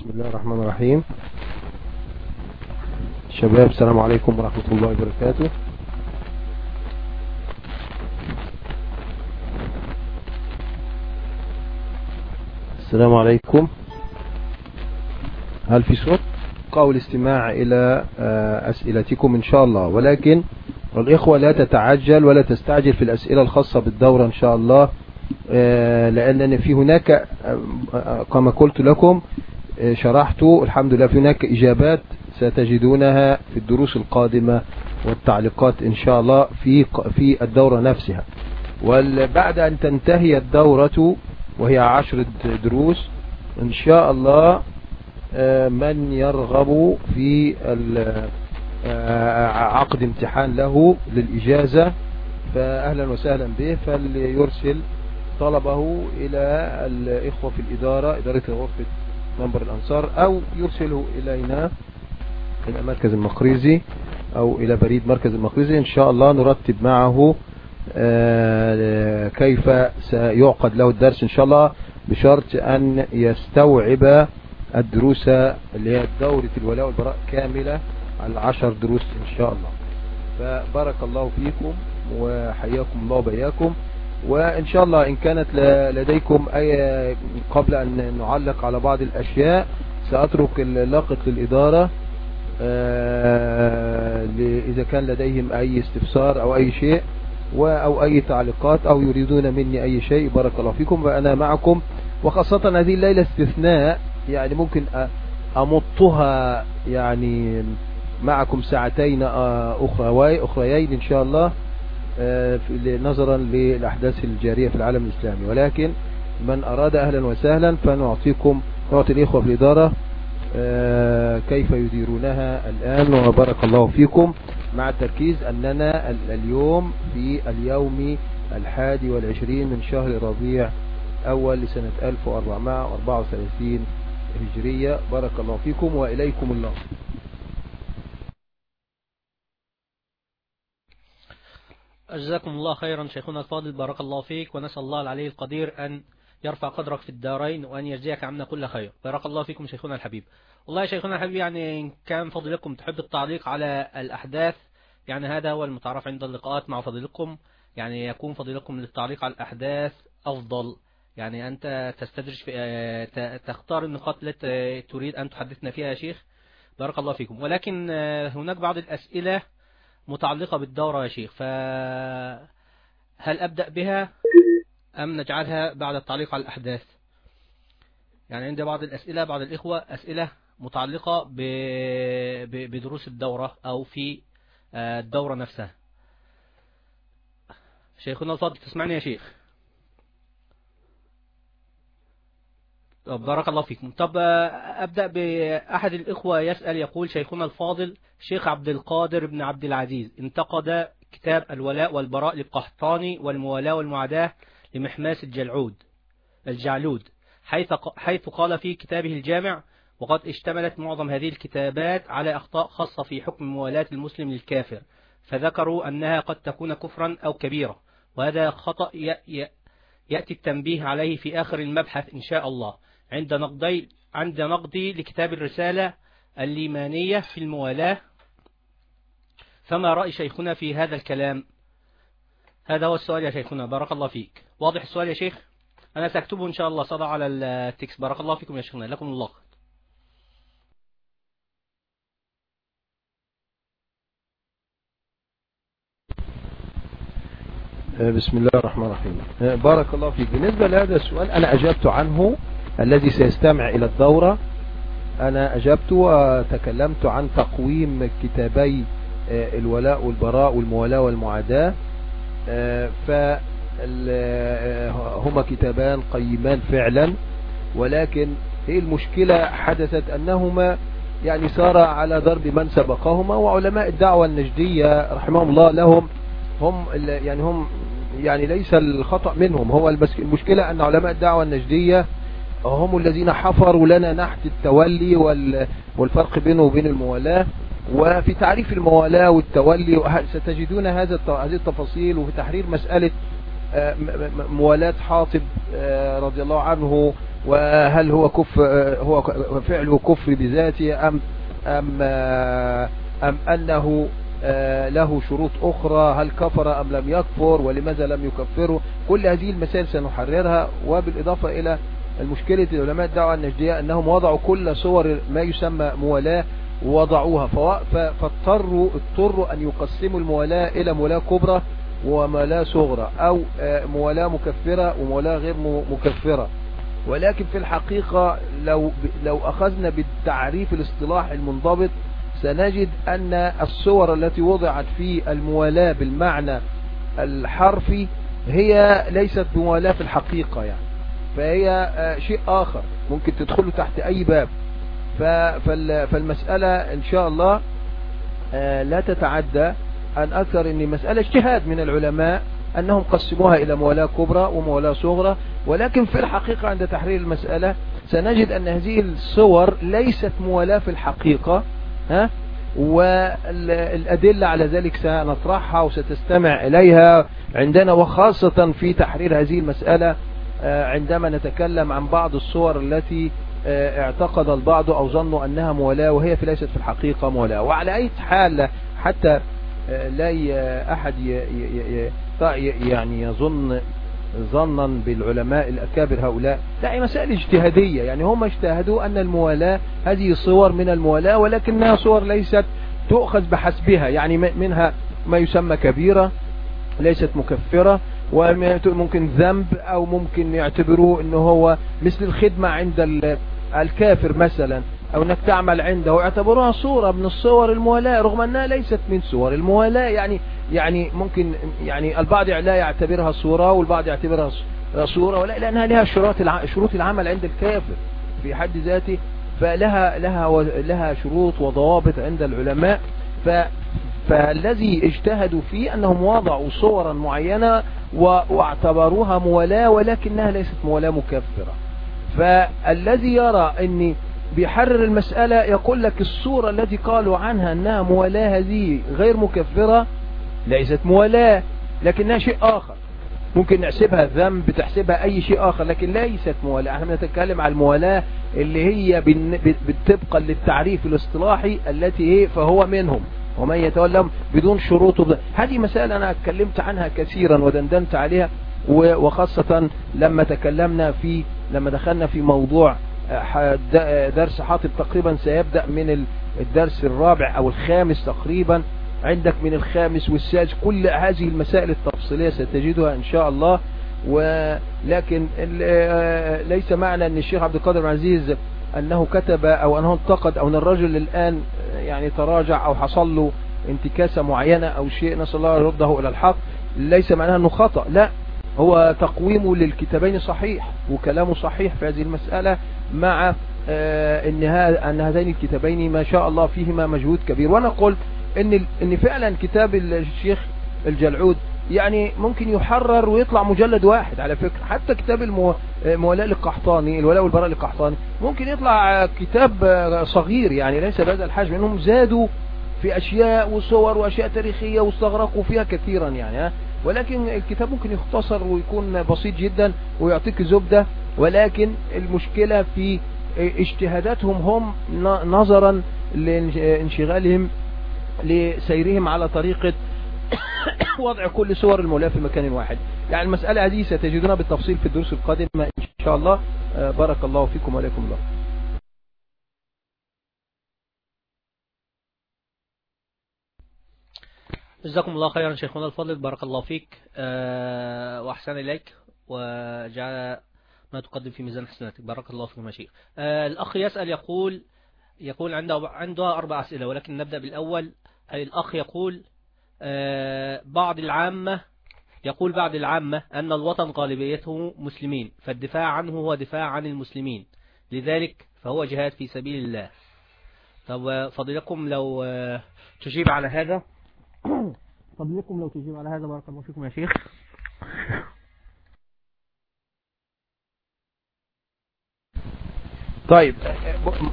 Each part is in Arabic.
بسم الله الرحمن الرحيم. شباب السلام عليكم ورحمة الله وبركاته. السلام عليكم. هل في صوت؟ قول استماع إلى أسئلتكم إن شاء الله. ولكن الإخوة لا تتعجل ولا تستعجل في الأسئلة الخاصة بالدورة إن شاء الله. لأن في هناك كما قلت لكم شرحت الحمد لله في هناك إجابات ستجدونها في الدروس القادمة والتعليقات إن شاء الله في في الدورة نفسها. وبعد أن تنتهي الدورة وهي عشر دروس إن شاء الله من يرغب في عقد امتحان له للإجازة فأهلا وسهلا به فليرسل طلبه إلى الإخوة في الإدارة إدارة غرفة منبر الأنصار أو يرسله إلينا إلى مركز المقريزي أو إلى بريد مركز المقريزي. إن شاء الله نرتب معه كيف سيعقد له الدرس. إن شاء الله بشرط أن يستوعب الدروس اللي هي دورة الولاء والبراء كاملة على عشر دروس إن شاء الله. فبارك الله فيكم وحياكم الله وبياكم. وإن شاء الله إن كانت لديكم أي قبل أن نعلق على بعض الأشياء سأترك اللاقط للإدارة إذا كان لديهم أي استفسار أو أي شيء أو أي تعليقات أو يريدون مني أي شيء بارك الله فيكم فأنا معكم. وخاصة هذه الليلة استثناء يعني ممكن أمطها يعني معكم ساعتين أخرى أخريين إن شاء الله. نظرا للأحداث الجارية في العالم الإسلامي. ولكن من أراد أهلا وسهلا فنعطيكم نعطي الإخوة في الإدارة كيف يديرونها الآن وبارك الله فيكم مع التركيز أننا اليوم في اليوم الحادي والعشرين من شهر ربيع أول لسنة 1434 هجرية. بارك الله فيكم وإليكم الله جزاكم الله خيرا. شيخنا الفاضل بارك الله فيك ونسأل الله العلي القدير أن يرفع قدرك في الدارين وأن يجزيك عنا كل خير. بارك الله فيكم شيخنا الحبيب. والله يا شيخنا الحبيب يعني إن كان فضلكم تحب التعليق على الأحداث يعني هذا هو المتعرف عند اللقاءات مع فضلكم يعني يكون فضلكم للتعليق على الأحداث أفضل. يعني أنت تستدرج في تختار النقاط التي تريد أن تحدثنا فيها يا شيخ. بارك الله فيكم. ولكن هناك بعض الأسئلة متعلقة بالدورة يا شيخ فهل أبدأ بها أم نجعلها بعد التعليق على الأحداث؟ يعني عندي بعض الأسئلة بعض الإخوة أسئلة متعلقة بدروس الدورة أو في الدورة نفسها. شيخنا الفاضل تسمعني يا شيخ؟ طب بارك الله فيكم. طب أبدأ بأحد الإخوة يسأل يقول شيخنا الفاضل شيخ عبد القادر بن عبد العزيز انتقد كتاب الولاء والبراء للقحطاني والموالاة والمعاداة لمحماس الجلعود الجعلود حيث حيث قال في كتابه الجامع وقد اشتملت معظم هذه الكتابات على أخطاء خاصة في حكم موالاة المسلم للكافر فذكروا أنها قد تكون كفرا أو كبيرة وهذا خطأ يأتي التنبيه عليه في آخر المبحث إن شاء الله. عند نقضي عند نقضي لكتاب الرسالة الليمانية في الموالاة. فما رأي شيخنا في هذا الكلام؟ هذا هو السؤال يا شيخنا بارك الله فيك. واضح السؤال يا شيخ؟ أنا سأكتبه إن شاء الله صدع على التكس بارك الله فيكم يا شيخنا لكم الله بسم الله الرحمن الرحيم. بارك الله فيك. بالنسبة لهذا السؤال أنا أجبت عنه الذي سيستمع إلى الدورة. أنا أجبت وتكلمت عن تقويم كتابي الولاء والبراء والموالاة والمعاداة. فهما كتابان قيمان فعلا. ولكن هي المشكلة حدثت أنهما يعني سار على ضرب من سبقهما وعلماء الدعوة النجدية رحمهم الله لهم هم يعني هم يعني ليس الخطأ منهم. هو المشكلة أن علماء الدعوة النجدية هم الذين حفروا لنا نحت التولي والفرق بينه وبين الموالاة. وفي تعريف الموالاة والتولي ستجدون هذا هذه التفاصيل وفي تحرير مسألة موالاة حاطب رضي الله عنه. وهل هو كفر هو فعله كفر بذاته أم أم أم أنه له شروط أخرى؟ هل كفر أم لم يكفر؟ ولماذا لم يكفره؟ كل هذه المسائل سنحررها. وبالإضافة إلى المشكلة العلماء الدعوة النجدية أنهم وضعوا كل صور ما يسمى موالاة ووضعوها فاضطروا اضطروا أن يقسموا الموالاة إلى موالاة كبرى وموالاة صغرى أو موالاة مكفرة وموالاة غير مكفرة. ولكن في الحقيقة لو لو أخذنا بالتعريف الاصطلاح المنضبط سنجد أن الصور التي وضعت في الموالاة بالمعنى الحرفي هي ليست موالاة في الحقيقة يعني. فهي شيء آخر. ممكن تدخله تحت أي باب. فالمسألة إن شاء الله لا تتعدى. أن أكثر أن مسألة اجتهاد من العلماء أنهم قسموها إلى موالاة كبرى وموالاة صغرى. ولكن في الحقيقة عند تحرير المسألة سنجد أن هذه الصور ليست موالاة في الحقيقة ها؟ والأدلة على ذلك سنطرحها وستستمع إليها عندنا وخاصة في تحرير هذه المسألة. عندما نتكلم عن بعض الصور التي اعتقد البعض أو ظنوا أنها موالاة وهي في ليست في الحقيقة موالاة وعلى أي حال حتى لا أحد يعني يظن ظنا بالعلماء الأكابر هؤلاء. لا مسائل اجتهادية. يعني هم اجتهدوا أن الموالاة هذه صور من الموالاة ولكنها صور ليست تؤخذ بحسبها. يعني منها ما يسمى كبيرة ليست مكفرة. وممكن ذنب أو ممكن يعتبروه إنه هو مثل الخدمة عند الكافر مثلا. أو إنك تعمل عنده. ويعتبروها صورة من الصور الموالاة رغم أنها ليست من صور الموالاة. يعني يعني ممكن يعني البعض لا يعتبرها صورة والبعض يعتبرها صورة ولا لأنها لها شروط شروط العمل عند الكافر في حد ذاته. فلها لها لها شروط وضوابط عند العلماء. ف فالذي اجتهدوا فيه أنهم وضعوا صورا معينة واعتبروها موالاة ولكنها ليست موالاة مكفرة. فالذي يرى أن بيحرر المسألة يقول لك الصورة التي قالوا عنها أنها موالاة هذه غير مكفرة؟ ليست موالاة لكنها شيء آخر. ممكن نحسبها ذنب تحسبها أي شيء آخر لكن ليست موالاة إحنا بنتكلم عن الموالاة اللي هي طبقا للتعريف الاصطلاحي التي هي فهو منهم. ومن يتولم بدون شروط هذه مسائل أنا اتكلمت عنها كثيرا ودندنت عليها وخاصة لما تكلمنا في لما دخلنا في موضوع درس حاطب تقريبا سيبدأ من الدرس الرابع أو الخامس تقريبا عندك من الخامس والسادس كل هذه المسائل التفصيلية ستجدها إن شاء الله. ولكن ليس معنى أن الشيخ عبد القادر العزيز أنه كتب أو أنه انتقد أو أن الرجل الآن يعني تراجع أو حصل له انتكاسة معينة أو شيء نسأل الله يرده إلى الحق. ليس معناه أنه خطأ لا. هو تقويمه للكتابين صحيح وكلامه صحيح في هذه المسألة مع أن, أن هذين الكتابين ما شاء الله فيهما مجهود كبير. وأنا قلت أن, إن فعلا كتاب الشيخ الجلعود يعني ممكن يحرر ويطلع مجلد واحد على فكرة. حتى كتاب المولاء للقحطاني الولاء والبراء للقحطاني ممكن يطلع كتاب صغير يعني ليس بهذا الحجم إنهم زادوا في أشياء وصور وأشياء تاريخية واستغرقوا فيها كثيرا يعني ها. ولكن الكتاب ممكن يختصر ويكون بسيط جدا ويعطيك زبدة ولكن المشكلة في اجتهاداتهم هم نظرا لانشغالهم لسيرهم على طريقة وضع كل صور المولاة في مكان واحد. يعني المسألة هذه ستجدونها بالتفصيل في الدروس القادمة إن شاء الله. بارك الله فيكم وعليكم الله جزاكم الله خيرا شيخنا الفضل. بارك الله فيك. أه وأحسن إليك. وجعل ما تقدم في ميزان حسناتك. بارك الله فيكم يا شيخ. أه الأخ يسأل يقول يقول عنده عنده أربع أسئلة ولكن نبدأ بالأول. الأخ يقول بعض العامة يقول بعض العامة أن الوطن غالبيته مسلمين فالدفاع عنه هو دفاع عن المسلمين. لذلك فهو جهاد في سبيل الله. طب فضلكم لو تجيب على هذا. فضلكم لو تجيب على هذا بارك الله فيكم يا شيخ. طيب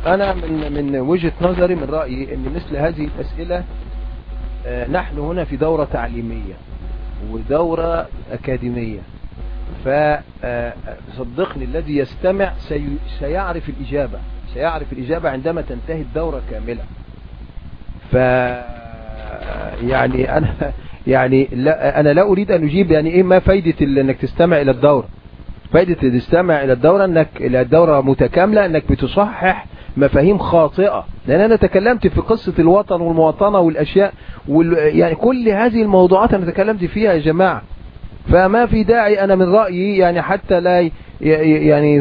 أنا من من وجهة نظري من رأيي أن مثل هذه الأسئلة نحن هنا في دورة تعليمية ودورة أكاديمية. فصدقني الذي يستمع سي- سيعرف الإجابة. سيعرف الإجابة عندما تنتهي الدورة كاملة. ف يعني أنا يعني لا أنا لا أريد أن أجيب يعني إيه ما فايدة إنك تستمع إلى الدورة. فايدة تستمع إلى الدورة إنك إلى الدورة متكاملة إنك بتصحح مفاهيم خاطئة. لأن أنا تكلمت في قصة الوطن والمواطنة والأشياء وال يعني كل هذه الموضوعات أنا تكلمت فيها يا جماعة. فما في داعي أنا من رأيي يعني حتى لا يعني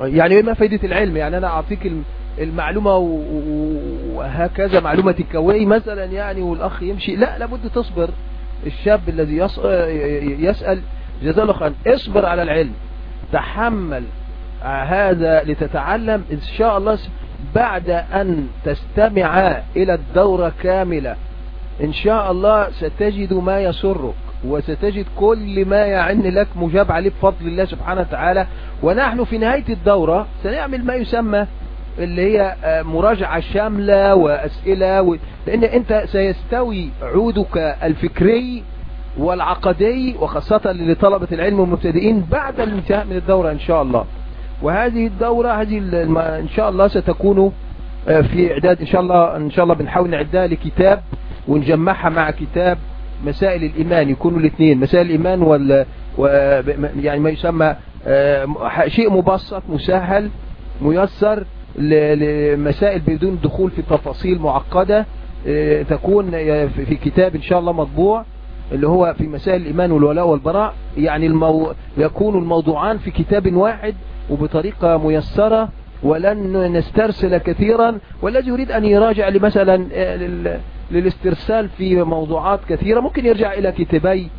يعني ما فايدة العلم؟ يعني أنا أعطيك الم- المعلومة وهكذا معلومة الكوي مثلا يعني والأخ يمشي. لا لابد تصبر. الشاب الذي يسأل جزاه الله خيرا اصبر على العلم. تحمل. هذا لتتعلم إن شاء الله بعد أن تستمع إلى الدورة كاملة. إن شاء الله ستجد ما يسرك وستجد كل ما يعني لك مجاب عليه بفضل الله سبحانه وتعالى. ونحن في نهاية الدورة سنعمل ما يسمى اللي هي آه، مراجعة شاملة وأسئلة و... لأن أنت سيستوي عودك الفكري والعقدي وخاصة لطلبة العلم والمبتدئين بعد الانتهاء من الدورة إن شاء الله. وهذه الدورة هذه إن شاء الله ستكون آه، في إعداد إن شاء الله إن شاء الله بنحاول نعدها لكتاب ونجمعها مع كتاب مسائل الإيمان يكونوا الاثنين مسائل الإيمان وال يعني ما يسمى آه، شيء مبسط مسهل ميسر لمسائل بدون دخول في تفاصيل معقدة آه، تكون في كتاب إن شاء الله مطبوع اللي هو في مسائل الإيمان والولاء والبراء. يعني المو... يكون الموضوعان في كتاب واحد وبطريقة ميسرة ولن نسترسل كثيرا والذي يريد أن يراجع لمثلا آه، لل... للاسترسال في موضوعات كثيرة ممكن يرجع إلى كتابي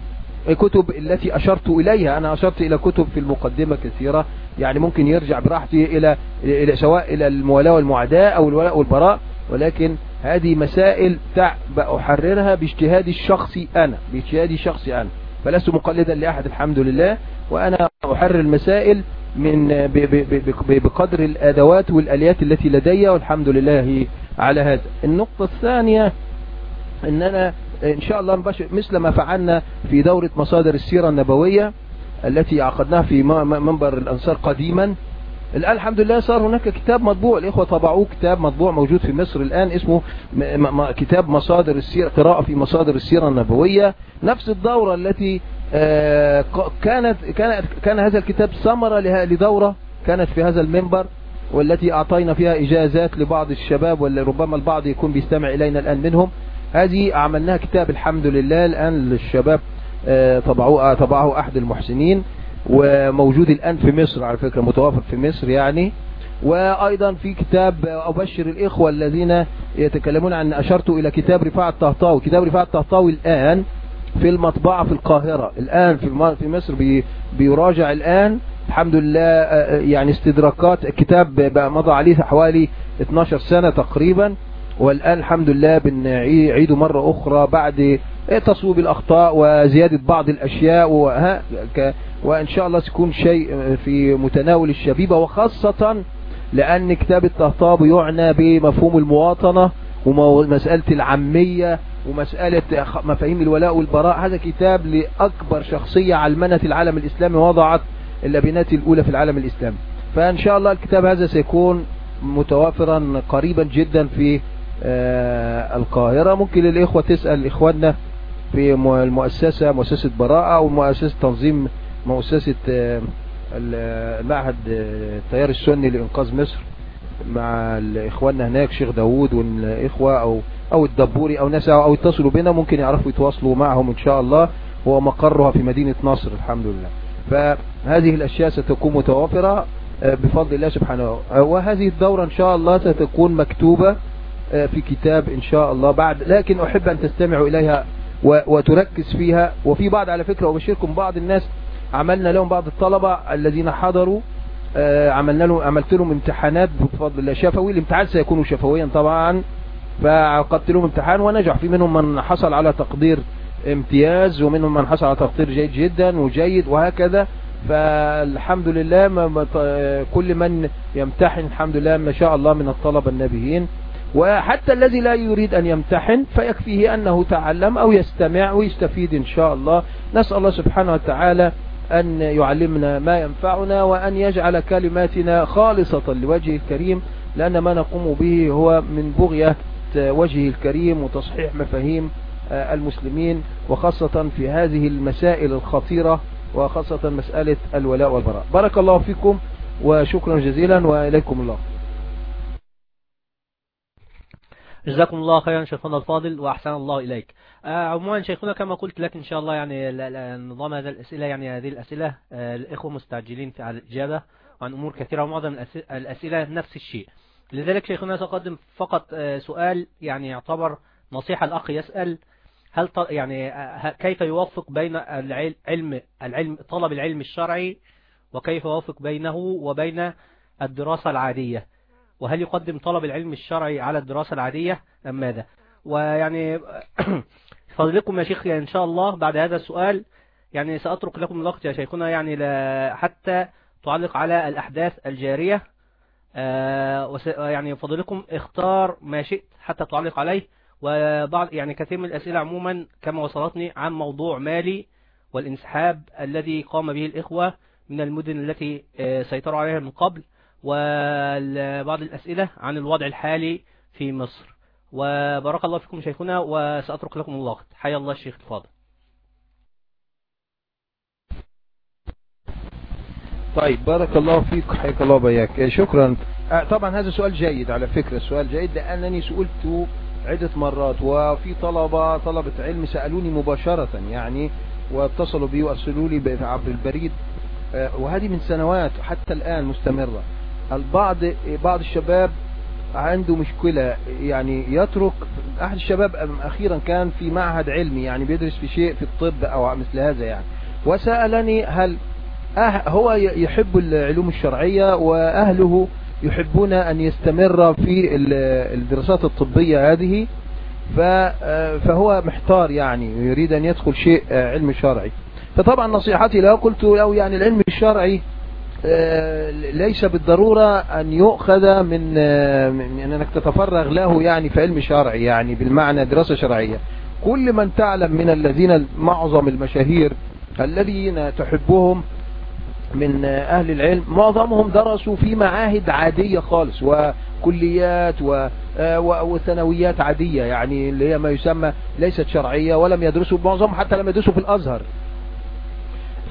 كتب التي أشرت إليها. أنا أشرت إلى كتب في المقدمة كثيرة يعني ممكن يرجع براحته إلى, إلى سواء إلى الموالاة والمعاداة أو الولاء والبراء ولكن هذه مسائل أحررها باجتهادي الشخصي أنا باجتهادي الشخصي أنا. فلست مقلدا لأحد الحمد لله. وأنا أحرر المسائل من ب- بقدر الأدوات والآليات التي لدي والحمد لله على هذا. النقطة الثانية ان أنا إن شاء الله مثل ما فعلنا في دورة مصادر السيرة النبوية التي عقدناها في منبر الأنصار قديما. الآن الحمد لله صار هناك كتاب مطبوع. الإخوة طبعوه كتاب مطبوع موجود في مصر الآن اسمه كتاب مصادر السيرة قراءة في مصادر السيرة النبوية. نفس الدورة التي آه، كانت كان كان هذا الكتاب ثمرة لدورة كانت في هذا المنبر والتي أعطينا فيها إجازات لبعض الشباب واللي ربما البعض يكون بيستمع إلينا الآن منهم. هذه عملناها كتاب الحمد لله الآن للشباب آه، طبعوه طبعه أحد المحسنين وموجود الآن في مصر على فكرة متوافر في مصر يعني. وأيضا في كتاب أبشر الإخوة الذين يتكلمون عن أشرت إلى كتاب رفاعة الطهطاوي. كتاب رفاعة الطهطاوي الآن في المطبعة في القاهرة. الآن في في مصر بي- بيراجع الآن. الحمد لله آه، يعني استدراكات الكتاب بقى مضى عليه حوالي 12 سنة تقريبا. والآن الحمد لله بنعيده مرة أخرى بعد تصويب الأخطاء وزيادة بعض الأشياء وها وإن شاء الله سيكون شيء في متناول الشبيبة. وخاصة لأن كتاب الطهطاوي يعنى بمفهوم المواطنة ومسألة العامية ومسألة مفاهيم الولاء والبراء هذا كتاب لأكبر شخصية علمنة العالم الإسلامي وضعت اللبنات الأولى في العالم الإسلامي. فإن شاء الله الكتاب هذا سيكون متوافرا قريبا جدا في آه، القاهرة. ممكن الإخوة تسأل إخواننا في المؤسسة مؤسسة براءة أو مؤسسة تنظيم مؤسسة آه، ال- المعهد آه، التيار السني لإنقاذ مصر مع إخواننا هناك شيخ داوود والإخوة أو أو الدبوري أو ناس أو يتصلوا بنا ممكن يعرفوا يتواصلوا معهم إن شاء الله. هو مقرها في مدينة نصر الحمد لله. فهذه الأشياء ستكون متوافرة آه، بفضل الله سبحانه. وهذه الدورة إن شاء الله ستكون مكتوبة آه، في كتاب إن شاء الله بعد. لكن أحب أن تستمعوا إليها وتركز فيها. وفي بعض على فكرة وبشيركم بعض الناس عملنا لهم بعض الطلبة الذين حضروا آه، عملنا لهم عملت لهم امتحانات بفضل الله. شفوي الامتحان سيكون شفويا طبعا. فعقدت لهم امتحان ونجح في منهم من حصل على تقدير امتياز ومنهم من حصل على تقدير جيد جدا وجيد وهكذا. فالحمد لله ما كل من يمتحن الحمد لله ما شاء الله من الطلبة النبيين. وحتى الذي لا يريد أن يمتحن فيكفيه أنه تعلم أو يستمع ويستفيد إن شاء الله. نسأل الله سبحانه وتعالى أن يعلمنا ما ينفعنا وأن يجعل كلماتنا خالصة لوجهه الكريم لأن ما نقوم به هو من بغية وجهه الكريم وتصحيح مفاهيم المسلمين وخاصة في هذه المسائل الخطيرة وخاصة مسألة الولاء والبراء. بارك الله فيكم وشكرا جزيلا وإليكم الله. جزاكم الله خيرا شيخنا الفاضل وأحسن الله إليك. آه عموما شيخنا كما قلت لك إن شاء الله يعني نظام هذه الأسئلة يعني هذه الأسئلة آه الإخوة مستعجلين في الإجابة عن أمور كثيرة ومعظم الأسئلة نفس الشيء. لذلك شيخنا سأقدم فقط آه سؤال يعني يعتبر نصيحة الأخ يسأل هل يعني كيف يوفق بين العلم العلم طلب العلم الشرعي وكيف يوفق بينه وبين الدراسة العادية؟ وهل يقدم طلب العلم الشرعي على الدراسة العادية أم ماذا؟ ويعني فضلكم يا شيخ إن شاء الله بعد هذا السؤال يعني سأترك لكم الوقت يا شيخنا يعني حتى تعلق على الأحداث الجارية. يعني فضلكم اختار ما شئت حتى تعلق عليه. وبعض يعني كثير من الأسئلة عموما كما وصلتني عن موضوع مالي والانسحاب الذي قام به الإخوة من المدن التي سيطروا عليها من قبل وبعض الأسئلة عن الوضع الحالي في مصر. وبارك الله فيكم شيخنا وسأترك لكم الوقت. حيا الله الشيخ الفاضل. طيب بارك الله فيك حياك الله بياك شكرا. طبعا هذا سؤال جيد على فكرة سؤال جيد لأنني سئلت عدة مرات وفي طلبة طلبة علم سألوني مباشرة يعني واتصلوا بي وأرسلوا لي عبر البريد. وهذه من سنوات حتى الآن مستمرة. البعض بعض الشباب عنده مشكلة يعني يترك أحد الشباب أخيرا كان في معهد علمي يعني بيدرس في شيء في الطب أو مثل هذا يعني. وسألني هل هو يحب العلوم الشرعية وأهله يحبون أن يستمر في الدراسات الطبية هذه فهو محتار يعني يريد أن يدخل شيء علم شرعي. فطبعا نصيحتي له قلت له يعني العلم الشرعي ليس بالضرورة أن يؤخذ من من أنك تتفرغ له يعني في علم شرعي يعني بالمعنى دراسة شرعية. كل من تعلم من الذين معظم المشاهير الذين تحبهم من أهل العلم معظمهم درسوا في معاهد عادية خالص وكليات وثانويات عادية يعني اللي هي ما يسمى ليست شرعية ولم يدرسوا معظمهم حتى لم يدرسوا في الأزهر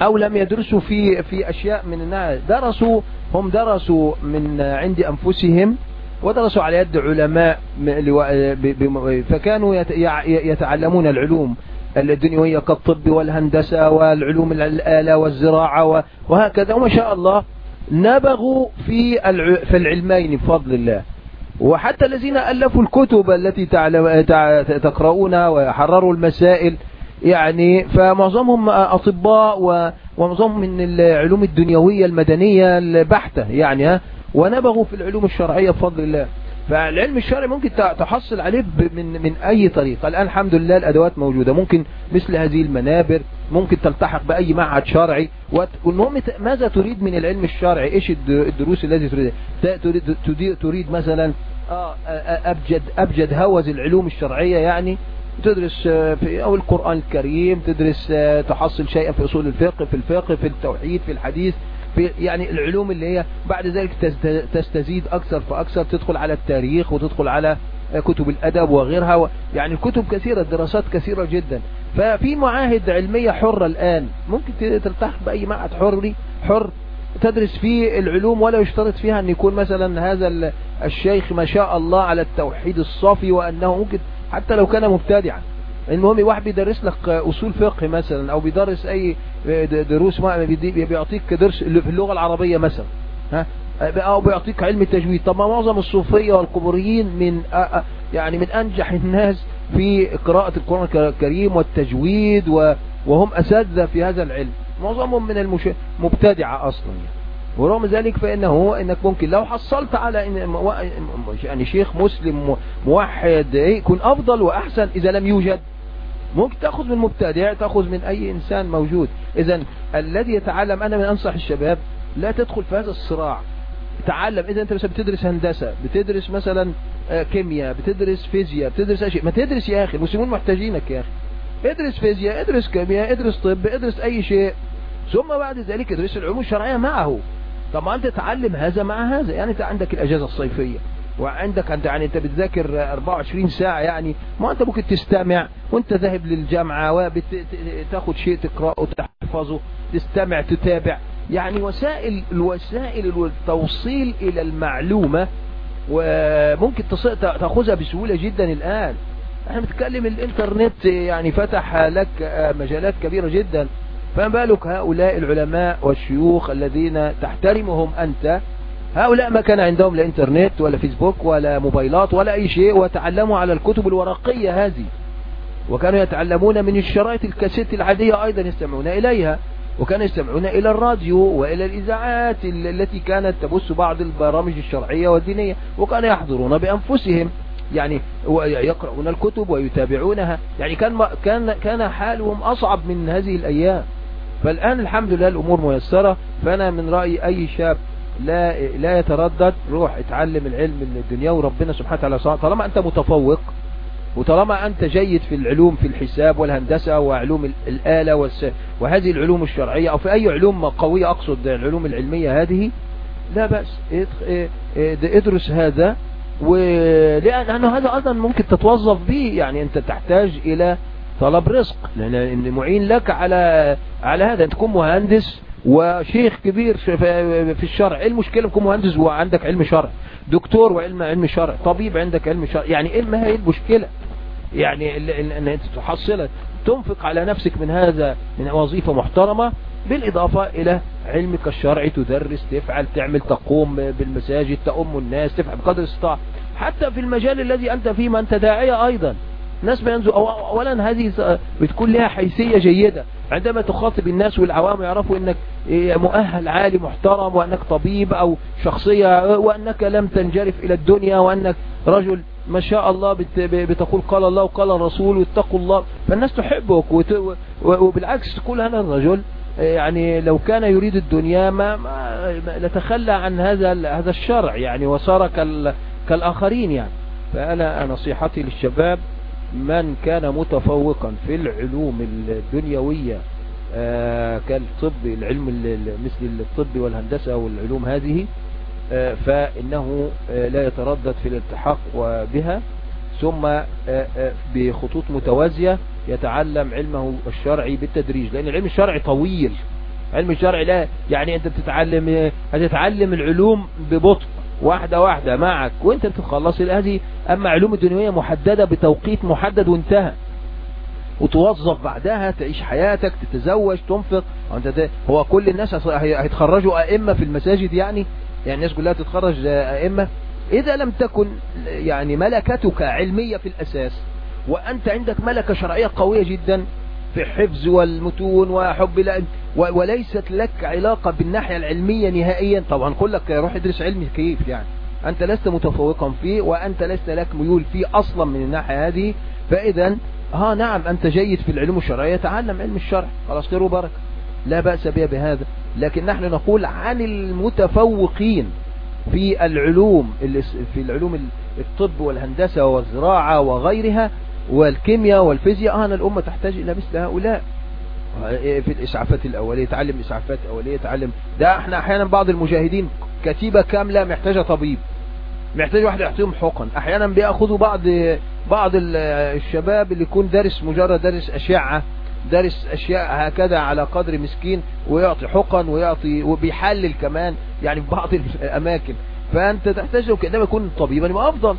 أو لم يدرسوا في في أشياء من الناس درسوا هم درسوا من عند أنفسهم ودرسوا على يد علماء فكانوا يتعلمون العلوم. الدنيوية كالطب والهندسة والعلوم الآلة والزراعة وهكذا. وما شاء الله نبغوا في في العلمين بفضل الله. وحتى الذين ألفوا الكتب التي تقرؤونها وحرروا المسائل يعني فمعظمهم أطباء ومعظمهم من العلوم الدنيوية المدنية البحتة يعني ونبغوا في العلوم الشرعية بفضل الله. فالعلم الشرعي ممكن تحصل عليه من من أي طريقة. الآن الحمد لله الأدوات موجودة. ممكن مثل هذه المنابر ممكن تلتحق بأي معهد شرعي. والمهم ماذا تريد من العلم الشرعي؟ إيش الدروس التي تريد؟ تريد, تريد مثلا أبجد, أبجد هوز العلوم الشرعية يعني؟ تدرس في أو القرآن الكريم تدرس تحصل شيئا في أصول الفقه في الفقه في التوحيد في الحديث. في يعني العلوم اللي هي بعد ذلك تستزيد أكثر فأكثر تدخل على التاريخ وتدخل على كتب الأدب وغيرها يعني الكتب كثيرة الدراسات كثيرة جدا. ففي معاهد علمية حرة الآن. ممكن تلتحق بأي معهد حري حر تدرس فيه العلوم ولا يشترط فيها أن يكون مثلا هذا الشيخ ما شاء الله على التوحيد الصافي وأنه ممكن حتى لو كان مبتدعا. المهم واحد بيدرس لك أصول فقه مثلا أو بيدرس أي دروس بيعطيك درس في اللغة العربية مثلا ها؟ أو بيعطيك علم التجويد. طب ما معظم الصوفية والقبوريين من يعني من أنجح الناس في قراءة القرآن الكريم والتجويد وهم أساتذة في هذا العلم. معظمهم من المش... مبتدعة أصلا يعني. ورغم ذلك فإنه إنك ممكن لو حصلت على إن يعني شيخ مسلم موحد يكون أفضل وأحسن إذا لم يوجد. ممكن تأخذ من مبتدع تأخذ من أي إنسان موجود. إذا الذي يتعلم أنا من أنصح الشباب لا تدخل في هذا الصراع. تعلم إذا أنت مثلا بتدرس هندسة بتدرس مثلا كيمياء بتدرس فيزياء بتدرس أشياء. ما تدرس يا أخي المسلمون محتاجينك يا أخي. ادرس فيزياء ادرس كيمياء ادرس طب ادرس أي شيء. ثم بعد ذلك يدرس العلوم الشرعية معه. طب ما أنت تتعلم هذا مع هذا يعني أنت عندك الأجازة الصيفية. وعندك أنت يعني أنت بتذاكر 24 ساعة يعني ما أنت ممكن تستمع وأنت ذاهب للجامعة وتاخد شيء تقرأه تحفظه تستمع تتابع. يعني وسائل الوسائل التوصيل إلى المعلومة وممكن تأخذها بسهولة جدا الآن. إحنا بنتكلم الإنترنت يعني فتح لك مجالات كبيرة جدا. فما بالك هؤلاء العلماء والشيوخ الذين تحترمهم أنت؟ هؤلاء ما كان عندهم لا إنترنت ولا فيسبوك ولا موبايلات ولا أي شيء وتعلموا على الكتب الورقية هذه. وكانوا يتعلمون من الشرائط الكاسيت العادية أيضا يستمعون إليها. وكانوا يستمعون إلى الراديو وإلى الإذاعات التي كانت تبث بعض البرامج الشرعية والدينية. وكانوا يحضرون بأنفسهم يعني يقرؤون الكتب ويتابعونها. يعني كان كان كان حالهم أصعب من هذه الأيام. فالآن الحمد لله الأمور ميسرة. فأنا من رأيي أي شاب لا لا يتردد روح اتعلم العلم من الدنيا وربنا سبحانه وتعالى طالما أنت متفوق وطالما أنت جيد في العلوم في الحساب والهندسة وعلوم الآلة وهذه العلوم الشرعية أو في أي علوم قوية أقصد العلوم العلمية هذه لا بأس. ادرس هذا ولأنه هذا أيضا ممكن تتوظف به يعني أنت تحتاج إلى طلب رزق. لأن معين لك على على هذا. أنت تكون مهندس وشيخ كبير في الشرع. إيه المشكلة تكون مهندس؟ وعندك علم شرع. دكتور وعلم علم شرع. طبيب عندك علم شرع. يعني إيه ما هي المشكلة؟ يعني إن أنت تحصل تنفق على نفسك من هذا من وظيفة محترمة بالإضافة إلى علمك الشرعي. تدرس تفعل تعمل تقوم بالمساجد تأم الناس تفعل بقدر الإستطاعة. حتى في المجال الذي أنت فيه ما أنت داعية أيضا. ناس بينزل أولا هذه بتكون لها حيثية جيدة. عندما تخاطب الناس والعوام يعرفوا إنك مؤهل عالي محترم وأنك طبيب أو شخصية وأنك لم تنجرف إلى الدنيا وأنك رجل ما شاء الله بتقول قال الله وقال الرسول واتقوا الله. فالناس تحبك وبالعكس تقول هذا الرجل يعني لو كان يريد الدنيا ما, ما لتخلى عن هذا هذا الشرع يعني وصار كالآخرين يعني. فأنا نصيحتي للشباب من كان متفوقا في العلوم الدنيوية آه كالطب العلم مثل الطب والهندسة والعلوم هذه آه فإنه آه لا يتردد في الالتحاق بها. ثم بخطوط متوازية يتعلم علمه الشرعي بالتدريج لأن العلم الشرعي طويل. علم الشرعي لا يعني أنت بتتعلم هتتعلم العلوم ببطء. واحدة واحدة معك وانت بتخلص هذه أما علوم الدنيوية محددة بتوقيت محدد وانتهى. وتوظف بعدها تعيش حياتك تتزوج تنفق. هو كل الناس هيتخرجوا أئمة في المساجد يعني؟ يعني الناس كلها تتخرج أئمة. إذا لم تكن يعني ملكتك علمية في الأساس وأنت عندك ملكة شرعية قوية جدا في الحفظ والمتون وحب لا وليست لك علاقة بالناحية العلمية نهائيا. طبعا نقول لك روح ادرس علم كيف يعني؟ أنت لست متفوقا فيه وأنت لست لك ميول فيه أصلا من الناحية هذه. فإذا ها نعم أنت جيد في العلوم الشرعية تعلم علم الشرع خلاص خير وبركة. لا بأس بها بهذا. لكن نحن نقول عن المتفوقين في العلوم في العلوم الطب والهندسة والزراعة وغيرها والكيمياء والفيزياء أنا الأمة تحتاج إلى مثل هؤلاء. في الإسعافات الأولية تعلم إسعافات أولية تعلم ده إحنا أحيانا بعض المجاهدين كتيبة كاملة محتاجة طبيب محتاج واحد يعطيهم حقن. أحيانا بيأخذوا بعض بعض الشباب اللي يكون دارس مجرد دارس أشعة دارس أشياء هكذا على قدر مسكين ويعطي حقن ويعطي وبيحلل كمان يعني في بعض الأماكن. فأنت تحتاج له كأنما يكون طبيبا يبقى أفضل.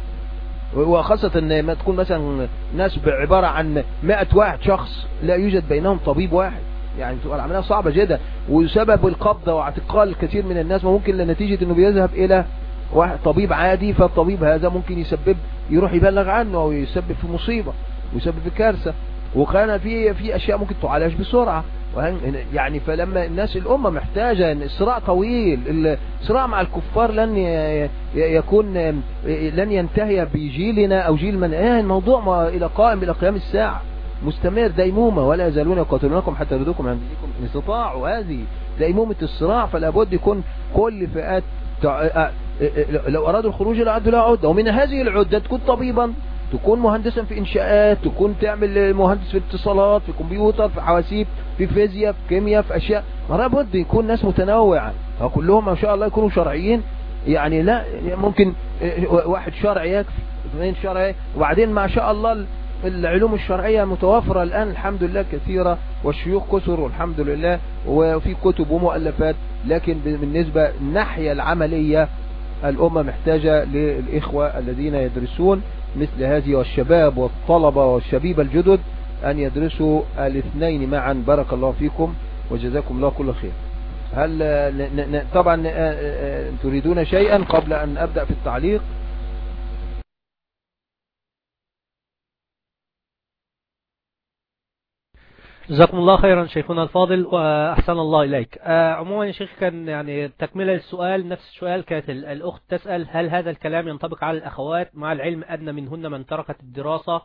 وخاصة ما تكون مثلا ناس عبارة عن 100 واحد شخص لا يوجد بينهم طبيب واحد. يعني تبقى العملية صعبة جدا. وسبب القبضة واعتقال الكثير من الناس ممكن لنتيجة إنه بيذهب إلى واحد طبيب عادي فالطبيب هذا ممكن يسبب يروح يبلغ عنه أو يسبب في مصيبة ويسبب في كارثة. وكان في في أشياء ممكن تعالج بسرعة. يعني فلما الناس الأمة محتاجة الصراع طويل الصراع مع الكفار لن يكون لن ينتهي بجيلنا أو جيل من إيه الموضوع إلى قائم إلى قيام الساعة. مستمر ديمومة ولا يزالون يقاتلونكم حتى يردوكم عن دينكم. استطاعوا هذه ديمومة الصراع فلا بد يكون كل فئات لو أرادوا الخروج لأعدوا لها عدة ومن هذه العدة تكون طبيبا. تكون مهندسا في إنشاءات تكون تعمل مهندس في اتصالات في كمبيوتر في حواسيب في فيزياء في كيمياء في أشياء. لابد يكون ناس متنوعة. كلهم ما شاء الله يكونوا شرعيين. يعني لا ممكن واحد شرعي يكفي اثنين شرعي. وبعدين ما شاء الله العلوم الشرعية متوفرة الآن الحمد لله كثيرة. والشيوخ كثر والحمد لله. وفي كتب ومؤلفات. لكن بالنسبة الناحية العملية الأمة محتاجة للإخوة الذين يدرسون. مثل هذه والشباب والطلبة والشبيبة الجدد أن يدرسوا الاثنين معا. بارك الله فيكم وجزاكم الله كل خير. هل طبعا تريدون شيئا قبل أن أبدأ في التعليق؟ جزاكم الله خيرا شيخنا الفاضل وأحسن الله إليك. عموما يا شيخ كان يعني تكملة السؤال نفس السؤال كانت الأخت تسأل هل هذا الكلام ينطبق على الأخوات مع العلم أن منهن من تركت الدراسة؟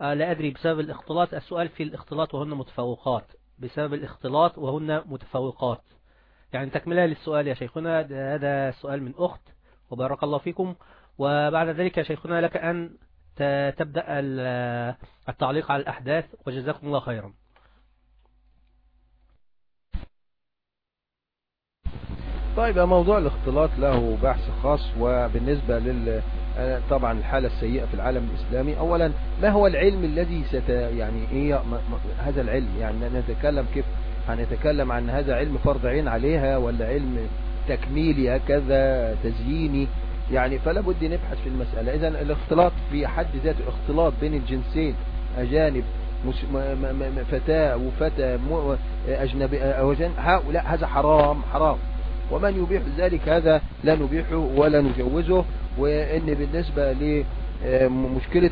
لا أدري بسبب الاختلاط. السؤال في الاختلاط وهن متفوقات. بسبب الاختلاط وهن متفوقات. يعني تكملة للسؤال يا شيخنا. هذا سؤال من أخت. وبارك الله فيكم. وبعد ذلك يا شيخنا لك أن تبدأ التعليق على الأحداث. وجزاكم الله خيرا. طيب موضوع الاختلاط له بحث خاص وبالنسبة لل طبعا الحالة السيئة في العالم الإسلامي. أولا ما هو العلم الذي ست يعني إيه هذا العلم؟ يعني نتكلم كيف هنتكلم عن هذا علم فرض عين عليها ولا علم تكميلي هكذا تزييني؟ يعني فلا بد نبحث في المسألة. إذا الاختلاط في حد ذاته اختلاط بين الجنسين أجانب فتاة وفتى أجنبي هؤلاء هذا حرام حرام. ومن يبيح ذلك هذا لا نبيحه ولا نجوزه. وإن بالنسبة لمشكلة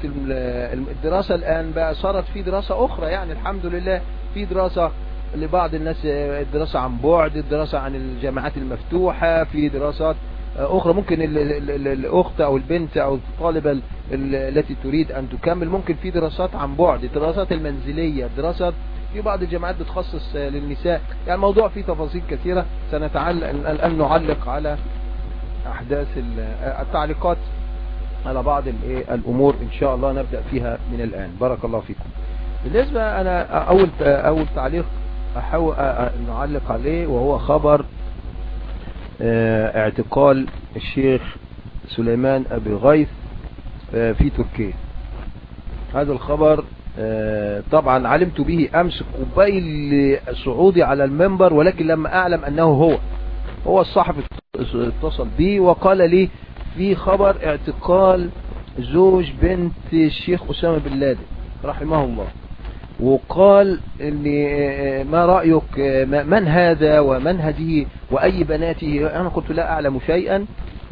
الدراسة الآن بقى صارت في دراسة أخرى. يعني الحمد لله في دراسة لبعض الناس الدراسة عن بعد الدراسة عن الجامعات المفتوحة في دراسات أخرى ممكن الأخت أو البنت أو الطالبة التي تريد أن تكمل. ممكن في دراسات عن بعد الدراسات المنزلية دراسات في بعض الجامعات بتخصص للنساء. يعني الموضوع فيه تفاصيل كثيرة. سنتعلق الآن نعلق على أحداث التعليقات على بعض الأمور. إن شاء الله نبدأ فيها من الآن. بارك الله فيكم. بالنسبة أنا أول أول تعليق أحاول نعلق عليه وهو خبر اعتقال الشيخ سليمان أبي غيث في تركيا. هذا الخبر طبعا علمت به أمس قبيل صعودي على المنبر ولكن لما أعلم أنه هو. هو الصحفي اتصل بي وقال لي في خبر اعتقال زوج بنت الشيخ أسامة بن لادن رحمه الله. وقال إني ما رأيك من هذا ومن هذه وأي بناته؟ أنا قلت لا أعلم شيئا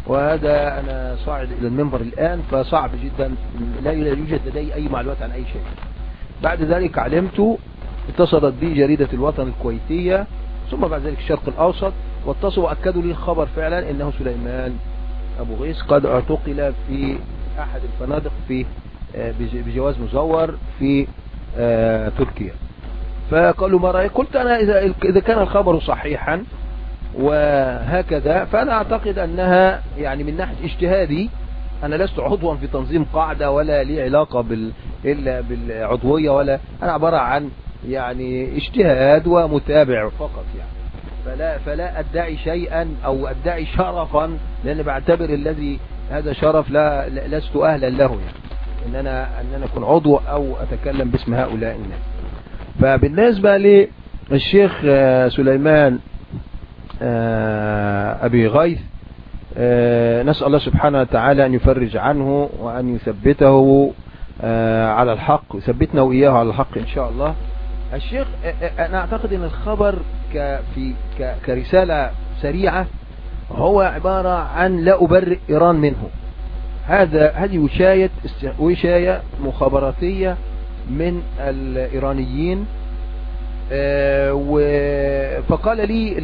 وهذا أنا صاعد إلى المنبر الآن فصعب جدا لا يوجد لدي أي معلومات عن أي شيء. بعد ذلك علمت اتصلت بي جريدة الوطن الكويتية ثم بعد ذلك الشرق الأوسط واتصلوا وأكدوا لي الخبر فعلا إنه سليمان أبو غيث قد اعتقل في أحد الفنادق في بجواز مزور في تركيا. فقالوا ما رأيك؟ قلت أنا إذا, إذا كان الخبر صحيحا وهكذا فأنا أعتقد أنها يعني من ناحية اجتهادي أنا لست عضوا في تنظيم قاعدة ولا لي علاقة بال إلا بالعضوية ولا أنا عبارة عن يعني اجتهاد ومتابع فقط يعني. فلا فلا أدعي شيئا أو أدعي شرفا لأن بعتبر الذي هذا شرف لا لست أهلا له يعني. إن أنا إن أنا أكون عضو أو أتكلم باسم هؤلاء الناس. فبالنسبة للشيخ سليمان أبي غيث نسأل الله سبحانه وتعالى أن يفرج عنه وأن يثبته على الحق يثبتنا وإياه على الحق إن شاء الله. الشيخ أنا أعتقد إن الخبر في كرسالة سريعة هو عبارة عن لا أبرئ إيران منه. هذا هذه وشاية وشاية مخابراتية من الإيرانيين فقال لي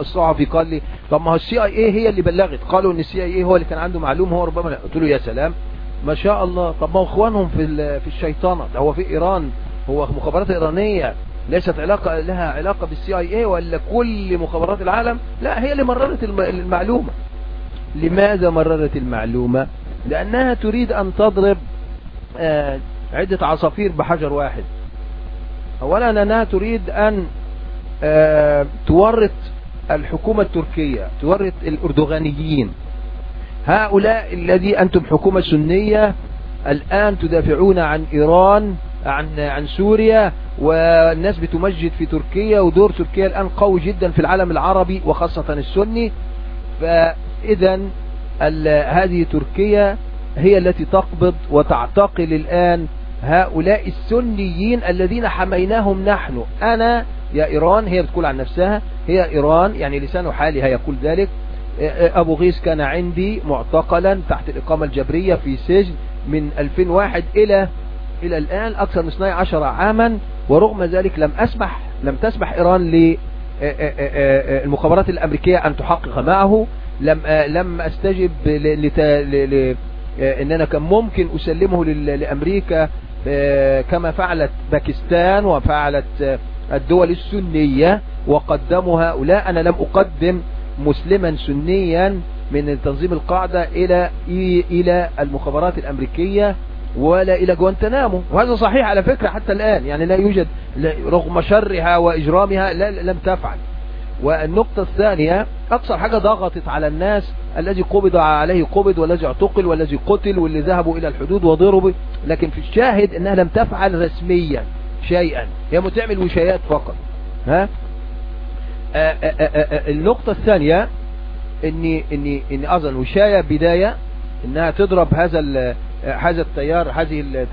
الصحفي قال لي طب ما هو ال CIA هي اللي بلغت؟ قالوا إن ال CIA هو اللي كان عنده معلومة هو ربما قلت له يا سلام ما شاء الله. طب ما إخوانهم في في الشيطانة؟ ده هو في إيران هو مخابرات إيرانية ليست علاقه لها علاقة بال CIA ولا كل مخابرات العالم؟ لا هي اللي مررت المعلومة. لماذا مررت المعلومة؟ لأنها تريد أن تضرب آه، عدة عصافير بحجر واحد. اولا أنها تريد أن آه، تورط الحكومة التركية تورط الأردوغانيين. هؤلاء الذي أنتم حكومة سنية الآن تدافعون عن إيران عن عن سوريا والناس بتمجد في تركيا ودور تركيا الآن قوي جدا في العالم العربي وخاصة السني. فاذا هذه تركيا هي التي تقبض وتعتقل الآن هؤلاء السنيين الذين حميناهم نحن. أنا يا إيران هي بتقول عن نفسها هي إيران يعني لسان حالها يقول ذلك أبو غيث كان عندي معتقلا تحت الإقامة الجبرية في سجن من 2001 إلى إلى الآن أكثر من 12 عاما ورغم ذلك لم أسمح لم تسمح إيران للمخابرات الأمريكية أن تحقق معه. لم لم أستجب. ل... ان أنا كان ممكن أسلمه لأمريكا كما فعلت باكستان وفعلت الدول السنية وقدموا هؤلاء أنا لم أقدم مسلما سنيا من تنظيم القاعدة إلى إلى المخابرات الأمريكية ولا إلى جوانتنامو وهذا صحيح على فكرة حتى الآن. يعني لا يوجد رغم شرها وإجرامها لا لم تفعل. والنقطة الثانية أكثر حاجة ضغطت على الناس الذي قبض عليه قبض والذي اعتقل والذي قتل واللي ذهبوا إلى الحدود وضربوا. لكن في الشاهد أنها لم تفعل رسميا شيئا. هي متعمل وشايات فقط. ها؟ آآ آآ النقطة الثانية إني إني إني أظن وشاية بداية إنها تضرب هذا هذا التيار هذه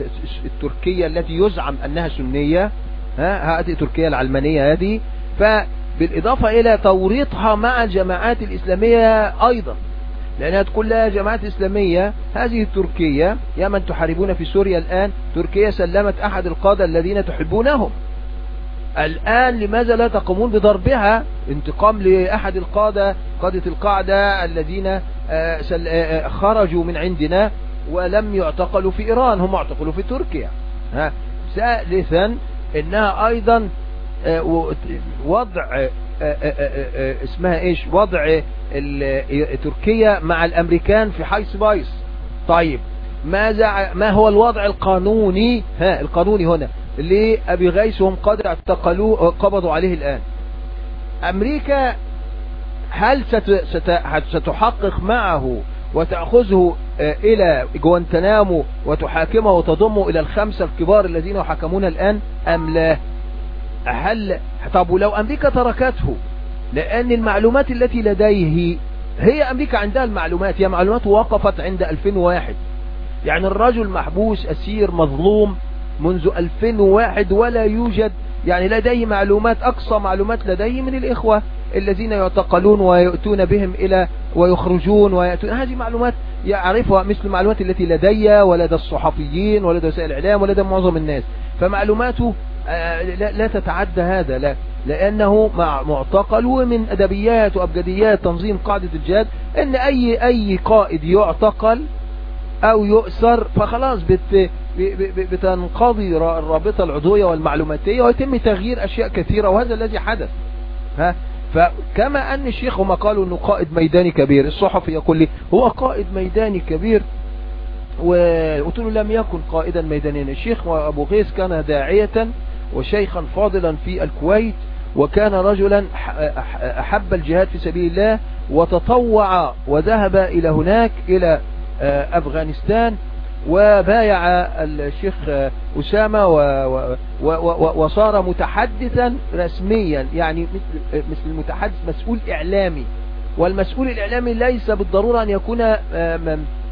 التركية التي يزعم أنها سنية. ها؟ هذه تركيا العلمانية هذه. ف بالإضافة إلى توريطها مع الجماعات الإسلامية أيضا. لأنها تقول لها جماعات إسلامية هذه تركيا يا من تحاربون في سوريا الآن تركيا سلمت أحد القادة الذين تحبونهم. الآن لماذا لا تقومون بضربها؟ انتقام لأحد القادة قادة القاعدة الذين خرجوا من عندنا ولم يعتقلوا في إيران هم اعتقلوا في تركيا. ثالثا إنها أيضا وضع اسمها إيش؟ وضع تركيا مع الأمريكان في حيث بايس طيب ماذا ما هو الوضع القانوني؟ ها القانوني هنا. لأبي غيث وهم قد اعتقلوه قبضوا عليه الآن. أمريكا هل ستحقق معه وتأخذه إلى جوانتنامو وتحاكمه وتضمه إلى الخمسة الكبار الذين يحاكمون الآن أم لا؟ هل طب ولو أمريكا تركته لأن المعلومات التي لديه هي أمريكا عندها المعلومات هي معلومات وقفت عند 2001 يعني الرجل محبوس أسير مظلوم منذ 2001 ولا يوجد يعني لديه معلومات أقصى معلومات لديه من الإخوة الذين يعتقلون ويأتون بهم إلى ويخرجون ويأتون. هذه معلومات يعرفها مثل المعلومات التي لدي ولدى الصحفيين ولدى وسائل الإعلام ولدى معظم الناس. فمعلوماته لا, لا تتعدى هذا لا. لأنه مع معتقل ومن أدبيات وأبجديات تنظيم قاعدة الجهاد أن أي أي قائد يعتقل أو يؤسر فخلاص بت بتنقضي الرابطة العضوية والمعلوماتية ويتم تغيير أشياء كثيرة وهذا الذي حدث. ها؟ فكما أن الشيخ هم قالوا أنه قائد ميداني كبير الصحفي يقول لي هو قائد ميداني كبير وقلت له لم يكن قائدا ميدانيا. الشيخ أبو غيث كان داعية وشيخا فاضلا في الكويت وكان رجلا أحب الجهاد في سبيل الله وتطوع وذهب إلى هناك إلى أفغانستان وبايع الشيخ أسامة وصار متحدثا رسميا يعني مثل, مثل المتحدث مسؤول إعلامي. والمسؤول الإعلامي ليس بالضرورة أن يكون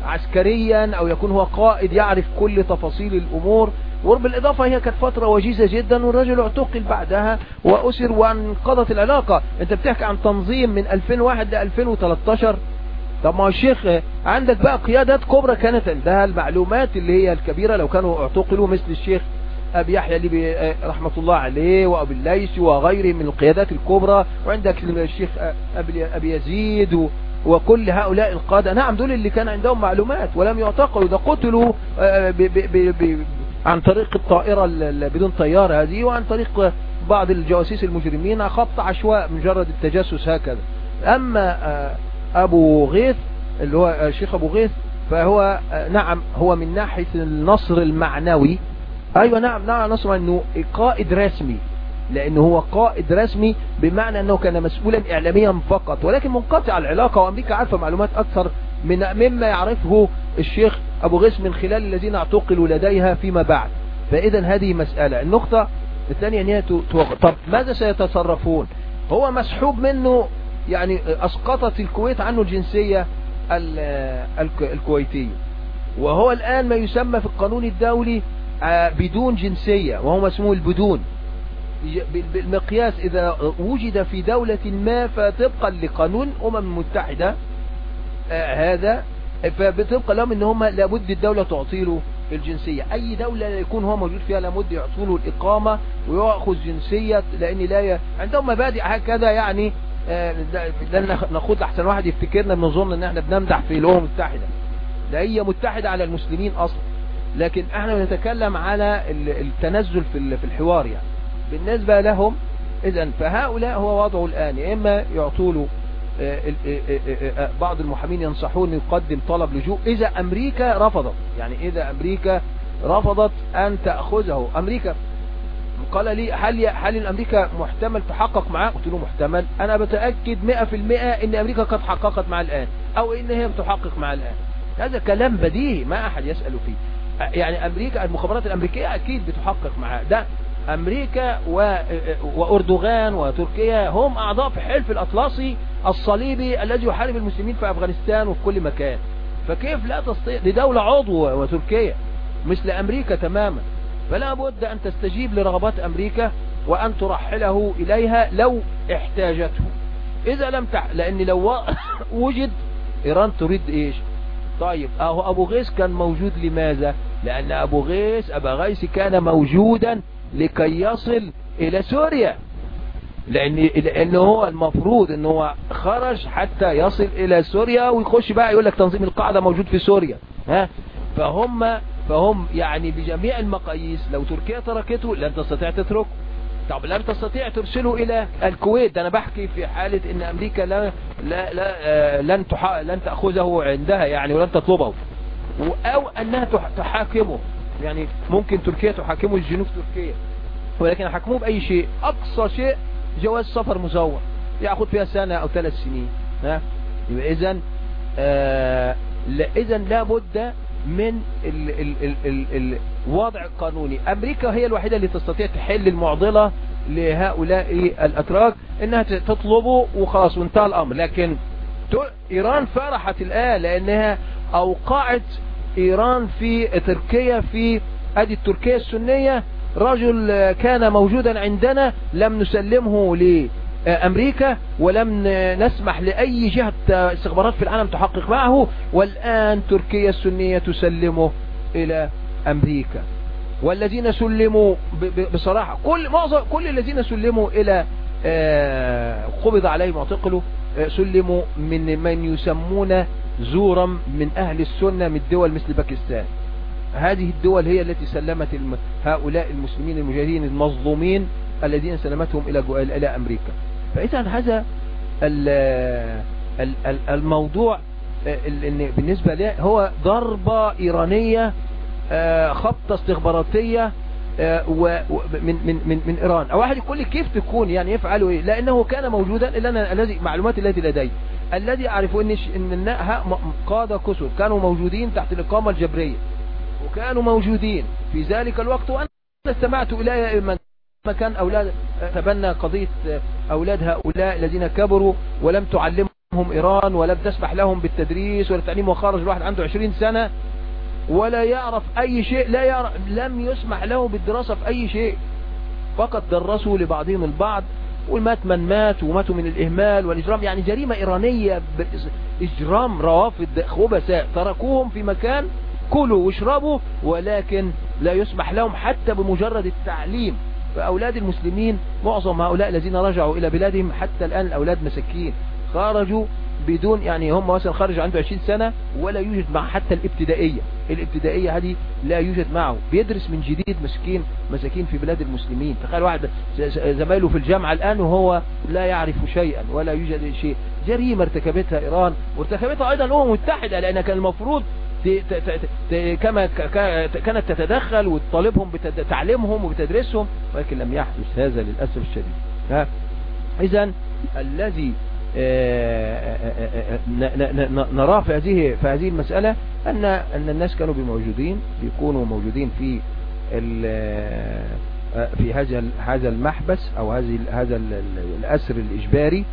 عسكريا أو يكون هو قائد يعرف كل تفاصيل الأمور. وبالإضافة هي كانت فترة وجيزة جدا والرجل اعتقل بعدها وأسر وانقضت العلاقة. أنت بتحكي عن تنظيم من 2001 ل 2013 طب ما الشيخ عندك بقى قيادات كبرى كانت عندها المعلومات اللي هي الكبيرة لو كانوا اعتقلوا مثل الشيخ أبي يحيى اللي رحمة الله عليه وأبي الليث وغيره من القيادات الكبرى وعندك الشيخ أبي يزيد وكل هؤلاء القادة. نعم دول اللي كان عندهم معلومات ولم يعتقلوا ده قتلوا ب عن طريق الطائرة بدون طيارة هذه وعن طريق بعض الجواسيس المجرمين خبط عشواء مجرد التجسس هكذا. أما أبو غيث اللي هو الشيخ أبو غيث فهو آه، نعم هو من ناحية النصر المعنوي. أيوه نعم نعم نصر إنه قائد رسمي. لأنه هو قائد رسمي بمعنى أنه كان مسؤولا اعلاميا فقط. ولكن منقطع العلاقة وأمريكا عارفة معلومات أكثر من مما يعرفه الشيخ أبو غيث من خلال الذين اعتقلوا لديها فيما بعد. فاذا هذه مسألة. النقطة الثانية إن هي توقف. طب ماذا سيتصرفون؟ هو مسحوب منه يعني أسقطت الكويت عنه الجنسية ال- الك- الكويتية. وهو الآن ما يسمى في القانون الدولي آه، بدون جنسية وهو اسمه البدون. بالمقياس إذا وجد في دولة ما فطبقا لقانون أمم المتحدة هذا فبتبقى لهم إن هم لابد الدولة تعطي له الجنسية. أي دولة يكون هو موجود فيها لابد يعطوا له الإقامة ويأخذ جنسية لأن لا ي... عندهم مبادئ هكذا يعني آه، لا- لن نخوض أحسن واحد يفتكرنا بنظن إن إحنا بنمدح في الامم المتحدة ده هي متحدة على المسلمين أصلا. لكن إحنا بنتكلم على ال- التنزل في ال- في الحوار يعني. بالنسبة لهم اذا فهؤلاء هو وضعه الآن. إما يعطوا آه، آه، آه، بعض المحامين ينصحون يقدم طلب لجوء. إذا أمريكا رفضت يعني إذا أمريكا رفضت أن تأخذه. أمريكا قال لي هل هل الأمريكا محتمل؟ تحقق معاه. قلت له محتمل. أنا بتأكد 100% إن أمريكا قد حققت معاه الآن أو إن هي بتحقق معاه الآن. هذا كلام بديهي ما أحد يسأل فيه. يعني أمريكا المخابرات الأمريكية أكيد بتحقق معاه. ده أمريكا و... وأردوغان وتركيا هم أعضاء في حلف الأطلسي الصليبي الذي يحارب المسلمين في أفغانستان وفي كل مكان. فكيف لا تستطيع دي دولة عضو وتركيا مثل أمريكا تماما؟ فلا بد أن تستجيب لرغبات أمريكا وأن ترحله إليها لو احتاجته. إذا لم تح... لأن لو وجد إيران تريد إيش؟ طيب أهو أبو غيث كان موجود لماذا؟ لأن أبو غيث أبا غيث كان موجودا لكي يصل إلى سوريا. لأن لأن هو المفروض إن هو خرج حتى يصل إلى سوريا ويخش بقى يقول لك تنظيم القاعدة موجود في سوريا. ها؟ فهم فهم يعني بجميع المقاييس لو تركيا تركته لن تستطيع تتركه. طب لن تستطيع ترسله إلى الكويت. ده أنا بحكي في حالة إن أمريكا لا لا, لا آه، لن. لن تأخذه عندها يعني ولن تطلبه. أو أنها تح- تحاكمه. يعني ممكن تركيا تحاكمه الجنوب تركيا. ولكن يحاكموه بأي شيء؟ أقصى شيء جواز سفر مزور. ياخد فيها سنة أو ثلاث سنين. ها؟ يبقى اذا آه لا لابد من ال ال ال ال الوضع القانوني. أمريكا هي الوحيدة اللي تستطيع تحل المعضلة لهؤلاء الأتراك إنها تطلبه وخلاص وانتهى الأمر. لكن إيران فرحت الآن لأنها أوقعت إيران في تركيا في أدي التركية السنية. رجل كان موجودا عندنا لم نسلمه لأمريكا ولم نسمح لأي جهة استخبارات في العالم تحقق معه. والآن تركيا السنية تسلمه إلى أمريكا. والذين سلموا بصراحة كل معظم كل الذين سلموا إلى آه، قبض عليهم واعتقلوا آه، سلموا من من يسمون زورا من أهل السنة من دول مثل باكستان هذه الدول هي التي سلمت. هؤلاء المسلمين المجاهدين المظلومين الذين سلمتهم إلى. إلى أمريكا فإذا هذا ال... ال... ال... الموضوع بالنسبة له هو ضربة إيرانية آه، خبطة استخباراتية آه، من من من من إيران أو واحد يقول لي كيف تكون يعني يفعلوا إيه لأنه كان موجودا إلا الذي معلومات التي لدي الذي أعرفه إن إن م- قادة كسر. كانوا موجودين تحت الإقامة الجبرية. وكانوا موجودين. في ذلك الوقت وأنا استمعت إلى من كان أولاد تبنى قضية أولاد هؤلاء الذين كبروا ولم تعلمهم إيران ولم تسمح لهم بالتدريس ولا وخرج الواحد عنده 20 سنة ولا يعرف أي شيء. لا يعرف لم يسمح له بالدراسة في أي شيء. فقط درسوا لبعضهم البعض. ومات من مات وماتوا من الإهمال والإجرام يعني جريمة إيرانية إجرام روافد خبثاء تركوهم في مكان كلوا واشربوا ولكن لا يسمح لهم حتى بمجرد التعليم. فأولاد المسلمين معظم هؤلاء الذين رجعوا إلى بلادهم حتى الآن الأولاد مساكين خرجوا بدون يعني هم مثلا خرج عنده 20 سنة ولا يوجد مع حتى الابتدائية. الابتدائية هذه لا يوجد معه. بيدرس من جديد مسكين مساكين في بلاد المسلمين. تخيل واحد زمايله في الجامعة الآن وهو لا يعرف شيئا ولا يوجد شيء. جريمة ارتكبتها إيران وارتكبتها أيضا الأمم المتحدة لأن كان المفروض كما كانت تتدخل وتطالبهم بتعليمهم وبتدريسهم ولكن لم يحدث هذا للأسف الشديد. إذا الذي نراه في هذه في هذه المسألة أن أن الناس كانوا بموجودين بيكونوا موجودين في في هذا هذا المحبس أو هذه هذا ال- ال- الأسر الإجباري.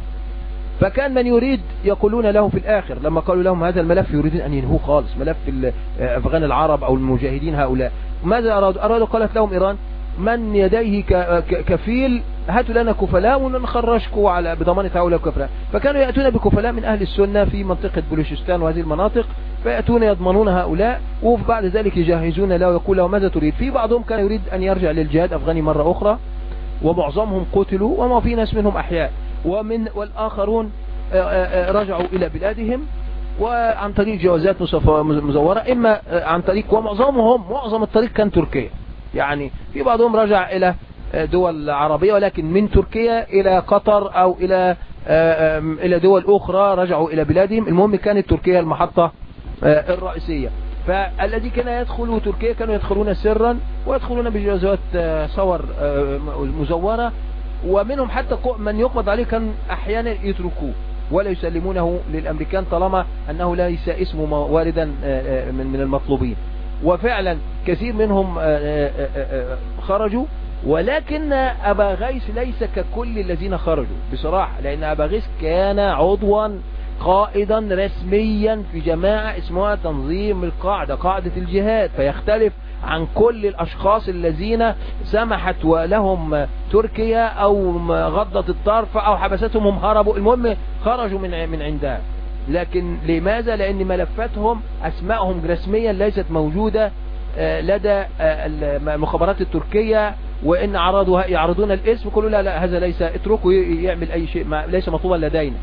فكأن من يريد يقولون له في الآخر لما قالوا لهم هذا الملف يريدون أن ينهوه خالص ملف أفغان العرب أو المجاهدين هؤلاء. ماذا أرادوا؟ أرادوا قالت لهم إيران. من يديه كفيل هاتوا لنا كفلاء ونخرجكم على بضمانة هؤلاء الكفلاء فكانوا يأتون بكفلاء من أهل السنة في منطقة بلوشستان وهذه المناطق فيأتون يضمنون هؤلاء وبعد ذلك يجهزون له ويقول له ماذا تريد؟ في بعضهم كان يريد أن يرجع للجهاد أفغاني مرة أخرى ومعظمهم قتلوا وما في ناس منهم أحياء. ومن والآخرون آه، آه، آه، رجعوا إلى بلادهم وعن طريق جوازات مزورة إما عن طريق ومعظمهم معظم الطريق كان تركيا. يعني في بعضهم رجع إلى دول عربية ولكن من تركيا إلى قطر أو إلى آه، إلى دول أخرى رجعوا إلى بلادهم. المهم كانت تركيا المحطة آه، الرئيسية. فالذي كان يدخل تركيا كانوا يدخلون سرا ويدخلون بجوازات آه، صور مزورة. ومنهم حتى من يقبض عليه كان أحيانا يتركوه ولا يسلمونه للأمريكان طالما أنه ليس اسمه واردا من المطلوبين. وفعلا كثير منهم آه، آه، آه، خرجوا. ولكن أبا غيث ليس ككل الذين خرجوا بصراحة لأن أبا غيث كان عضوا قائدا رسميا في جماعة اسمها تنظيم القاعدة قاعدة الجهاد. فيختلف عن كل الأشخاص الذين سمحت ولهم تركيا أو غضت الطرف أو حبستهم هم هربوا. المهم خرجوا من من عندها. لكن لماذا؟ لأن ملفاتهم أسمائهم رسميا ليست موجودة آه، لدى آه، المخابرات التركية وإن عرضوا يعرضون الاسم يقولوا لا لا هذا ليس اتركوا ي- يعمل أي شيء ليس مطلوبا لدينا.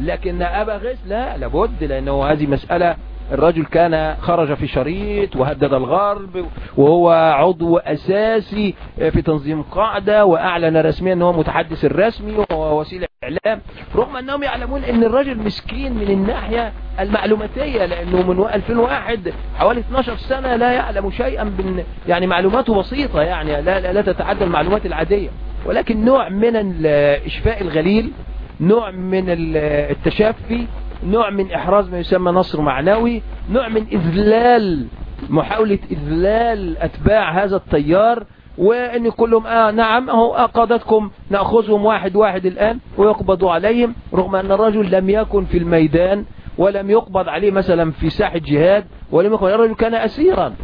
لكن أبا غيث لا لابد لأنه هذه مسألة الرجل كان خرج في شريط وهدد الغرب وهو عضو أساسي في تنظيم قاعدة وأعلن رسميا أنه متحدث الرسمي وهو وسيلة إعلام رغم أنهم يعلمون أن الرجل مسكين من الناحية المعلوماتية لأنه من 2001 حوالي 12 سنة لا يعلم شيئا من يعني معلوماته بسيطة يعني لا, لا, تتعدى المعلومات العادية. ولكن نوع من الإشفاء الغليل نوع من التشافي نوع من إحراز ما يسمى نصر معنوي نوع من إذلال محاولة إذلال أتباع هذا التيار وأن يقول لهم آه نعم أهو قادتكم نأخذهم واحد واحد الآن ويقبضوا عليهم رغم أن الرجل لم يكن في الميدان ولم يقبض عليه مثلا في ساحة جهاد ولم يكن الرجل كان أسيرا.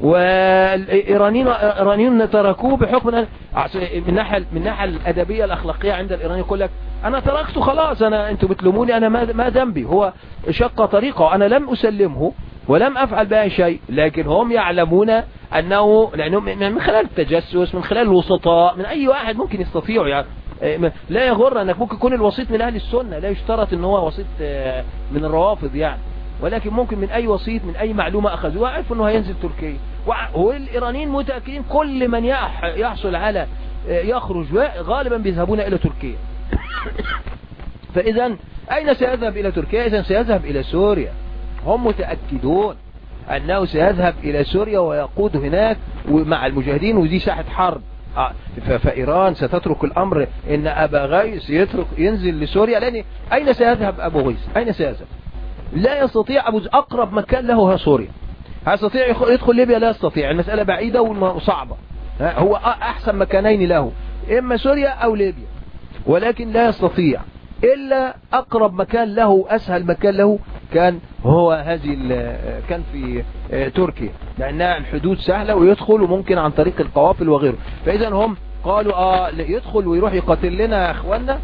والإيرانيين الإيرانيون تركوه بحكم أن من الناحية من الناحية الأدبية الأخلاقية عند الإيراني يقول لك أنا تركته خلاص أنا أنتوا بتلوموني أنا ما ذنبي. هو شق طريقه وأنا لم أسلمه ولم أفعل بها شيء لكن هم يعلمون أنه لأنه من خلال التجسس من خلال الوسطاء من أي واحد ممكن يستطيعوا يعني لا يغر أنك ممكن يكون الوسيط من أهل السنة لا يشترط أن هو وسيط من الروافض يعني. ولكن ممكن من أي وسيط من أي معلومة أخذوها عرفوا أنه هينزل تركيا. والإيرانيين متأكدين كل من يحصل على يخرج غالبا بيذهبون إلى تركيا. فإذا أين سيذهب إلى تركيا؟ إذا سيذهب إلى سوريا. هم متأكدون أنه سيذهب إلى سوريا ويقود هناك مع المجاهدين ودي ساحة حرب. فإيران ستترك الأمر. إن أبا غيث يترك ينزل لسوريا. لأن أين سيذهب أبو غيث؟ أين سيذهب؟ لا يستطيع أبو أقرب مكان له هو سوريا. هيستطيع يدخل ليبيا؟ لا يستطيع. المسألة بعيدة وصعبة. هو أحسن مكانين له. إما سوريا أو ليبيا. ولكن لا يستطيع إلا أقرب مكان له أسهل مكان له كان هو هذه كان في تركيا. لأنها الحدود سهلة ويدخل وممكن عن طريق القوافل وغيره. فإذا هم قالوا آه يدخل ويروح يقاتل لنا أخواننا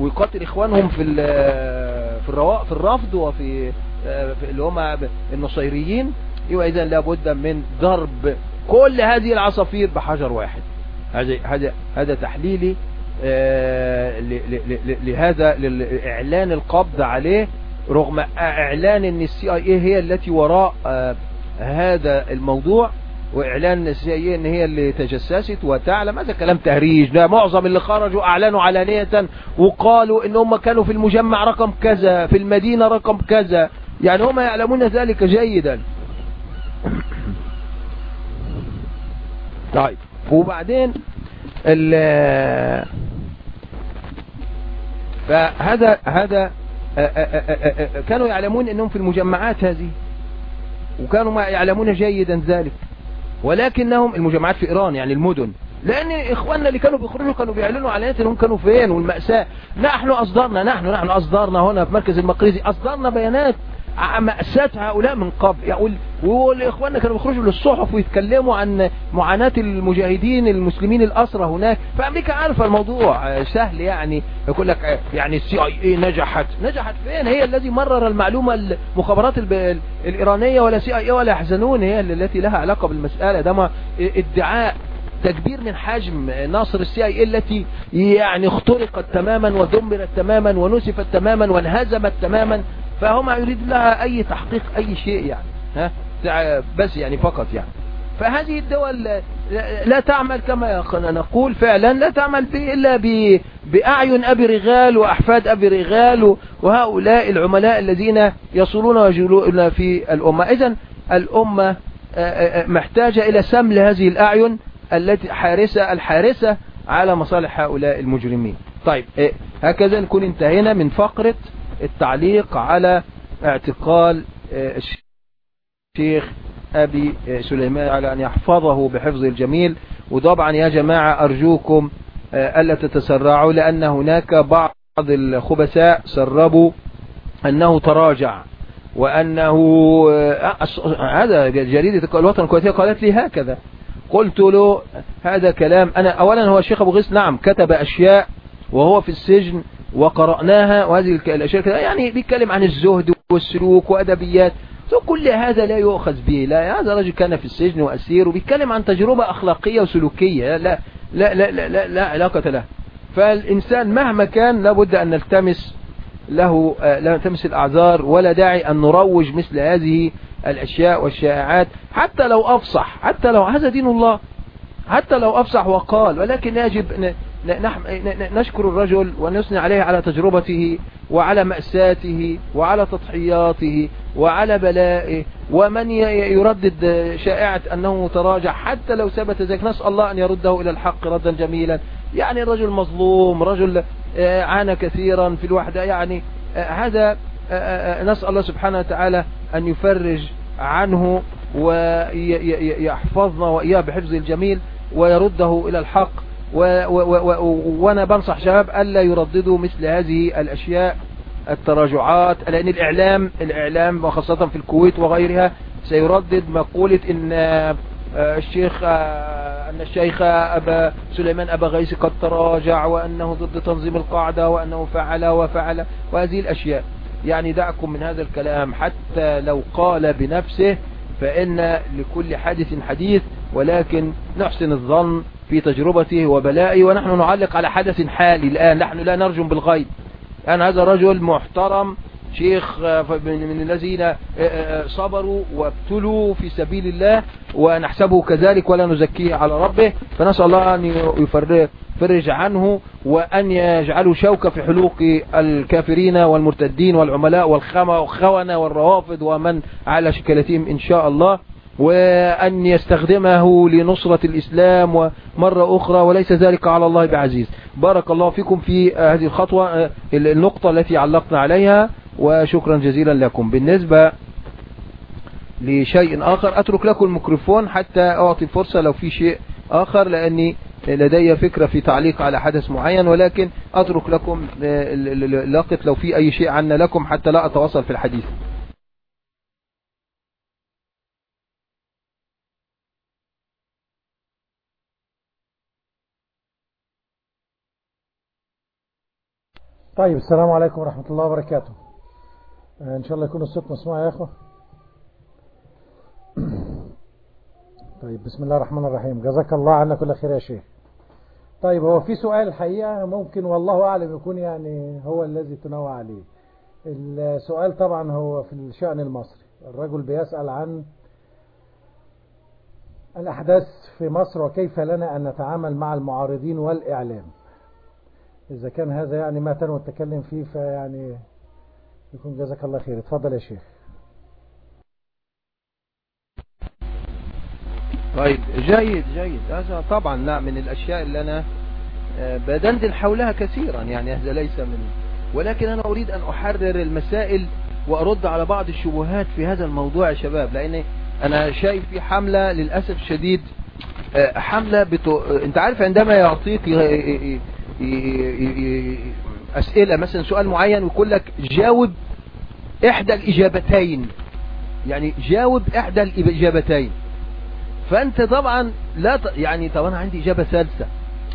ويقاتل إخوانهم في في الروا في الرفض وفي اللي هم النصيريين. يبقى إذا لابد من ضرب كل هذه العصافير بحجر واحد. هذا هذا هذا تحليلي لهذا لإعلان القبض عليه رغم إعلان أن السي آي اي هي التي وراء هذا الموضوع وإعلان السي آي أن هي اللي تجسست وتعلم هذا كلام تهريج لا معظم اللي خرجوا أعلنوا علانية وقالوا أن هم كانوا في المجمع رقم كذا في المدينة رقم كذا يعني هم يعلمون ذلك جيدا. طيب وبعدين فهذا هذا كانوا يعلمون إنهم في المجمعات هذه وكانوا ما يعلمون جيدا ذلك ولكنهم المجمعات في إيران يعني المدن لأن إخواننا اللي كانوا بيخرجوا كانوا بيعلنوا علانيات انهم كانوا فين والمأساة نحن اصدرنا نحن نحن اصدرنا هنا في مركز المقريزي اصدرنا بيانات. مأساة هؤلاء من قبل. يقول والإخواننا كانوا بيخرجوا للصحف ويتكلموا عن معاناة المجاهدين المسلمين الأسرى هناك. فأمريكا عارفة الموضوع سهل يعني. يقول لك يعني ال CIA نجحت. نجحت فين؟ هي الذي مرر المعلومة المخابرات الإيرانية ولا CIA ولا يحزنون هي التي لها علاقة بالمسألة. ده ما ادعاء تكبير من حجم ناصر ال CIA التي يعني اخترقت تماما ودمرت تماما ونسفت تماما وانهزمت تماما. فهم يريد لها أي تحقيق أي شيء يعني ها؟ بس يعني فقط يعني. فهذه الدول لا تعمل كما نقول فعلا لا تعمل إلا بأعين أبي رغال وأحفاد أبي رغال وهؤلاء العملاء الذين يصلون ويجولون في الأمة. إذا الأمة محتاجة إلى سمل هذه الأعين التي حارسة الحارسة على مصالح هؤلاء المجرمين. طيب هكذا نكون انتهينا من فقرة التعليق على اعتقال الشيخ أبي سليمان على أن يحفظه بحفظه الجميل. وطبعا يا جماعة أرجوكم ألا تتسرعوا لأن هناك بعض الخبثاء سربوا أنه تراجع وأنه هذا جريدة الوطن الكويتية قالت لي هكذا. قلت له هذا كلام أنا أولا هو الشيخ أبو غيث نعم كتب أشياء وهو في السجن وقرأناها وهذه الأشياء كده يعني بيتكلم عن الزهد والسلوك وأدبيات. كل هذا لا يؤخذ به. لا هذا رجل كان في السجن وأسير وبيتكلم عن تجربة أخلاقية وسلوكية. لا لا لا لا, لا, لا علاقة له. فالإنسان مهما كان لابد أن نلتمس له لا نلتمس الأعذار ولا داعي أن نروج مثل هذه الأشياء والشائعات. حتى لو أفصح حتى لو هذا دين الله. حتى لو أفصح وقال ولكن يجب نشكر الرجل ونثني عليه على تجربته وعلى مأساته وعلى تضحياته وعلى بلائه ومن يردد شائعة أنه تراجع حتى لو ثبت ذلك. نسأل الله أن يرده إلى الحق ردا جميلا. يعني الرجل مظلوم رجل عانى كثيرا في الوحدة. يعني هذا نسأل الله سبحانه وتعالى أن يفرج عنه ويحفظنا وإياه بحفظه الجميل ويرده إلى الحق. وأنا بنصح شباب ألا يرددوا مثل هذه الأشياء التراجعات لأن الإعلام الإعلام وخاصة في الكويت وغيرها سيردد مقولة إن الشيخ أن الشيخ أبا سليمان أبا غيث قد تراجع وأنه ضد تنظيم القاعدة وأنه فعل وفعل وهذه الأشياء. يعني دعكم من هذا الكلام حتى لو قال بنفسه فإن لكل حادث حديث ولكن نحسن الظن في تجربته وبلائه ونحن نعلق على حدث حالي الآن. نحن لا نرجم بالغيب. أن هذا رجل محترم شيخ من الذين صبروا وابتلوا في سبيل الله ونحسبه كذلك ولا نزكيه على ربه. فنسأل الله أن يفرج عنه وأن يجعله شوكة في حلوق الكافرين والمرتدين والعملاء والخونة والروافض ومن على شكلتهم إن شاء الله. وأن يستخدمه لنصرة الإسلام ومرة أخرى وليس ذلك على الله بعزيز. بارك الله فيكم في هذه الخطوة النقطة التي علقنا عليها وشكرا جزيلا لكم. بالنسبة لشيء آخر أترك لكم الميكروفون حتى أعطي فرصة لو في شيء آخر لأني لدي فكرة في تعليق على حدث معين ولكن أترك لكم لقط لو في أي شيء عنا لكم حتى لا أتواصل في الحديث. طيب السلام عليكم ورحمة الله وبركاته. إن شاء الله يكون الصوت مسموع يا إخوة. طيب بسم الله الرحمن الرحيم. جزاك الله عنا كل خير يا شيخ. طيب هو في سؤال الحقيقة ممكن والله أعلم يكون يعني هو الذي تنوى عليه. السؤال طبعا هو في الشأن المصري. الرجل بيسأل عن الأحداث في مصر وكيف لنا أن نتعامل مع المعارضين والإعلام. إذا كان هذا يعني ما تنوى التكلم فيه فيعني يكون جزاك الله خير. اتفضل يا شيخ. طيب جيد جيد. هذا طبعا لا من الأشياء اللي أنا آه، بدندن حولها كثيرا. يعني هذا ليس من ولكن أنا أريد أن أحرر المسائل وأرد على بعض الشبهات في هذا الموضوع يا شباب. لأن أنا شايف في حملة للأسف الشديد آه، حملة بتو... آه، أنت عارف عندما يعطيك. أسئلة مثلا سؤال معين ويقول لك جاوب إحدى الإجابتين. يعني جاوب إحدى الإجابتين. فأنت طبعا لا ت... يعني طب أنا عندي إجابة ثالثة.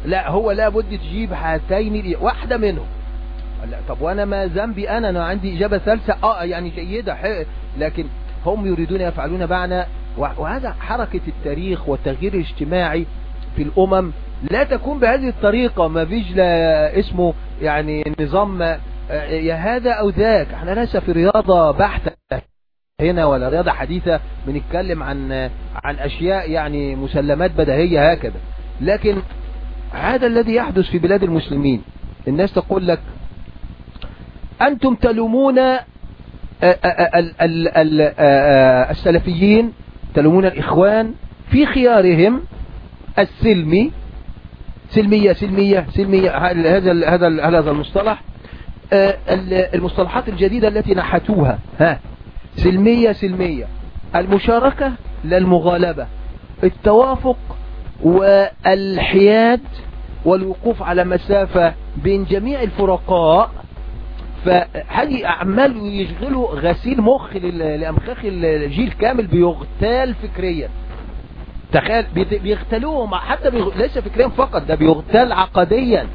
لا هو لابد تجيب هاتين واحدة منهم. لا طب وأنا ما ذنبي أنا أنا عندي إجابة ثالثة. آه يعني جيدة. لكن هم يريدون يفعلون معنا. وهذا حركة التاريخ والتغيير الاجتماعي في الأمم لا تكون بهذه الطريقة ما فيش لا اسمه يعني نظام يا هذا أو ذاك. إحنا ليس في رياضة بحتة هنا ولا رياضة حديثة بنتكلم عن عن أشياء يعني مسلمات بديهية هكذا. لكن هذا الذي يحدث في بلاد المسلمين الناس تقول لك أنتم تلومون السلفيين تلومون الإخوان في خيارهم السلمي سلمية سلمية سلمية هذا هذا هذا المصطلح. المصطلحات الجديدة التي نحتوها ها سلمية سلمية المشاركة للمغالبة التوافق والحياد والوقوف على مسافة بين جميع الفرقاء. فهذه أعمال يشغلوا غسيل مخ لأمخاخ الجيل كامل بيغتال فكريا. تخيل بيغتالوهم حتى بيغ... ليس فكريا فقط ده بيغتال عقديا.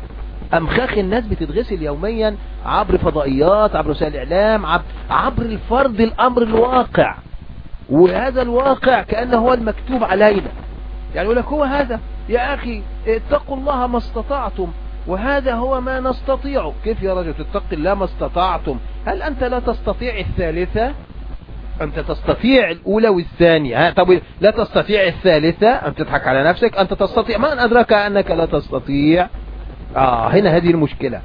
أمخاخ الناس بتتغسل يوميا عبر فضائيات عبر وسائل الإعلام عبر, عبر الفرض الأمر الواقع. وهذا الواقع كأنه هو المكتوب علينا. يعني يقول لك هو هذا يا أخي اتقوا الله ما استطعتم وهذا هو ما نستطيع. كيف يا رجل تتقي الله ما استطعتم؟ هل أنت لا تستطيع الثالثة؟ أنت تستطيع الأولى والثانية. ها طب لا تستطيع الثالثة أنت تضحك على نفسك أنت تستطيع. من أدرك أنك لا تستطيع. آه هنا هذه المشكلة.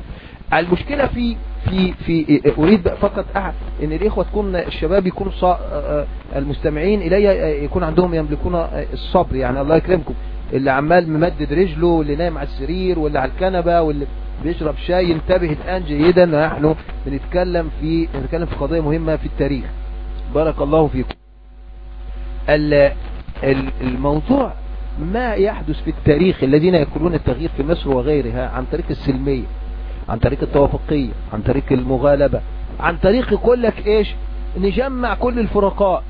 المشكلة في في في أريد فقط إن الإخوة تكون الشباب يكونوا المستمعين إلي يكون عندهم يملكون الصبر. يعني الله يكرمكم. اللي عمال ممدد رجله واللي نايم على السرير واللي على الكنبة واللي بيشرب شاي ينتبه الآن جيدا نحن بنتكلم في بنتكلم في قضية مهمة في التاريخ. بارك الله فيكم. الموضوع ما يحدث في التاريخ الذين يكونون التغيير في مصر وغيرها عن طريق السلمية عن طريق التوافقية عن طريق المغالبة عن طريق يقول لك إيش؟ نجمع كل الفرقاء.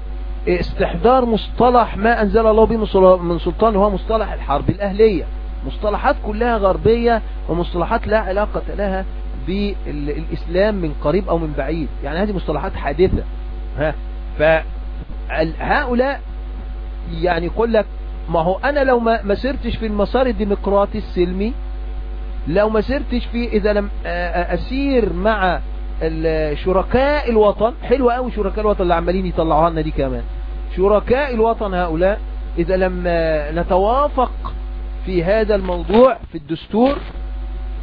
استحضار مصطلح ما أنزل الله به من سلطان وهو مصطلح الحرب الأهلية. مصطلحات كلها غربية ومصطلحات لا علاقة لها بالإسلام من قريب أو من بعيد. يعني هذه مصطلحات حادثة. ها؟ فهؤلاء يعني يقول لك ما هو أنا لو ما سرتش في المسار الديمقراطي السلمي لو ما سرتش في إذا لم أسير مع شركاء الوطن حلوة قوي شركاء الوطن اللي عمالين يطلعوها لنا دي كمان. شركاء الوطن هؤلاء إذا لم نتوافق في هذا الموضوع في الدستور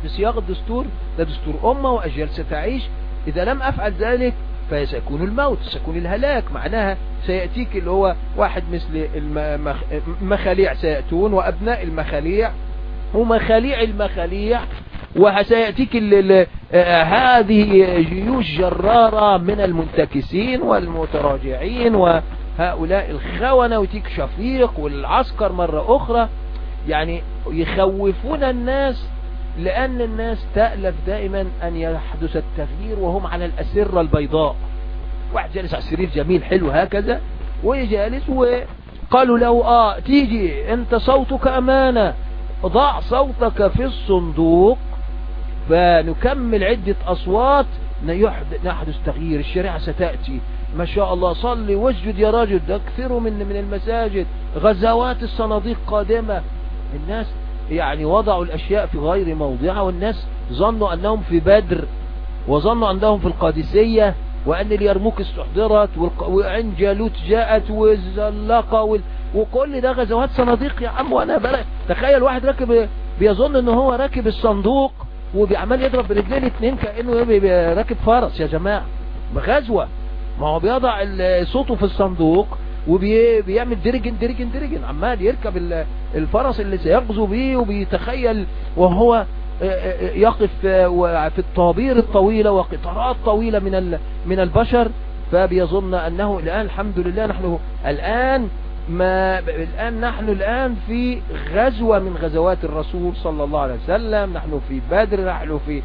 في سياق الدستور ده دستور أمة وأجيال ستعيش. إذا لم أفعل ذلك فسيكون الموت سيكون الهلاك. معناها سيأتيك اللي هو واحد مثل المخاليع سيأتون وأبناء المخاليع. ومخاليع المخاليع وسيأتيك هذه جيوش جرارة من المنتكسين والمتراجعين وهؤلاء الخونة وتيك شفيق والعسكر مرة أخرى. يعني يخوفون الناس لأن الناس تألف دائما أن يحدث التغيير وهم على الأسرة البيضاء. واحد جالس على السرير جميل حلو هكذا. وجالس وقالوا له آه تيجي أنت صوتك أمانة. ضع صوتك في الصندوق فنكمل عدة أصوات نحدث تغيير. الشريعة ستأتي. ما شاء الله صلي واسجد يا رجل. ده من من المساجد. غزوات الصناديق قادمة. الناس يعني وضعوا الأشياء في غير موضعها والناس ظنوا أنهم في بدر وظنوا أنهم في القادسية وأن اليرموك استحضرت وعن جالوت جاءت والزلقة وال... وكل ده غزوات صناديق يا عم وأنا بلا تخيل واحد راكب بيظن إن هو راكب الصندوق وبيعمل يضرب برجلين اتنين كأنه راكب فرس يا جماعة. غزوة ما هو بيضع صوته في الصندوق وبيعمل درجن درجن درجن عمال يركب ال- الفرس اللي سيغزو به وبيتخيل وهو يقف في الطوابير الطويلة وقطارات طويلة من من البشر. فبيظن أنه الآن الحمد لله نحن الآن ما الآن نحن الآن في غزوة من غزوات الرسول صلى الله عليه وسلم. نحن في بدر نحن في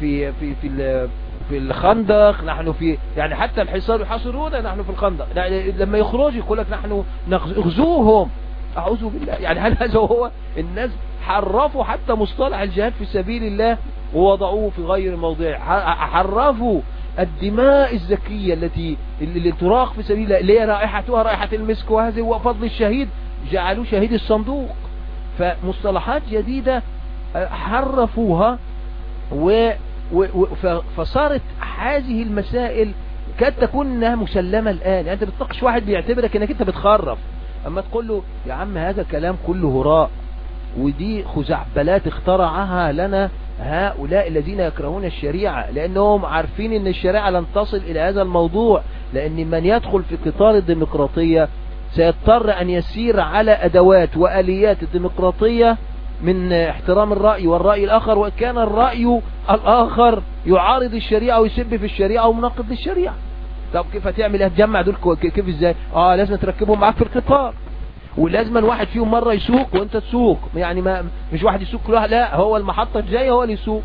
في في في ال- في الخندق نحن في يعني حتى الحصار يحاصرون نحن في الخندق. يعني لما يخرج يقول لك نحن نغزوهم أعوذ بالله. يعني هل هذا هو الناس حرفوا حتى مصطلح الجهاد في سبيل الله ووضعوه في غير موضعه حرفوا الدماء الزكية التي اللي تراق في سبيل الله اللي هي رائحتها رائحة المسك وهذا هو فضل الشهيد. جعلوه شهيد الصندوق. فمصطلحات جديدة آه، حرفوها و فصارت هذه المسائل كاد تكون إنها مسلمة الآن. يعني أنت بتناقش واحد بيعتبرك إنك أنت بتخرف. أما تقول له يا عم هذا كلام كله هراء ودي خزعبلات اخترعها لنا هؤلاء الذين يكرهون الشريعة لأنهم عارفين أن الشريعة لن تصل إلى هذا الموضوع. لأن من يدخل في قطار الديمقراطية سيضطر أن يسير على أدوات وآليات الديمقراطية من احترام الرأي والرأي الآخر وكان الرأي الآخر يعارض الشريعة ويسب في الشريعة ومناقض للشريعة طب كيف هتعمل؟ هتجمع دول كو- كيف إزاي؟ آه لازم تركبهم معاك في القطار. ولازم الواحد فيهم مرة يسوق وأنت تسوق. يعني ما مش واحد يسوق كل واحد لا هو المحطة الجاية هو اللي يسوق.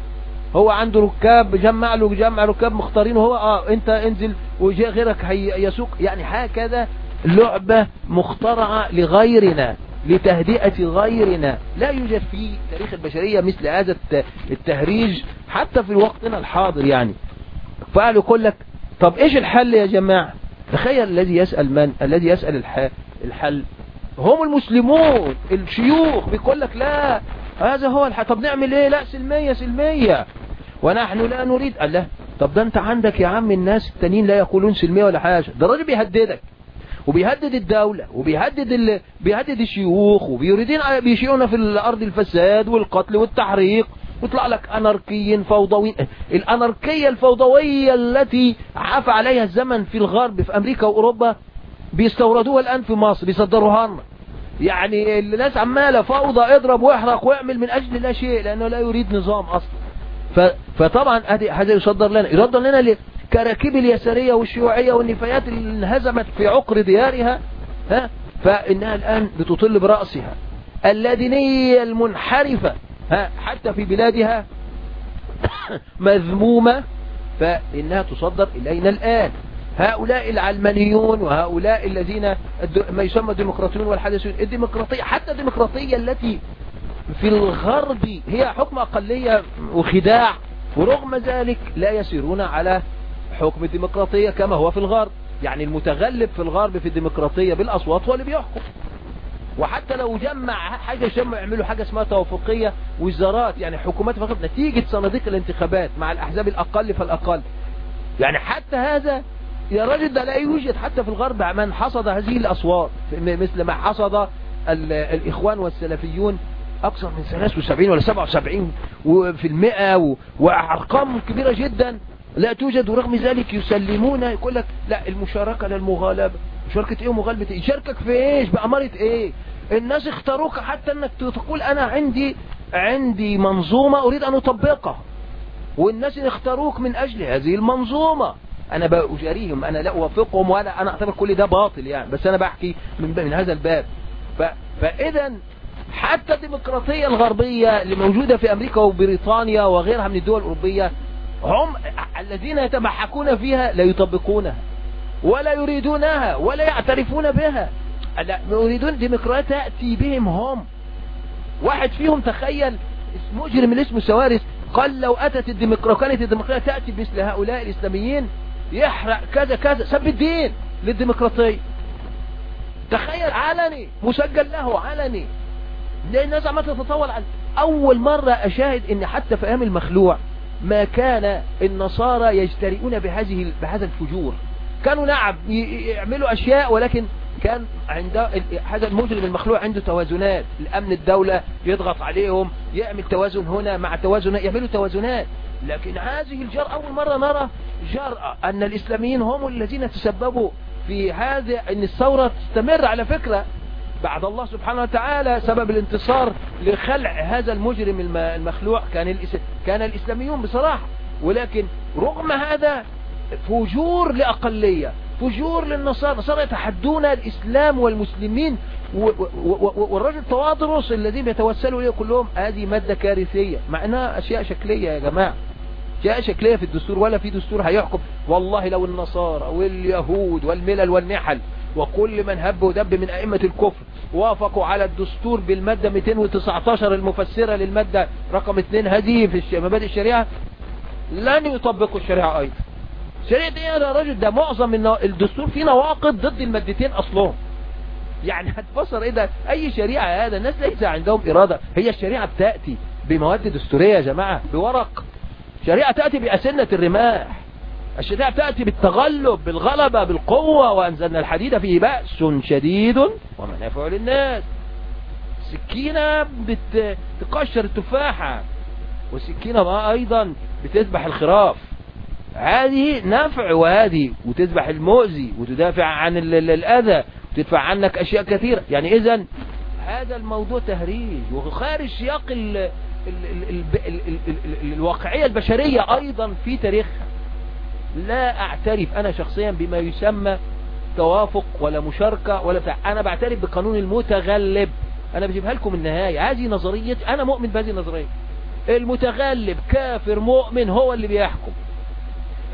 هو عنده ركاب جمع له جمع ركاب مختارين هو آه أنت انزل وجاء غيرك هي يسوق. يعني هكذا لعبة مخترعة لغيرنا. لتهدئة غيرنا. لا يوجد في تاريخ البشرية مثل هذا الت- التهريج حتى في وقتنا الحاضر يعني. فقالوا يقول لك طب إيش الحل يا جماعة؟ تخيل الذي يسأل من؟ الذي يسأل الح... الحل. هم المسلمون الشيوخ. بيقول لك لا هذا هو الحل طب نعمل إيه؟ لا سلمية سلمية. ونحن لا نريد. قال لا طب ده أنت عندك يا عم الناس التانيين لا يقولون سلمية ولا حاجة. ده الراجل بيهددك. وبيهدد الدولة وبيهدد ال... بيهدد الشيوخ وبيريدين بيشيعون في الأرض الفساد والقتل والتحريق ويطلع لك أناركيين فوضويين الأناركية الفوضوية التي عفى عليها الزمن في الغرب في أمريكا وأوروبا بيستوردوها الآن في مصر بيصدروها لنا يعني الناس عمالة فوضى اضرب واحرق واعمل من أجل لا شيء لأنه لا يريد نظام أصلا. فطبعا هذا يصدر لنا يصدر لنا ليه؟ كراكيب اليسارية والشيوعية والنفايات اللي انهزمت في عقر ديارها ها؟ فإنها الآن بتطل برأسها. اللادينية المنحرفة ها؟ حتى في بلادها مذمومة فإنها تصدر إلينا الآن. هؤلاء العلمانيون وهؤلاء الذين ما يسمى الديمقراطيون والحدثيون الديمقراطية حتى الديمقراطية التي في الغرب هي حكم أقلية وخداع ورغم ذلك لا يسيرون على حكم الديمقراطية كما هو في الغرب. يعني المتغلب في الغرب في الديمقراطية بالأصوات هو اللي بيحكم. وحتى لو جمع حاجة يسمى يعملوا حاجة اسمها توافقية وزارات يعني حكومات فقط نتيجة صناديق الانتخابات مع الأحزاب الأقل فالأقل. يعني حتى هذا يا راجل ده لا يوجد حتى في الغرب من حصد هذه الأصوات. مثل ما حصد ال- الإخوان والسلفيون أكثر من 73 ولا 77 في المئة و- وأرقام كبيرة جدا. لا توجد ورغم ذلك يسلمون يقول لك لا المشاركة للمغالبة مشاركة إيه ومغالبة إيه شاركك في إيش؟ بأمارة إيه؟ الناس اختاروك حتى إنك تقول أنا عندي عندي منظومة أريد أن أطبقها. والناس اختاروك من أجل هذه المنظومة. أنا بأجاريهم أنا لا أوافقهم ولا أنا أعتبر كل ده باطل يعني بس أنا بحكي من, من هذا الباب. فاذا حتى الديمقراطية الغربية اللي موجودة في أمريكا وبريطانيا وغيرها من الدول الأوروبية هم الذين يتمحكون فيها لا يطبقونها ولا يريدونها ولا يعترفون بها. لا يريدون ديمقراطية تأتي بهم هم. واحد فيهم تخيل مجرم اسمه سوارس قال لو أتت الديمقراطية كانت الديمقراطية تأتي مثل هؤلاء الإسلاميين يحرق كذا كذا سب الدين للديمقراطية. تخيل علني مسجل له علني. لأن الناس عمالة تتطول على أول مرة أشاهد أن حتى في أيام المخلوع ما كان النصارى يجترئون بهذه بهذا الفجور. كانوا نعم يعملوا أشياء ولكن كان عند هذا المجرم المخلوع عنده توازنات. الأمن الدولة يضغط عليهم يعمل توازن هنا مع توازن يعملوا توازنات. لكن هذه الجرأة أول مرة نرى جرأة أن الإسلاميين هم الذين تسببوا في هذا إن الثورة تستمر على فكرة. بعد الله سبحانه وتعالى سبب الانتصار لخلع هذا المجرم الم- المخلوع. كان كان الإسلاميون بصراحة. ولكن رغم هذا فجور لأقلية فجور للنصارى. النصارى يتحدون الإسلام والمسلمين و- و- و- والرجل تواضرس الذين يتوسلوا إليه كلهم هذه مادة كارثية. مع إنها أشياء شكلية يا جماعة. أشياء شكلية في الدستور ولا في دستور هيحكم. والله لو النصارى واليهود والملل والنحل وكل من هب ودب من أئمة الكفر وافقوا على الدستور بالمادة 219 المفسرة للمادة رقم 2 هذه في مبادئ الشريعة. لن يطبقوا الشريعة أيضا. شريعة إيه يا راجل ده معظم الدستور فيه نواقض ضد المادتين أصلهم يعني هتفسر إيه ده؟ أي شريعة هذا؟ الناس ليس عندهم إرادة. هي الشريعة بتأتي بمواد دستورية يا جماعة بورق. شريعة تأتي بأسنة الرماح. الشريعة تأتي بالتغلب بالغلبة بالقوة وأنزلنا الحديد فيه بأس شديد ومنافع للناس. سكينة بتقشر التفاحة وسكينة ما أيضا بتذبح الخراف. هذه نفع وهذه وتذبح المؤذي وتدافع عن الأذى وتدفع عنك أشياء كثيرة. يعني إذا هذا الموضوع تهريج وخارج سياق الواقعية البشرية أيضا في تاريخها. لا أعترف أنا شخصيا بما يسمى توافق ولا مشاركة ولا بتاع. أنا بعترف بقانون المتغلب. أنا بجيبها لكم النهاية. هذه نظرية أنا مؤمن بهذه النظرية. المتغلب كافر مؤمن هو اللي بيحكم.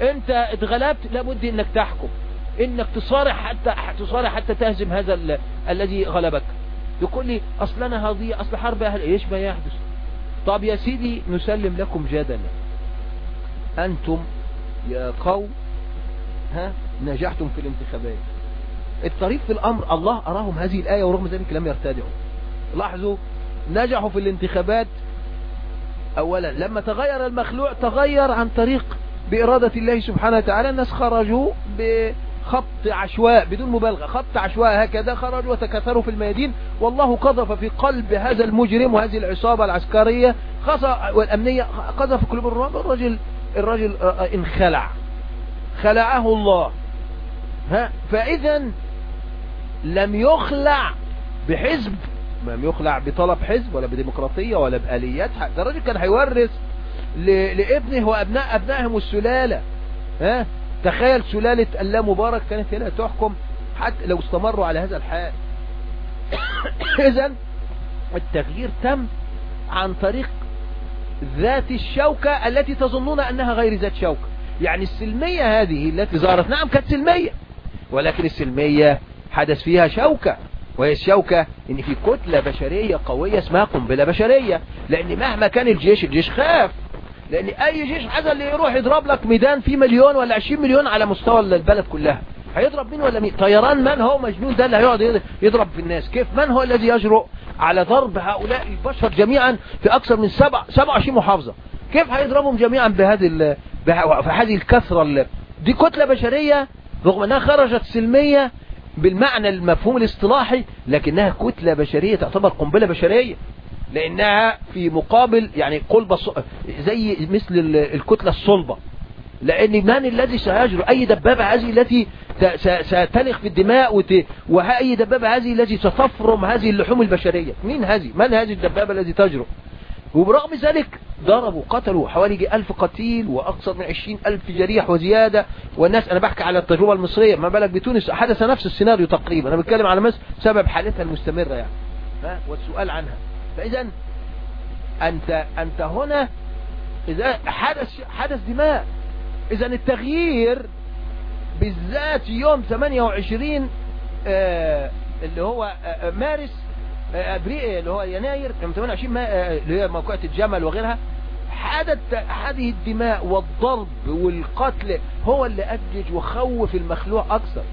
أنت اتغلبت لابد إنك تحكم. إنك تصارح حتى تصارح حتى تهزم هذا ال... الذي غلبك. يقول لي أصل أنا هضيع أصل حرب أهل. إيش ما يحدث؟ طب يا سيدي نسلم لكم جدلا. أنتم يا قوم ها نجحتم في الانتخابات. الطريق في الأمر الله أراهم هذه الآية ورغم ذلك لم يرتدعوا. لاحظوا نجحوا في الانتخابات. اولا لما تغير المخلوع تغير عن طريق بإرادة الله سبحانه وتعالى الناس خرجوا بخط عشواء بدون مبالغة. خط عشواء هكذا خرجوا وتكاثروا في الميادين. والله قذف في قلب هذا المجرم وهذه العصابة العسكرية والأمنية قذف قلوب الرجل الرجل الرجل آه، انخلع خلعه الله. ها؟ فإذا لم يخلع بحزب لم يخلع بطلب حزب ولا بديمقراطية ولا بآليات. ده الراجل كان هيورث لابنه وأبناء أبنائهم السلالة. ها؟ تخيل سلالة الله مبارك كانت هنا تحكم حتى لو استمروا على هذا الحال. اذا التغيير تم عن طريق ذات الشوكة التي تظنون أنها غير ذات شوكة. يعني السلمية هذه التي ظهرت نعم كانت سلمية ولكن السلمية حدث فيها شوكة وهي الشوكة إن في كتلة بشرية قوية اسمها قنبلة بشرية. لأن مهما كان الجيش الجيش خاف. لأن أي جيش عايز اللي يروح يضرب لك ميدان فيه مليون ولا 20 مليون على مستوى البلد كلها. هيضرب مين ولا مين؟ طيران من هو مجنون؟ ده اللي هيقعد يضرب في الناس. كيف؟ من هو الذي يجرؤ؟ على ضرب هؤلاء البشر جميعا في أكثر من سبع 27 محافظة كيف هيضربهم جميعا بهذه. في هذه الكثرة ال... دي كتلة بشرية رغم أنها خرجت سلمية بالمعنى المفهوم الاصطلاحي لكنها كتلة بشرية تعتبر قنبلة بشرية لأنها في مقابل يعني قلبة. زي مثل ال- الكتلة الصلبة لأن من الذي سيجرؤ أي دبابة هذه التي ت- س- ستنخ في الدماء. واي دبابة هذه التي ستفرم هذه اللحوم البشرية. مين هذه؟ من هذه الدبابة التي تجرؤ وبرغم ذلك ضربوا قتلوا حوالي ألف قتيل وأكثر من عشرين ألف جريح وزيادة. والناس أنا بحكي على التجربة المصرية ما بالك بتونس؟ حدث نفس السيناريو تقريبا. أنا بتكلم على مصر سبب حالتها المستمرة يعني. والسؤال عنها. فإذا أنت أنت هنا إذا حدث حدث دماء. إذا التغيير بالذات يوم 28 آه اللي هو آه مارس آه أبريل اللي هو يناير يوم 28 ما آه اللي هي موقعة الجمل وغيرها حدث هذه الدماء والضرب والقتل هو اللي أدج وخوف المخلوع أكثر.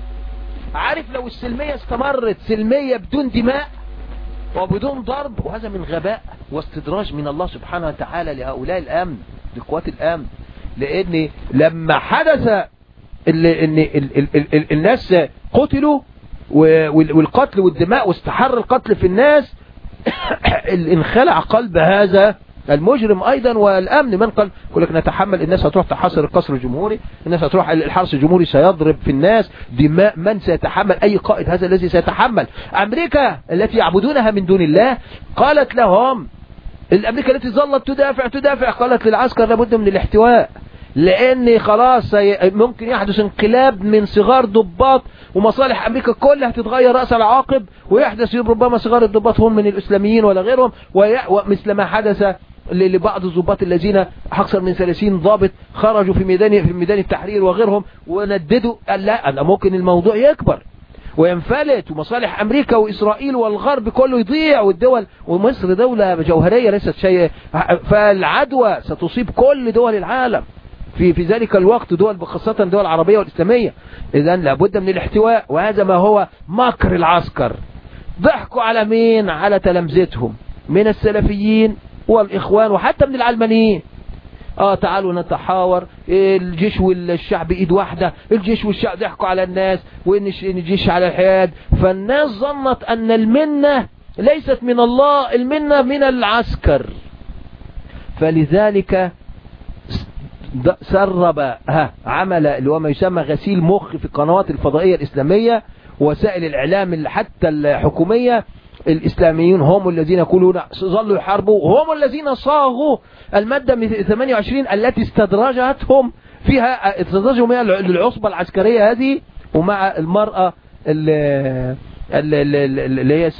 عارف لو السلمية استمرت سلمية بدون دماء وبدون ضرب وهذا من غباء واستدراج من الله سبحانه وتعالى لهؤلاء الأمن لقوات الأمن. لأن لما حدث إن ال ال ال ال الناس قتلوا والقتل والدماء واستحر القتل في الناس انخلع قلب هذا المجرم أيضا والأمن. من قال؟ يقول لك نتحمل الناس هتروح تحاصر القصر الجمهوري الناس هتروح الحرس الجمهوري سيضرب في الناس. دماء من سيتحمل؟ أي قائد هذا الذي سيتحمل؟ أمريكا التي يعبدونها من دون الله. قالت لهم الأمريكا التي ظلت تدافع تدافع. قالت للعسكر لابد من الاحتواء. لأن خلاص ممكن يحدث انقلاب من صغار ضباط ومصالح أمريكا كلها تتغير رأس العاقب ويحدث ربما صغار الضباط هم من الإسلاميين ولا غيرهم ومثل ما حدث لبعض الضباط الذين أكثر من 30 ضابط خرجوا في ميدان في ميدان التحرير وغيرهم ونددوا لا ممكن الموضوع يكبر وينفلت ومصالح أمريكا وإسرائيل والغرب كله يضيع والدول ومصر دولة جوهرية ليست شيء فالعدوى ستصيب كل دول العالم. في في ذلك الوقت دول خاصة الدول العربية والإسلامية. إذا لابد من الاحتواء وهذا ما هو مكر العسكر. ضحكوا على مين؟ على تلامذتهم. من السلفيين والإخوان وحتى من العلمانيين. آه تعالوا نتحاور. الجيش والشعب إيد واحدة. الجيش والشعب ضحكوا على الناس. وان الجيش على الحياد. فالناس ظنت أن المنة ليست من الله المنة من العسكر. فلذلك سرب عمل اللي هو ما يسمى غسيل مخ في القنوات الفضائية الإسلامية وسائل الإعلام حتى الحكومية الإسلاميون هم الذين يقولون ظلوا يحاربوا هم الذين صاغوا المادة 28 التي استدرجتهم فيها استدرجهم العصبة العسكرية هذه ومع المرأة اللي اللي هي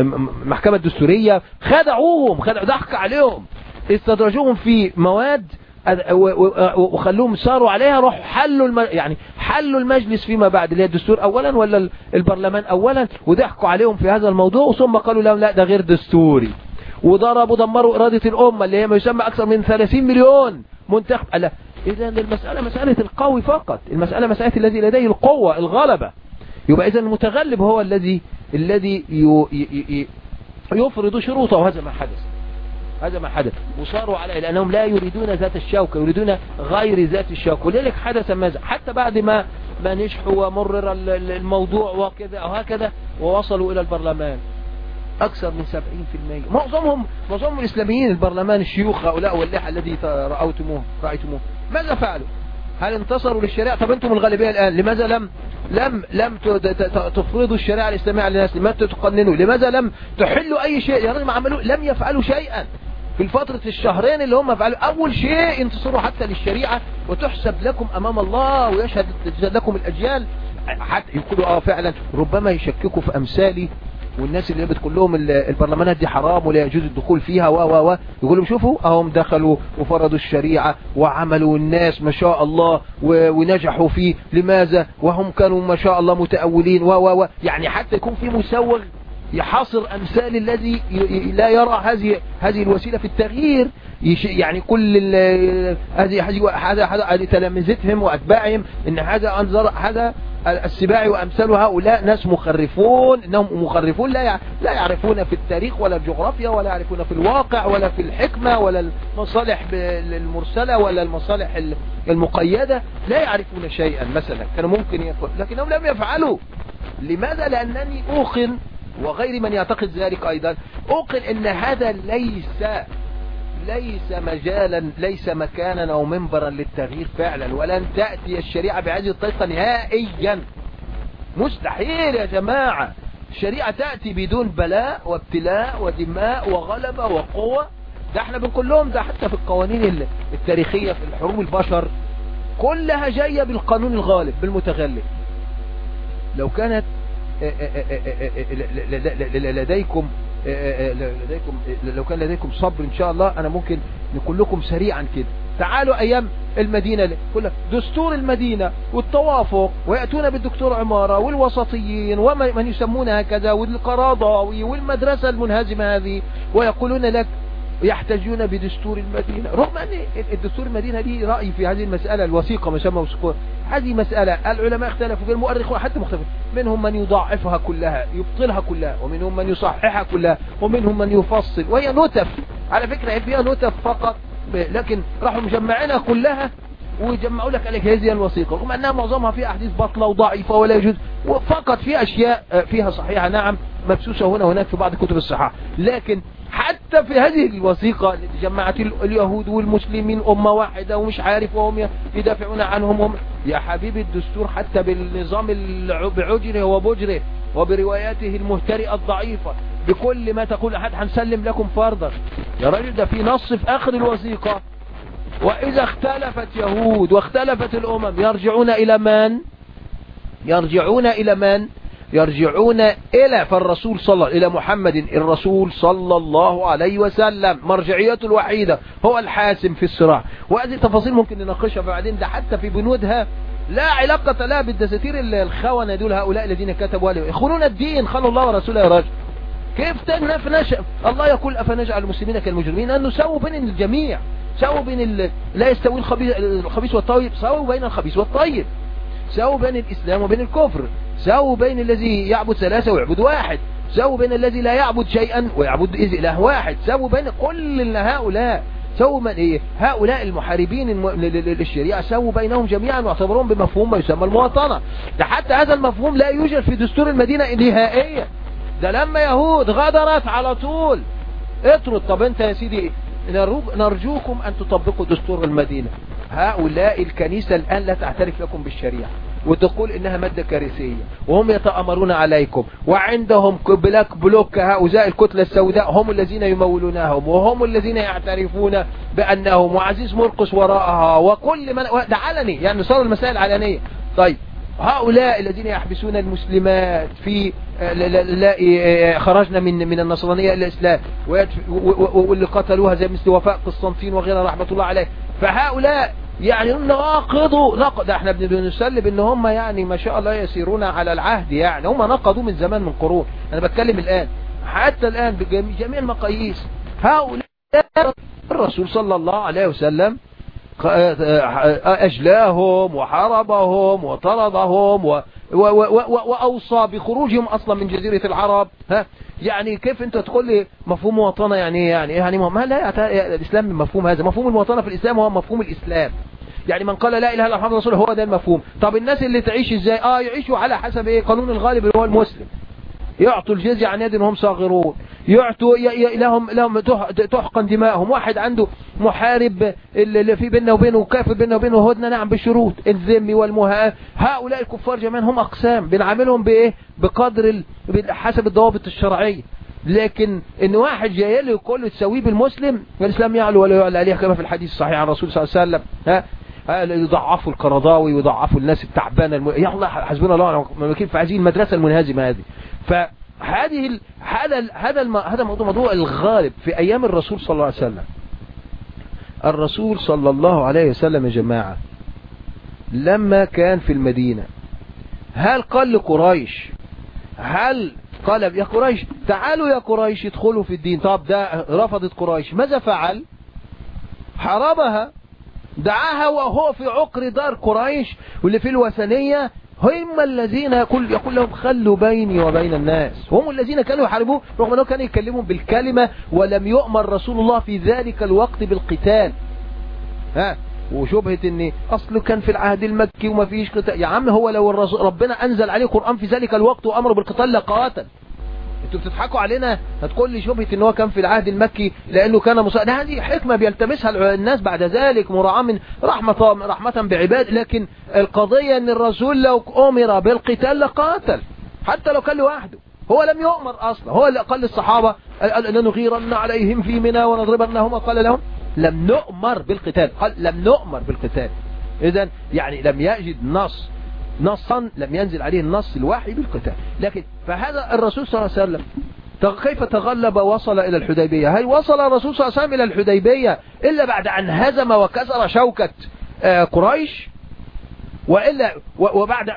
المحكمة الدستورية خدعوهم خدعوا ضحك عليهم. استدرجوهم في مواد وخلوهم صاروا عليها روح حلوا. يعني حلوا المجلس فيما بعد اللي هي الدستور اولا ولا البرلمان اولا وضحكوا عليهم في هذا الموضوع ثم قالوا لهم لا ده غير دستوري. وضربوا دمروا إرادة الأمة اللي هي ما يسمى أكثر من 30 مليون منتخب. لا إذا المسألة مسألة القوي فقط المسألة مسألة الذي لديه القوة الغلبة. يبقى إذا المتغلب هو الذي الذي يفرض شروطه وهذا ما حدث. هذا ما حدث. وصاروا على لأنهم لا يريدون ذات الشوكة يريدون غير ذات الشوكة ولذلك حدث ماذا؟ حتى بعد ما ما نجحوا ومرر الموضوع وكذا وهكذا ووصلوا إلى البرلمان. أكثر من 70% معظمهم معظمهم الإسلاميين البرلمان الشيوخ هؤلاء واللحى الذي رأيتموه رأيتموه. ماذا فعلوا؟ هل انتصروا للشريعة؟ طب أنتم الغالبية الآن لماذا لم لم لم تفرضوا الشريعة الإسلامية على الناس لماذا تقننوا؟ لماذا لم تحلوا أي شيء؟ يا رجل ما عملوا لم يفعلوا شيئا. في فترة الشهرين اللي هم فعلوا أول شيء انتصروا حتى للشريعة وتحسب لكم أمام الله ويشهد لكم الأجيال. حتى يقولوا آه فعلا ربما يشككوا في أمثالي والناس اللي بتقول لهم البرلمانات دي حرام ولا يجوز الدخول فيها و و و. يقولوا شوفوا أهم دخلوا وفرضوا الشريعة وعملوا الناس ما شاء الله ونجحوا فيه. لماذا؟ وهم كانوا ما شاء الله متأولين و و و. يعني حتى يكون في مسوغ يحاصر أمثال الذي لا يرى هذه هذه الوسيلة في التغيير. يعني كل هذه هذا هذا تلامذتهم وأتباعهم إن هذا أنظر هذا السباعي وأمثال هؤلاء ناس مخرفون إنهم مخرفون لا لا يعرفون في التاريخ ولا الجغرافيا ولا يعرفون في الواقع ولا في الحكمة ولا المصالح المرسلة ولا المصالح المقيدة. لا يعرفون شيئا مثلا. كانوا ممكن يقول لكنهم لم يفعلوا. لماذا؟ لأنني أوقن وغير من يعتقد ذلك أيضا. أوقن أن هذا ليس ليس مجالا ليس مكانا أو منبرا للتغيير فعلا ولن تأتي الشريعة بهذه الطريقة نهائيا. مستحيل يا جماعة. الشريعة تأتي بدون بلاء وابتلاء ودماء وغلبة وقوة. ده إحنا بنقول لهم ده حتى في القوانين التاريخية في الحروب البشر كلها جاية بالقانون الغالب بالمتغلب. لو كانت لديكم لديكم لو كان لديكم صبر إن شاء الله أنا ممكن نقول لكم سريعا كده. تعالوا أيام المدينة كل دستور المدينة والتوافق ويأتون بالدكتور عمارة والوسطيين ومن يسمون هكذا والقراضاوي والمدرسة المنهزمة هذه ويقولون لك يحتاجون بدستور المدينة. رغم أن الدستور المدينة دي رأي في هذه المسألة الوثيقة ما يسمى وثيقة. هذه مسألة العلماء اختلفوا في المؤرخون حتى مختلفين منهم من يضاعفها كلها يبطلها كلها ومنهم من يصححها كلها ومنهم من يفصل. وهي نتف. على فكرة فيها نتف فقط لكن راحوا مجمعينها كلها ويجمعوا لك عليك. هذه الوثيقة. رغم أنها معظمها فيها أحاديث بطلة وضعيفة ولا يجوز وفقط في أشياء فيها صحيحة. نعم مبسوسة هنا وهناك في بعض كتب الصحاح لكن حتى في هذه الوثيقة التي جمعت اليهود والمسلمين أمة واحدة ومش عارف وهم يدافعون عنهم هم يا حبيبي الدستور حتى بالنظام بعجره وبجره وبرواياته المهترئة الضعيفة بكل ما تقول أحد هنسلم لكم فرضا. يا راجل ده في نص في آخر الوثيقة. وإذا اختلفت يهود واختلفت الأمم يرجعون إلى من؟ يرجعون إلى من؟ يرجعون إلى فالرسول صلى إلى محمد الرسول صلى الله عليه وسلم. مرجعيته الوحيدة هو الحاسم في الصراع. وهذه تفاصيل ممكن نناقشها بعدين ده حتى في بنودها لا علاقة لها بالدساتير الخونة دول هؤلاء الذين كتبوا عليه يخونون الدين خلوا الله ورسوله يا راجل. كيف تنف نشأ؟ الله يقول أفنجعل المسلمين كالمجرمين؟ أنه سووا بين الجميع. سووا بين ال... لا يستوي الخبيث والطيب. سووا بين الخبيث والطيب. سووا بين الإسلام وبين الكفر. سووا بين الذي يعبد ثلاثة ويعبد واحد. سووا بين الذي لا يعبد شيئا ويعبد إله واحد. سووا بين كل هؤلاء. سووا من إيه؟ هؤلاء المحاربين للشريعة. سووا بينهم جميعا واعتبروهم بمفهوم ما يسمى المواطنة. ده حتى هذا المفهوم لا يوجد في دستور المدينة نهائيا. ده لما يهود غدرت على طول. اطرد. طب أنت يا سيدي نرجو- نرجوكم أن تطبقوا دستور المدينة. هؤلاء الكنيسة الآن لا تعترف لكم بالشريعة. وتقول إنها مادة كارثية. وهم يتأمرون عليكم. وعندهم Black Bloc هؤلاء الكتلة السوداء. هم الذين يمولونهم. وهم الذين يعترفون بأنهم. وعزيز مرقس وراءها. وكل من ده علني. يعني صار المسائل علنية. طيب. هؤلاء الذين يحبسون المسلمات في لا- خرجنا من من النصرانية إلى الإسلام. واللي قتلوها زي مثل وفاء قسطنطين وغيرها رحمة الله عليه. فهؤلاء يعني ناقضوا نقد إحنا بن- بنسلب ان هم يعني ما شاء الله يسيرون على العهد يعني. هم نقضوا من زمان من قرون. أنا بتكلم الآن. حتى الآن بجميع المقاييس. هؤلاء الرسول صلى الله عليه وسلم أجلاهم وحاربهم وطردهم و و و و وأوصى بخروجهم أصلا من جزيرة العرب. ها؟ يعني كيف أنت تقول لي مفهوم مواطنة يعني إيه؟ يعني يعني ما لا الإسلام مفهوم هذا. مفهوم المواطنة في الإسلام هو مفهوم الإسلام. يعني من قال لا إله إلا الله محمد رسول هو ده المفهوم. طب الناس اللي تعيش إزاي؟ آه يعيشوا على حسب إيه؟ قانون الغالب اللي هو المسلم. يعطوا الجزية عن يد وهم صاغرون. يعطوا لهم لهم تح- تحقن دماءهم. واحد عنده محارب اللي في بيننا وبينه كافر بيننا وبينه هدنة نعم بالشروط الذم والمهاء. هؤلاء الكفار جميعا هم أقسام. بنعاملهم بإيه؟ بقدر. حسب الضوابط الشرعية. لكن إن واحد جاي له يقول تسويه بالمسلم الإسلام يعلو ولا يعلى عليه كما في الحديث الصحيح عن الرسول صلى الله عليه وسلم. ها؟ ها، يضعفوا القرضاوي ويضعفوا الناس التعبانة الم... يا الله حسبنا الله ونعم الوكيل. في هذه المدرسة المنهزمة هذه. فهذه. هذا. هذا. هذا موضوع موضوع الغالب في أيام الرسول صلى الله عليه وسلم الرسول صلى الله عليه وسلم يا جماعة لما كان في المدينة هل قال لقريش هل قال يا قريش تعالوا يا قريش ادخلوا في الدين طب ده رفضت قريش ماذا فعل حاربها دعاها وهو في عقر دار قريش واللي في الوثنية هم الذين يقول, يقول لهم خلوا بيني وبين الناس. هم الذين كانوا يحاربوه رغم أنه كانوا يتكلمون بالكلمة ولم يؤمر رسول الله في ذلك الوقت بالقتال. ها؟ وشبهة إن اصله كان في العهد المكي وما فيش قتال. يا عم هو لو ربنا أنزل عليه قرآن في ذلك الوقت وأمره بالقتال لقاتل. أنتوا بتضحكوا علينا؟ هتقول لي شبهة إن هو كان في العهد المكي لأنه كان مصا ده هذه حكمة بيلتمسها الناس بعد ذلك مراعاة من رحمة رحمة بعباد. لكن القضية إن الرسول لو أمر بالقتال لقاتل حتى لو كان لوحده. هو لم يؤمر أصلا. هو اللي قال للصحابة لنغيرن عليهم في منى ونضربنهم. قال لهم لم نؤمر بالقتال. قال لم نؤمر بالقتال. اذا يعني لم يجد نص نصا لم ينزل عليه النص الوحي بالقتال. لكن فهذا الرسول صلى الله عليه وسلم كيف تغلب وصل إلى الحديبية؟ هل وصل الرسول صلى الله عليه وسلم إلى الحديبية إلا بعد أن هزم وكسر شوكة آه، قريش؟ وإلا وبعد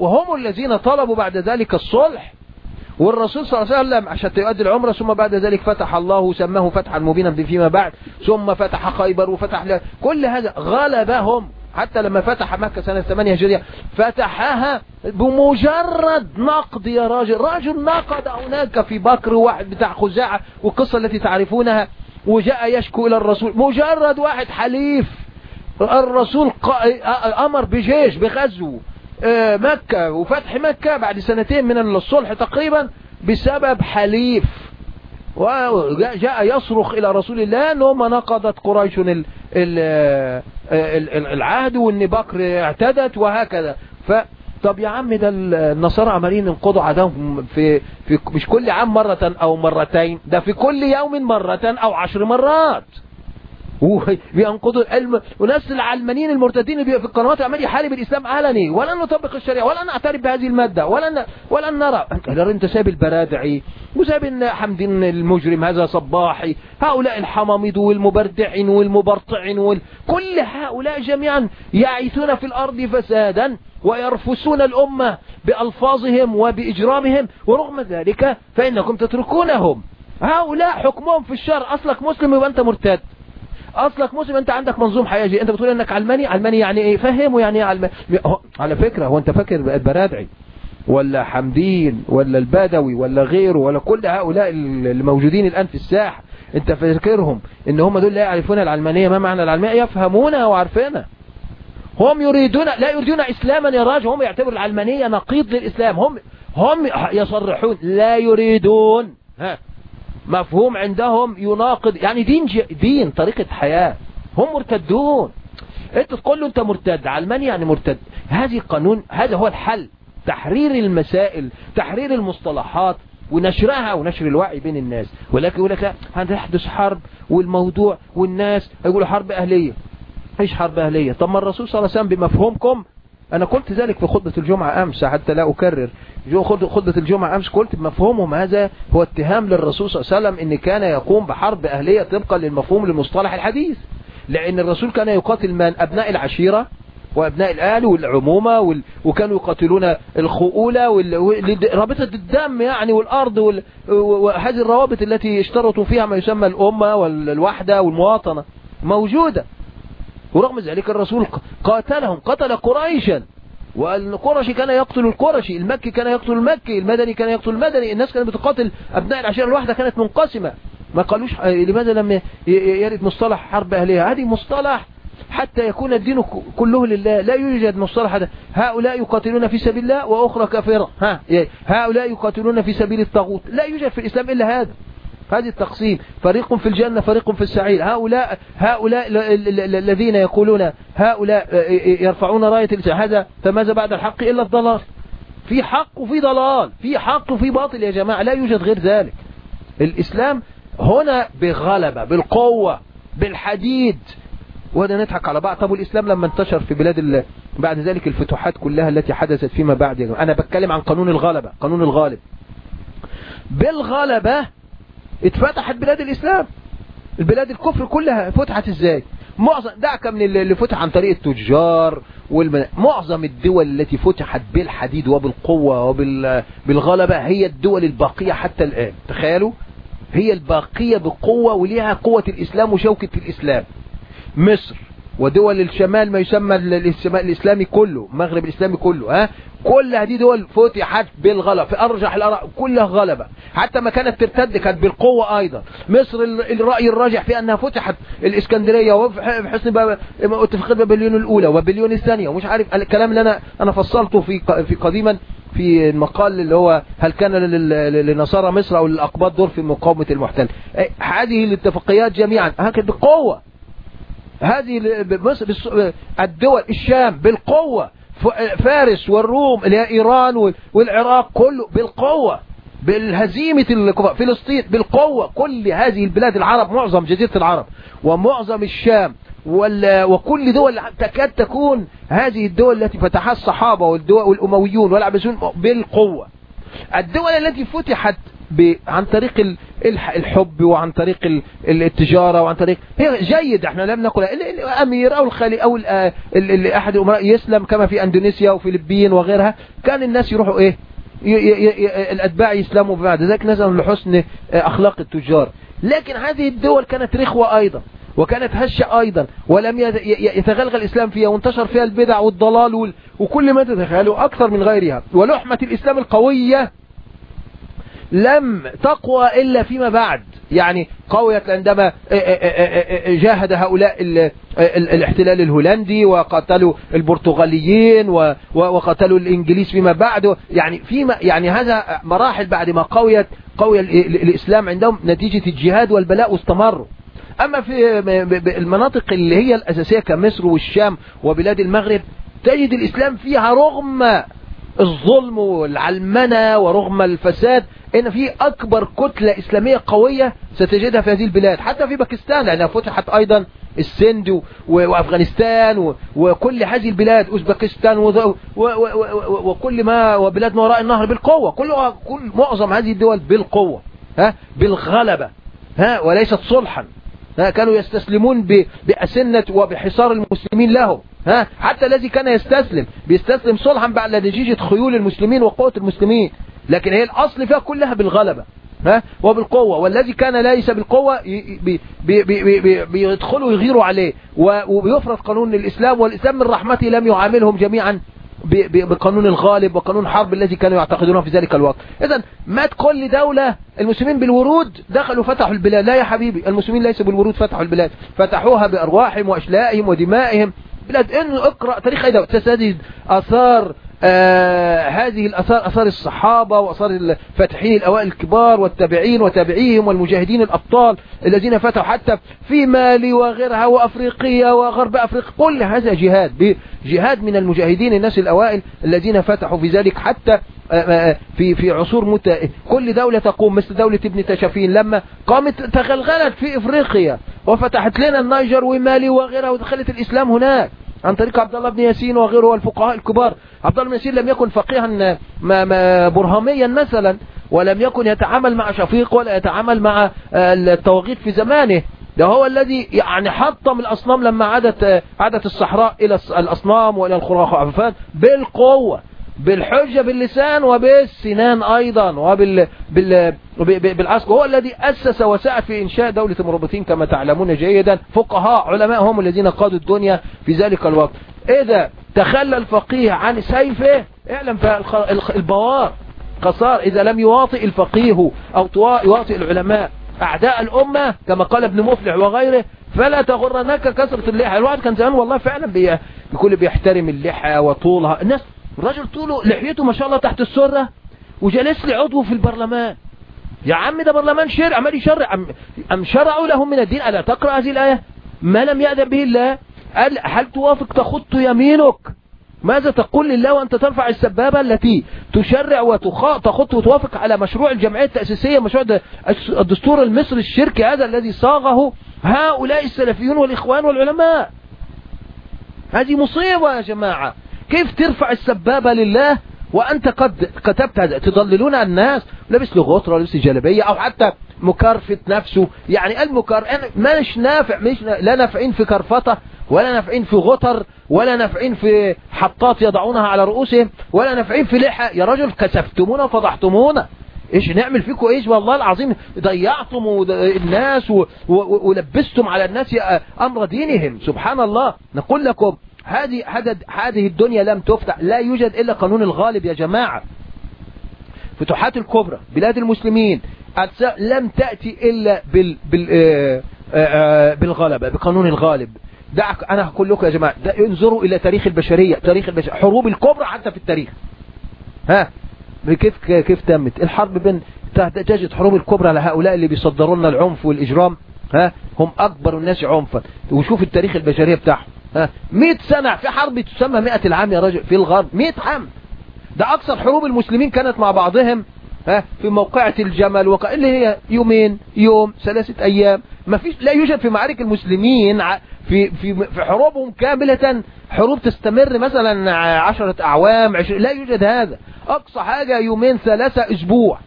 وهم الذين طلبوا بعد ذلك الصلح. والرسول صلى الله عليه وسلم عشان يؤدي العمرة ثم بعد ذلك فتح الله سماه فتحا مبينا فيما بعد ثم فتح خيبر وفتح كل هذا غلبهم. حتى لما فتح مكة سنة 8 هجرية فتحها بمجرد نقد يا راجل. راجل نقد هناك في بكر واحد بتاع خزاعة والقصة التي تعرفونها وجاء يشكو إلى الرسول. مجرد واحد حليف. الرسول أمر بجيش بغزو آه، مكة وفتح مكة بعد سنتين من الصلح تقريبا بسبب حليف. وجاء يصرخ إلى رسول الله أنهم نقضت قريش ال- ال- ال- ال- العهد وأن بكر اعتدت وهكذا. ف طب يا عم ده النصارى عمالين ينقضوا عداهم في, في مش كل عام مرة أو مرتين ده في كل يوم مرة أو عشر مرات. وبينقضوا العلم وناس العلمانيين المرتدين اللي في القنوات عمال يحارب الاسلام علني ولا نطبق الشريعة ولا نعترف بهذه المادة ولا ن... ولا نرى. أنت ساب البرادعي وساب حمدين المجرم هذا صباحي هؤلاء الحماميض والمبردعين والمبرطعين وال... كل هؤلاء جميعا يعيثون في الأرض فسادا ويرفسون الأمة بألفاظهم وبإجرامهم ورغم ذلك فإنكم تتركونهم. هؤلاء حكمهم في الشر أصلك مسلم يبقى انت مرتد. أصلك مسلم أنت عندك منظوم حياتي أنت بتقول إنك علماني؟ علماني يعني إيه؟ فهمه يعني إيه علماني على فكرة هو أنت فاكر البرادعي ولا حمدين ولا البدوي ولا غيره ولا كل هؤلاء اللي موجودين الآن في الساحة؟ أنت فاكرهم إن هم دول لا يعرفون العلمانية ما معنى العلمانية؟ يفهمونها وعارفينها. هم يريدون لا يريدون إسلاما يا راجل هم يعتبروا العلمانية نقيض للإسلام. هم هم يصرحون لا يريدون. ها. مفهوم عندهم يناقض يعني دين. دين طريقة حياة هم مرتدون. انت تقول له انت مرتد علماني يعني مرتد. هذه قانون هذا هو الحل. تحرير المسائل تحرير المصطلحات ونشرها ونشر الوعي بين الناس. ولكن يقول لك لا هتحدث حرب والموضوع والناس يقولوا حرب أهلية. إيش حرب أهلية؟ طب ما الرسول صلى الله عليه وسلم بمفهومكم أنا قلت ذلك في خطبة الجمعة أمس حتى لا خط- خطبة الجمعة أمس قلت بمفهومهم هذا هو اتهام للرسول صلى الله عليه وسلم إن كان يقوم بحرب أهلية طبقا للمفهوم لمصطلح الحديث. لأن الرسول كان يقاتل من؟ أبناء العشيرة وأبناء الاهل والعمومة وال... وكانوا يقاتلون الخؤولة وال... رابطة الدم يعني والأرض وال... وهذه الروابط التي اشترطوا فيها ما يسمى الأمة والوحدة والمواطنة موجودة. ورغم ذلك الرسول قاتلهم قتل قريشا. والقرشي كان يقتل القرشي المكي كان يقتل المكي المدني كان يقتل المدني الناس كانت بتقاتل أبناء العشيرة الواحدة كانت منقسمة. ما قالوش لماذا لم يرد مصطلح حرب أهلية؟ هذه مصطلح حتى يكون الدين كله لله. لا يوجد مصطلح هذا. هؤلاء يقاتلون في سبيل الله وأخرى كافرة. ها هؤلاء يقاتلون في سبيل الطاغوت. لا يوجد في الإسلام إلا هذا. هذه التقسيم. فريق في الجنة فريق في السعير. هؤلاء هؤلاء ال- ال- ال- الذين يقولون هؤلاء يرفعون راية هذا فماذا بعد الحق إلا الضلال. في حق وفي ضلال. في حق وفي باطل يا جماعة. لا يوجد غير ذلك. الإسلام هنا بغلبة بالقوة بالحديد. وهذا نضحك على بعض. طب والإسلام لما انتشر في بلاد. بعد ذلك الفتوحات كلها التي حدثت فيما بعد. أنا بتكلم عن قانون الغلبة قانون الغالب. بالغلبة اتفتحت بلاد الإسلام. البلاد الكفر كلها فتحت إزاي؟ معظم دعك من اللي فتح عن طريق التجار والمن... معظم الدول التي فتحت بالحديد وبالقوة وبالغلبة هي الدول الباقية حتى الآن. تخيلوا؟ هي الباقية بقوة وليها قوة الإسلام وشوكة الإسلام. مصر ودول الشمال ما يسمى الإسلامي كله المغرب الإسلامي كله ها؟ كل هذه دول فتحت بالغلبة في أرجح الآراء كلها غلبة. حتى ما كانت ترتد كانت بالقوة أيضا. مصر ال- الرأي الراجح في أنها فتحت الإسكندرية وحسن بقى اتفاقية بابليون الأولى وبابليون الثانية. ومش عارف الكلام اللي أنا أنا فصلته في في قديما في المقال اللي هو هل كان لنصارى مصر أو للأقباط دور في مقاومة المحتل. إيه، هذه الاتفاقيات جميعا. هكذا بالقوة. هذه مصر الدول الشام بالقوة. فارس والروم اللي هي إيران وال- والعراق كله بالقوة بالهزيمة الكفار فلسطين بالقوة كل هذه البلاد العرب معظم جزيرة العرب ومعظم الشام وكل دول تكاد تكون هذه الدول التي فتحها الصحابة والدول والأمويون والعباسيون بالقوة الدول التي فتحت. عن طريق الحب وعن طريق ال- ال- التجارة وعن طريق هي جيد إحنا لم نقل ال- الأمير أو الخلي أو أحد الأمراء يسلم كما في أندونيسيا وفلبين وغيرها. كان الناس يروحوا إيه. الأتباع يسلموا بعد ذلك نظرا لحسن أخلاق التجار. لكن هذه الدول كانت رخوة أيضا وكانت هشة أيضا ولم يتغلغل الإسلام فيها وانتشر فيها البدع والضلال وال... وكل ما تتخيلوا أكثر من غيرها. ولحمة الإسلام القوية لم تقوى إلا فيما بعد. يعني قويت عندما جاهد هؤلاء ال- ال- الاحتلال الهولندي وقتلوا البرتغاليين وقتلوا الإنجليز فيما بعد. يعني فيما يعني هذا مراحل بعد ما قويت قوي ال- ال- الإسلام عندهم نتيجة الجهاد والبلاء واستمروا أما في المناطق اللي هي الأساسية كمصر والشام وبلاد المغرب تجد الإسلام فيها رغم الظلم والعلمنة ورغم الفساد إن في أكبر كتلة إسلامية قوية ستجدها في هذه البلاد حتى في باكستان لأنها فتحت أيضا السند وأفغانستان وكل هذه البلاد و- وكل ما وبلاد ما وراء النهر بالقوة كل معظم هذه الدول بالقوة ها؟ بالغلبة ها؟ وليست صلحا. ها كانوا يستسلمون بأسنة وبحصار المسلمين لهم ها؟ حتى الذي كان يستسلم بيستسلم صلحا بعد نتيجة خيول المسلمين وقوة المسلمين لكن هي الأصل فيها كلها بالغلبة ها؟ وبالقوة والذي كان ليس بالقوة بيدخلوا يغيروا عليه وبيفرض قانون الإسلام والإسلام من رحمته لم يعاملهم جميعا. بقانون الغالب وقانون حرب الذي كانوا يعتقدونه في ذلك الوقت. اذا مات كل دولة المسلمين بالورود دخلوا فتحوا البلاد. لا يا حبيبي المسلمين ليسوا بالورود فتحوا البلاد. فتحوها بأرواحهم وأشلائهم ودمائهم. بلاد إن اقرأ تاريخ أي دولة. تسدد أثار آه هذه الأثار أثار الصحابة وأثار الفاتحين الأوائل الكبار والتابعين وتابعيهم والمجاهدين الأبطال الذين فتحوا حتى في مالي وغيرها وأفريقيا وغرب أفريقيا. كل هذا جهاد جهاد من المجاهدين الناس الأوائل الذين فتحوا في ذلك حتى آه، آه، في في عصور مت... كل دولة تقوم مثل دولة ابن تشافين لما قامت تغلغلت في إفريقيا وفتحت لنا النيجر ومالي وغيرها ودخلت الإسلام هناك. عن طريق عبد الله بن ياسين وغيره والفقهاء الكبار. عبد الله بن ياسين لم يكن فقيها برهميا مثلا ولم يكن يتعامل مع شفيق ولا يتعامل مع آه، الطواغيت في زمانه. ده هو الذي يعني حطم الأصنام لما عادت آه، عادت الصحراء إلى الأصنام وإلى الخرافات بالقوة. بالحجة باللسان وبالسنان أيضا وبال هو الذي أسس وساعد في إنشاء دولة المربطين كما تعلمون جيدا. فقهاء علماء هم الذين قادوا الدنيا في ذلك الوقت. إذا تخلى الفقيه عن سيفه اعلم فالبوار قصار إذا لم يواطئ الفقيه أو يواطئ العلماء أعداء الأمة كما قال ابن مفلح وغيره فلا تغرنك كثرة اللحى. الواحد كان زمان والله فعلا بي... بيكون بيحترم اللحى وطولها. الناس الراجل طوله لحيته ما شاء الله تحت السرة وجالس لي عضو في البرلمان. يا عم ده برلمان شرع عمال يشرع أم, أم شرعوا لهم من الدين ألا تقرأ هذه الآية؟ ما لم يأذن به الله. قال هل توافق تخط يمينك؟ ماذا تقول لله وأنت ترفع السبابة التي تشرع وتخط وتوافق على مشروع الجمعية التأسيسية مشروع الدستور المصري الشركي هذا الذي صاغه هؤلاء السلفيون والإخوان والعلماء؟ هذه مصيبة يا جماعة. كيف ترفع السبابة لله وأنت قد كتبت هذا؟ تضللون الناس؟ لابس له غطرة لابس جلبية أو حتى مكرفة نفسه. يعني المكر أنا مش نافع مش لا نافعين في كرفطة ولا نافعين في غطر ولا نافعين في حطات يضعونها على رؤوسهم ولا نافعين في لحى. يا رجل كسفتمونا وفضحتمونا. إيش نعمل فيكم؟ إيش والله العظيم ضيعتم الناس ولبستم على الناس أمر دينهم. سبحان الله. نقول لكم هذه هذه الدنيا لم تفتح. لا يوجد إلا قانون الغالب يا جماعة. فتوحات الكبرى بلاد المسلمين لم تأتي إلا بال بال آه، آه، بالغلبة بقانون الغالب. دعك أنا هقول لكم يا جماعة ده انظروا إلى تاريخ البشرية تاريخ البشرية حروب الكبرى حتى في التاريخ. ها؟ كيف كيف تمت؟ الحرب بين تجد حروب الكبرى لهؤلاء اللي بيصدروا لنا العنف والإجرام ها؟ هم أكبر الناس عنفا. وشوف التاريخ البشرية بتاعهم. 100 سنة في حرب تسمى 100 العام يا رجل في الغرب 100 عام. ده أكثر حروب المسلمين كانت مع بعضهم ها في موقعة الجمل وق... اللي هي يومين يوم ثلاثة أيام. ما فيش لا يوجد في معارك المسلمين في في في حروبهم كاملة حروب تستمر مثلا عشرة أعوام عشر... لا يوجد هذا. أقصى حاجة يومين ثلاثة أسبوع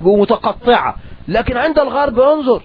ومتقطعة لكن عند الغرب انظر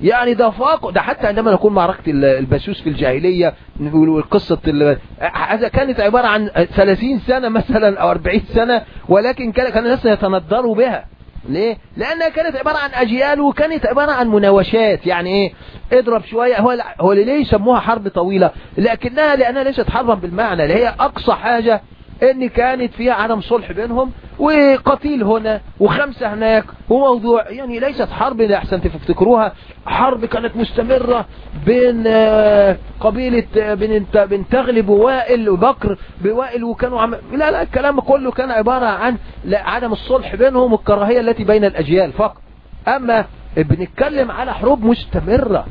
يعني ده فاق. ده حتى عندما نكون معركة ال- البسوس في الجاهلية والقصة ال- هذا كانت عبارة عن 30 سنة مثلا أو 40 سنة ولكن كان الناس يتندروا بها. ليه؟ لأنها كانت عبارة عن أجيال وكانت عبارة عن مناوشات. يعني إيه؟ اضرب شوية. هو هو ليه يسموها حرب طويلة؟ لكنها لأنها ليست حربا بالمعنى اللي هي أقصى حاجة ان كانت فيها عدم صلح بينهم وقتيل هنا وخمسة هناك وموضوع يعني ليست حرب احسن تفتكروها حرب كانت مستمرة بين آه، قبيلة آه، بين بين تغلب ووائل وبكر بوائل وكانوا عم... لا لا الكلام كله كان عبارة عن عدم الصلح بينهم والكراهية التي بين الأجيال فقط. أما بنتكلم على حروب مستمرة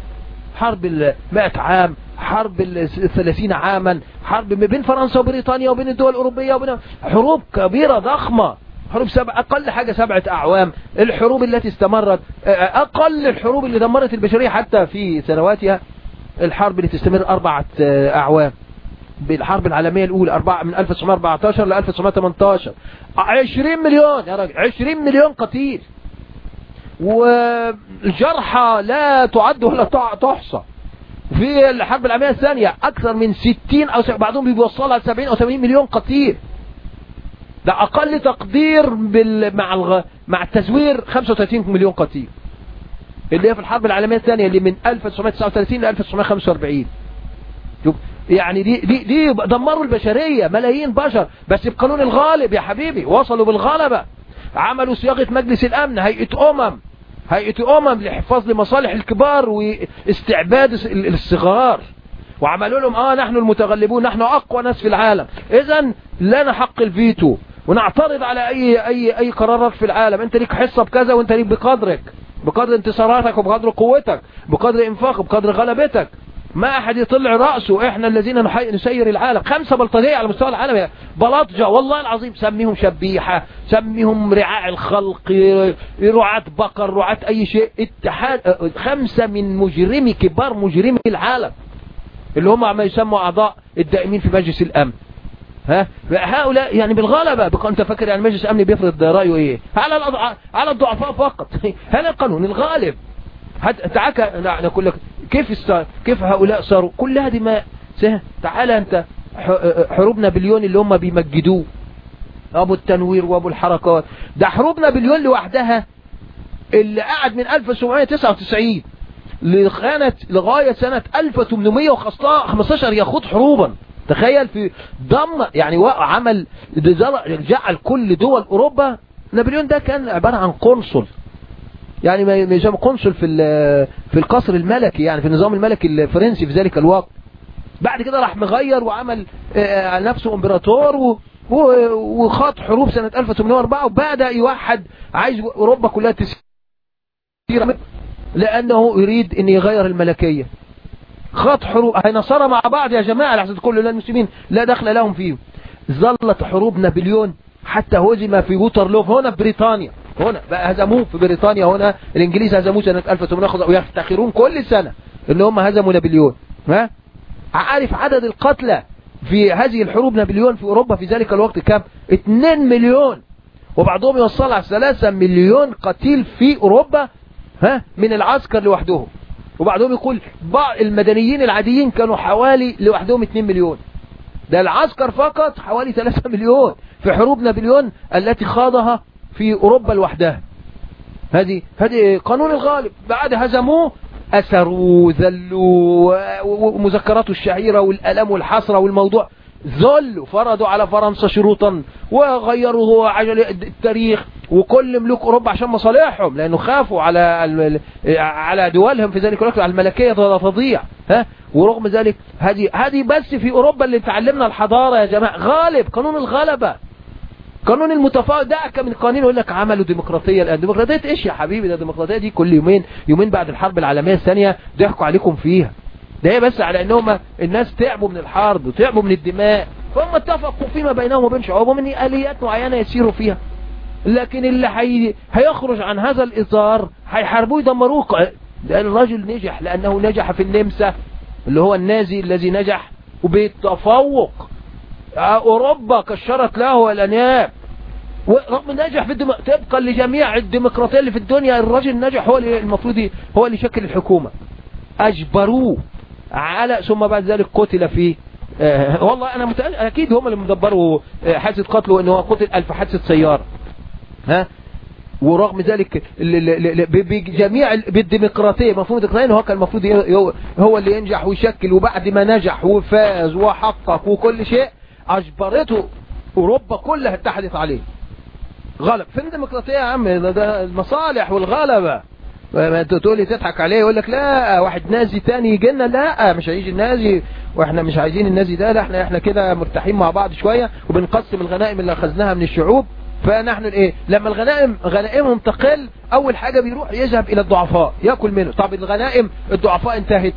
حرب المائة عام حرب الثلاثين عاما حرب بين فرنسا وبريطانيا وبين الدول الأوروبية وبين حروب كبيرة ضخمة. حروب سبع أقل حاجة سبعة أعوام. الحروب التي استمرت أقل الحروب اللي دمرت البشرية حتى في سنواتها الحرب اللي تستمر أربعة أعوام. بالحرب العالمية الأولى أربعة من 1914 ل 1918 20 مليون يا راجل 20 مليون قتيل. والجرحى لا تعد ولا تحصى. في الحرب العالمية الثانية أكثر من 60 أو بعضهم بيوصلها 70 أو 80 مليون قتيل ده أقل تقدير بال... مع الغ... مع التزوير 35 مليون قتيل اللي هي في الحرب العالمية الثانية اللي من 1939 ل 1945 شوف يعني دي دي دي دمروا البشرية ملايين بشر. بس بقانون الغالب يا حبيبي وصلوا بالغلبة. عملوا صياغة مجلس الأمن هيئة أمم. هيئة أمم لحفاظ لمصالح الكبار واستعباد الصغار. وعملوا لهم آه نحن المتغلبون نحن أقوى ناس في العالم. اذا لنا حق الفيتو ونعترض على أي أي أي قرارات في العالم. أنت ليك حصة بكذا وأنت ليك بقدرك بقدر انتصاراتك وبقدر قوتك بقدر إنفاقك بقدر غلبتك. ما أحد يطلع رأسه. إحنا الذين نسير العالم. خمسة بلطجية على مستوى العالم. بلطجة والله العظيم سميهم شبيحة. سميهم رعاع الخلق رعاة بقر رعاة أي شيء. اتحاد خمسة من مجرمي كبار مجرمي العالم. اللي هم عم يسموا أعضاء الدائمين في مجلس الأمن. ها؟ هؤلاء يعني بالغلبة. أنت فاكر يعني مجلس الأمن بيفرض رأيه إيه؟ على على الضعفاء فقط. هذا القانون الغالب. تعال نقول لك كيف الصار كيف هؤلاء صاروا؟ كلها دماء تعال أنت حروب نابليون اللي هم بيمجدوه. أبو التنوير وأبو الحركات. ده حروب نابليون لوحدها. اللي قعد من 1799 لغاية لغاية سنة 1815 يخوض حروبا. تخيل في ضم يعني عمل جعل كل دول أوروبا. نابليون ده كان عبارة عن قنصل. يعني ما يسمى قنصل في في القصر الملكي يعني في النظام الملكي الفرنسي في ذلك الوقت. بعد كده راح مغير وعمل نفسه امبراطور وخاض حروب سنة 1804 وبدأ يوحد عايز أوروبا كلها تسير لأنه يريد إن يغير الملكية. خاض حروب هينصر مع بعض يا جماعة لحظة كل المسلمين لا دخل لهم فيه ظلت حروب نابليون حتى هزم في ووترلو هنا في بريطانيا. هنا بقى هزموه في بريطانيا هنا الإنجليز هزموه سنة 1800 ويفتخرون كل سنة إن هم هزموا نابليون. ها؟ عارف عدد القتلى في هذه الحروب نابليون في أوروبا في ذلك الوقت كام 2 مليون. وبعضهم يوصل على 3 مليون قتيل في أوروبا ها؟ من العسكر لوحدهم. وبعضهم يقول بعض المدنيين العاديين كانوا حوالي لوحدهم 2 مليون. ده العسكر فقط حوالي 3 مليون في حروب نابليون التي خاضها في أوروبا لوحدها هذه هذه قانون الغالب. بعد هزموه أسروا ذلوا ومذكراته الشهيرة والألم والحسرة والموضوع. ذلوا فرضوا على فرنسا شروطا وغيروا عجل التاريخ. وكل ملوك أوروبا عشان مصالحهم لأنه خافوا على على دولهم. في ذلك الوقت على الملكية تضيع ها؟ ورغم ذلك هذه هذه بس في أوروبا اللي تعلمنا الحضارة يا جماعة. غالب قانون الغلبة. قانون المتفاوض كان من القوانين يقول لك عملوا ديمقراطية الآن. ديمقراطية إيش يا حبيبي؟ ده الديمقراطيه دي كل يومين يومين بعد الحرب العالمية الثانية ضحكوا عليكم فيها. ده هي بس على انهم الناس تعبوا من الحرب وتعبوا من الدماء. فهم اتفقوا فيما بينهم وبين شعوبهم إن آليات معينة يسيروا فيها. لكن اللي حي... هيخرج عن هذا الإطار هيحاربوه يدمروه ده الرجل نجح لأنه نجح في النمسا اللي هو النازي الذي نجح وبالتفوق. أوروبا كشرت له الانياب ورغم نجح في الدم... طبقا لجميع الديمقراطية اللي في الدنيا الراجل نجح هو اللي المفروض هو اللي يشكل الحكومة. أجبروه على ثم بعد ذلك قتل في آه والله أنا متأكد أكيد هم اللي مدبروا آه حادثة قتله إنه هو قتل ألف حادثة سيارة. ها؟ ورغم ذلك بجميع بالديمقراطية مفهوم الديمقراطية هو كان المفروض هو اللي ينجح ويشكل وبعد ما نجح وفاز وحقق وكل شيء أجبرته أوروبا كلها اتحدت عليه. غلب. فين الديمقراطية يا عم؟ ده, المصالح والغلبة. ما أنت تقول لي تضحك عليه يقول لك لا واحد نازي تاني يجي لنا؟ لا مش هيجي النازي وإحنا مش عايزين النازي ده لا إحنا إحنا كده مرتاحين مع بعض شوية وبنقسم الغنائم اللي أخذناها من الشعوب. فنحن إيه؟ لما الغنائم غنائمهم تقل أول حاجة بيروح يذهب إلى الضعفاء يأكل منه. طب الغنائم الضعفاء انتهت.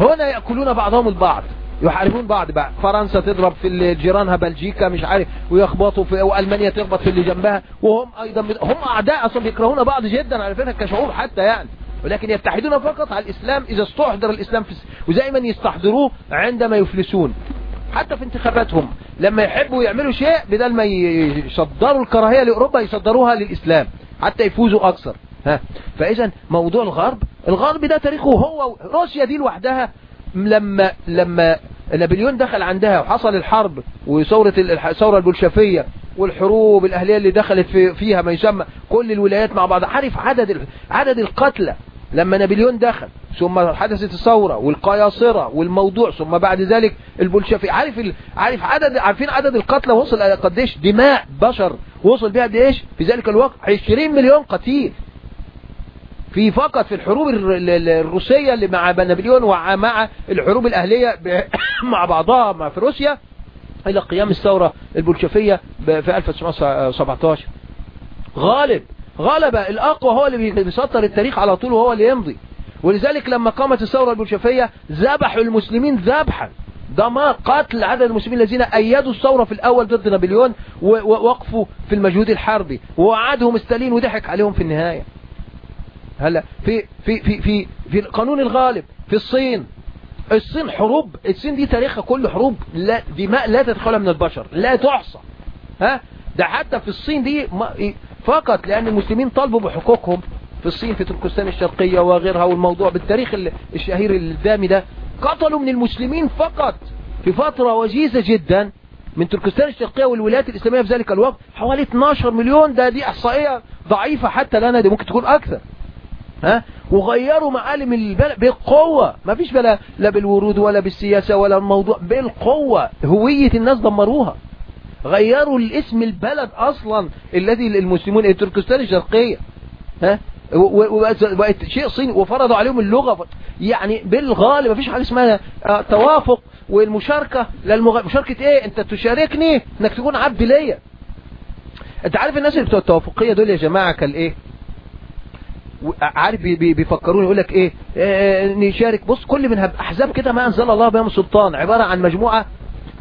هنا يأكلون بعضهم البعض. يحاربون بعض بقى فرنسا تضرب في جيرانها بلجيكا مش عارف. ويخبطوا في وألمانيا تخبط في اللي جنبها. وهم أيضا هم أعداء أصلا بيكرهون بعض جدا على فكرة كشعوب حتى يعني. ولكن يتحدون فقط على الإسلام إذا استحضر الإسلام في ودائما يستحضروه عندما يفلسون. حتى في انتخاباتهم لما يحبوا يعملوا شيء بدل ما يصدروا الكراهية لأوروبا يصدروها للإسلام حتى يفوزوا أكثر. ها. فاذا موضوع الغرب الغرب ده تاريخه هو روسيا دي لوحدها لما لما نابليون دخل عندها وحصل الحرب وثورة الثورة البولشفية والحروب الأهلية اللي دخلت في فيها ما يسمى كل الولايات مع بعض عارف عدد عدد القتلى لما نابليون دخل ثم حدثت الثورة والقياصرة والموضوع ثم بعد ذلك البولشفي عارف. عارف عدد عارفين عدد القتلى وصل إلى قد إيش دماء بشر وصل بها قد إيش في ذلك الوقت 20 مليون قتيل في فقط في الحروب الروسية اللي مع نابليون ومع الحروب الأهلية مع بعضها مع في روسيا إلى قيام الثورة البولشفية في 1917 غالب غلب الأقوى هو اللي بيسطر التاريخ على طول وهو اللي يمضي. ولذلك لما قامت الثورة البولشفية ذبحوا المسلمين ذبحا. دمار قتل عدد المسلمين الذين أيدوا الثورة في الأول ضد نابليون ووقفوا في المجهود الحربي. ووعدهم ستالين وضحك عليهم في النهاية. هلا في في في في في القانون الغالب في الصين. الصين حروب الصين دي تاريخها كله حروب لا دماء لا تدخلها من البشر لا تحصى ها؟ ده حتى في الصين دي فقط لأن المسلمين طالبوا بحقوقهم. في الصين في تركستان الشرقية وغيرها والموضوع بالتاريخ الشهير الدامي ده. قتلوا من المسلمين فقط في فترة وجيزة جدا من تركستان الشرقية والولايات الإسلامية في ذلك الوقت. حوالي 12 مليون ده دي إحصائية ضعيفة حتى لنا دي ممكن تكون أكثر. ها؟ وغيروا معالم البلد بالقوة. ما فيش بلا لا بالورود ولا بالسياسة ولا الموضوع بالقوة. هوية الناس دمروها. غيروا الاسم البلد أصلا الذي المسلمون تركستان الشرقية ها؟ وبقت شيء صيني وفرضوا عليهم اللغة. يعني بالغالب ما فيش حاجة اسمها توافق والمشاركة للمغ... مشاركة إيه؟ أنت تشاركني إنك تكون عبد ليا. أنت عارف الناس اللي بتوع التوافقية دول يا جماعة كان إيه عارف بيفكروني يقول لك إيه؟ آه نشارك. بص كل من أحزاب كده ما أنزل الله بها من سلطان. عبارة عن مجموعة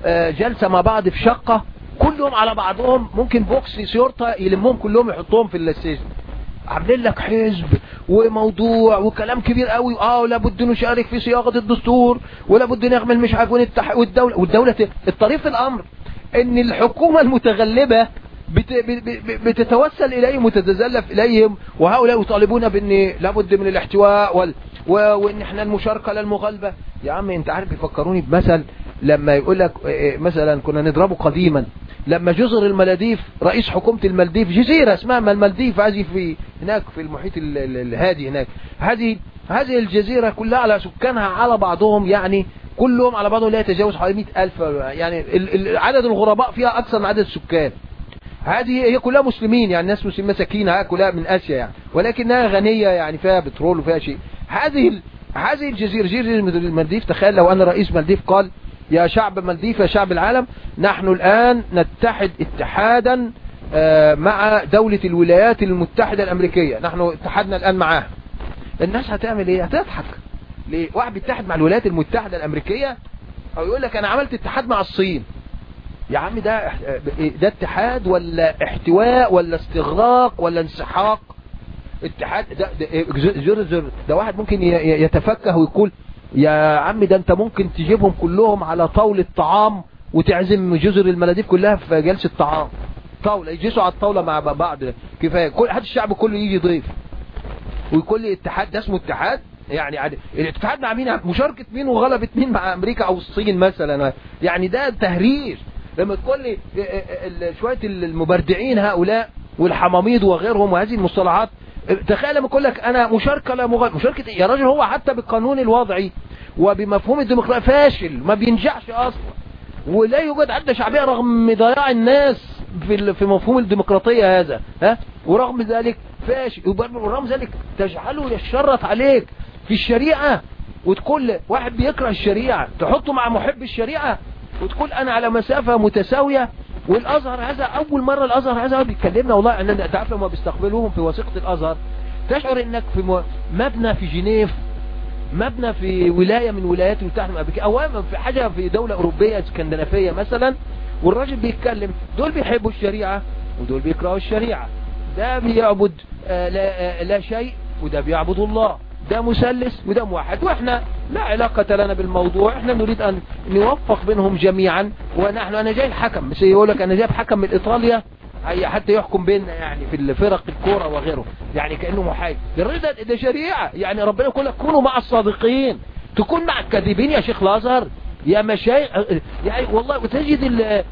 آه جلسة مع بعض في شقة. كلهم على بعضهم. ممكن بوكس سيورتا يلمهم كلهم يحطهم في السجن عاملين لك حزب وموضوع وكلام كبير قوي. آه لابد نشارك في صياغة الدستور ولابد نعمل مش عارف والدولة والدولة الطريف الأمر إن الحكومة المتغلبة بتتوسل إليهم وتتزلف إليهم وهؤلاء يطالبون بأن لابد من الاحتواء وال... وأن إحنا المشاركة لا المغالبة يا عم أنت عارف بيفكروني بمثل لما يقول لك مثلا كنا نضربه قديما. لما جزر المالديف رئيس حكومة المالديف جزيرة اسمها المالديف هذه في هناك في المحيط الهادي هناك. هذه هذه الجزيرة كلها على سكانها على بعضهم يعني كلهم على بعضهم لا يتجاوز حوالي 100000 يعني عدد الغرباء فيها أكثر من عدد السكان. هذه هي كلها مسلمين يعني ناس مسلمين مساكين كلها من آسيا يعني ولكنها غنية يعني فيها بترول وفيها شيء. هذه هذه الجزيرة جزيرة المالديف تخيل لو أن رئيس مالديف قال يا شعب مالديف يا شعب العالم نحن الآن نتحد اتحادا مع دولة الولايات المتحدة الأمريكية. نحن اتحدنا الآن معاها. الناس هتعمل إيه؟ هتضحك. ليه؟ واحد بيتحد مع الولايات المتحدة الأمريكية أو يقول لك أنا عملت اتحاد مع الصين. يا عم ده ده اتحاد ولا احتواء ولا استغراق ولا انسحاق؟ اتحاد ده ده, زر زر ده واحد ممكن يتفكه ويقول يا عم ده انت ممكن تجيبهم كلهم على طاولة طعام وتعزم جزر المالديف كلها في جلسة طعام. طاولة يجلسوا على الطاولة مع بعض. كفاية. كل حد الشعب كله يجي ضيف. وكل اتحاد ده اسمه اتحاد؟ يعني عادي الاتحاد مع مين؟ مشاركة مين وغلبة مين مع أمريكا أو الصين مثلا؟ يعني ده تهريج. لما تقول لي شوية المبردعين هؤلاء والحماميض وغيرهم وهذه المصطلحات تخيل لما أقول لك أنا مشاركة لا مغالبة مشاركة يا راجل هو حتى بالقانون الوضعي وبمفهوم الديمقراطية فاشل ما بينجحش أصلا. ولا يوجد عدة شعبية رغم ضياع الناس في في مفهوم الديمقراطية هذا ها؟ ورغم ذلك فاش ورغم ذلك تجعله يشرط عليك في الشريعة. وتقول واحد بيكره الشريعة تحطه مع محب الشريعة. وتقول أنا على مسافة متساوية والأزهر هذا أول مرة الأزهر هذا بيتكلمنا والله ان تعرف لما بيستقبلوهم في وثيقة الأزهر تشعر إنك في مبنى في جنيف مبنى في ولاية من ولايات المتحدة الأمريكية أو في حاجة في دولة أوروبية اسكندنافية مثلا والراجل بيتكلم دول بيحبوا الشريعة ودول بيكرهوا الشريعة ده بيعبد آه، آه، لا شيء وده بيعبد الله. ده مثلث وده موحد. وإحنا لا علاقة لنا بالموضوع. إحنا نريد أن نوفق بينهم جميعا. ونحن أنا جاي الحكم مش يقول لك أنا جايب حكم من إيطاليا حتى يحكم بيننا يعني في الفرق الكورة وغيره. يعني كأنه محايد الراجل ده, شريعة. يعني ربنا يقول لك كونوا مع الصادقين. تكون مع الكاذبين يا شيخ لازر يا مشايخ يعني والله وتجد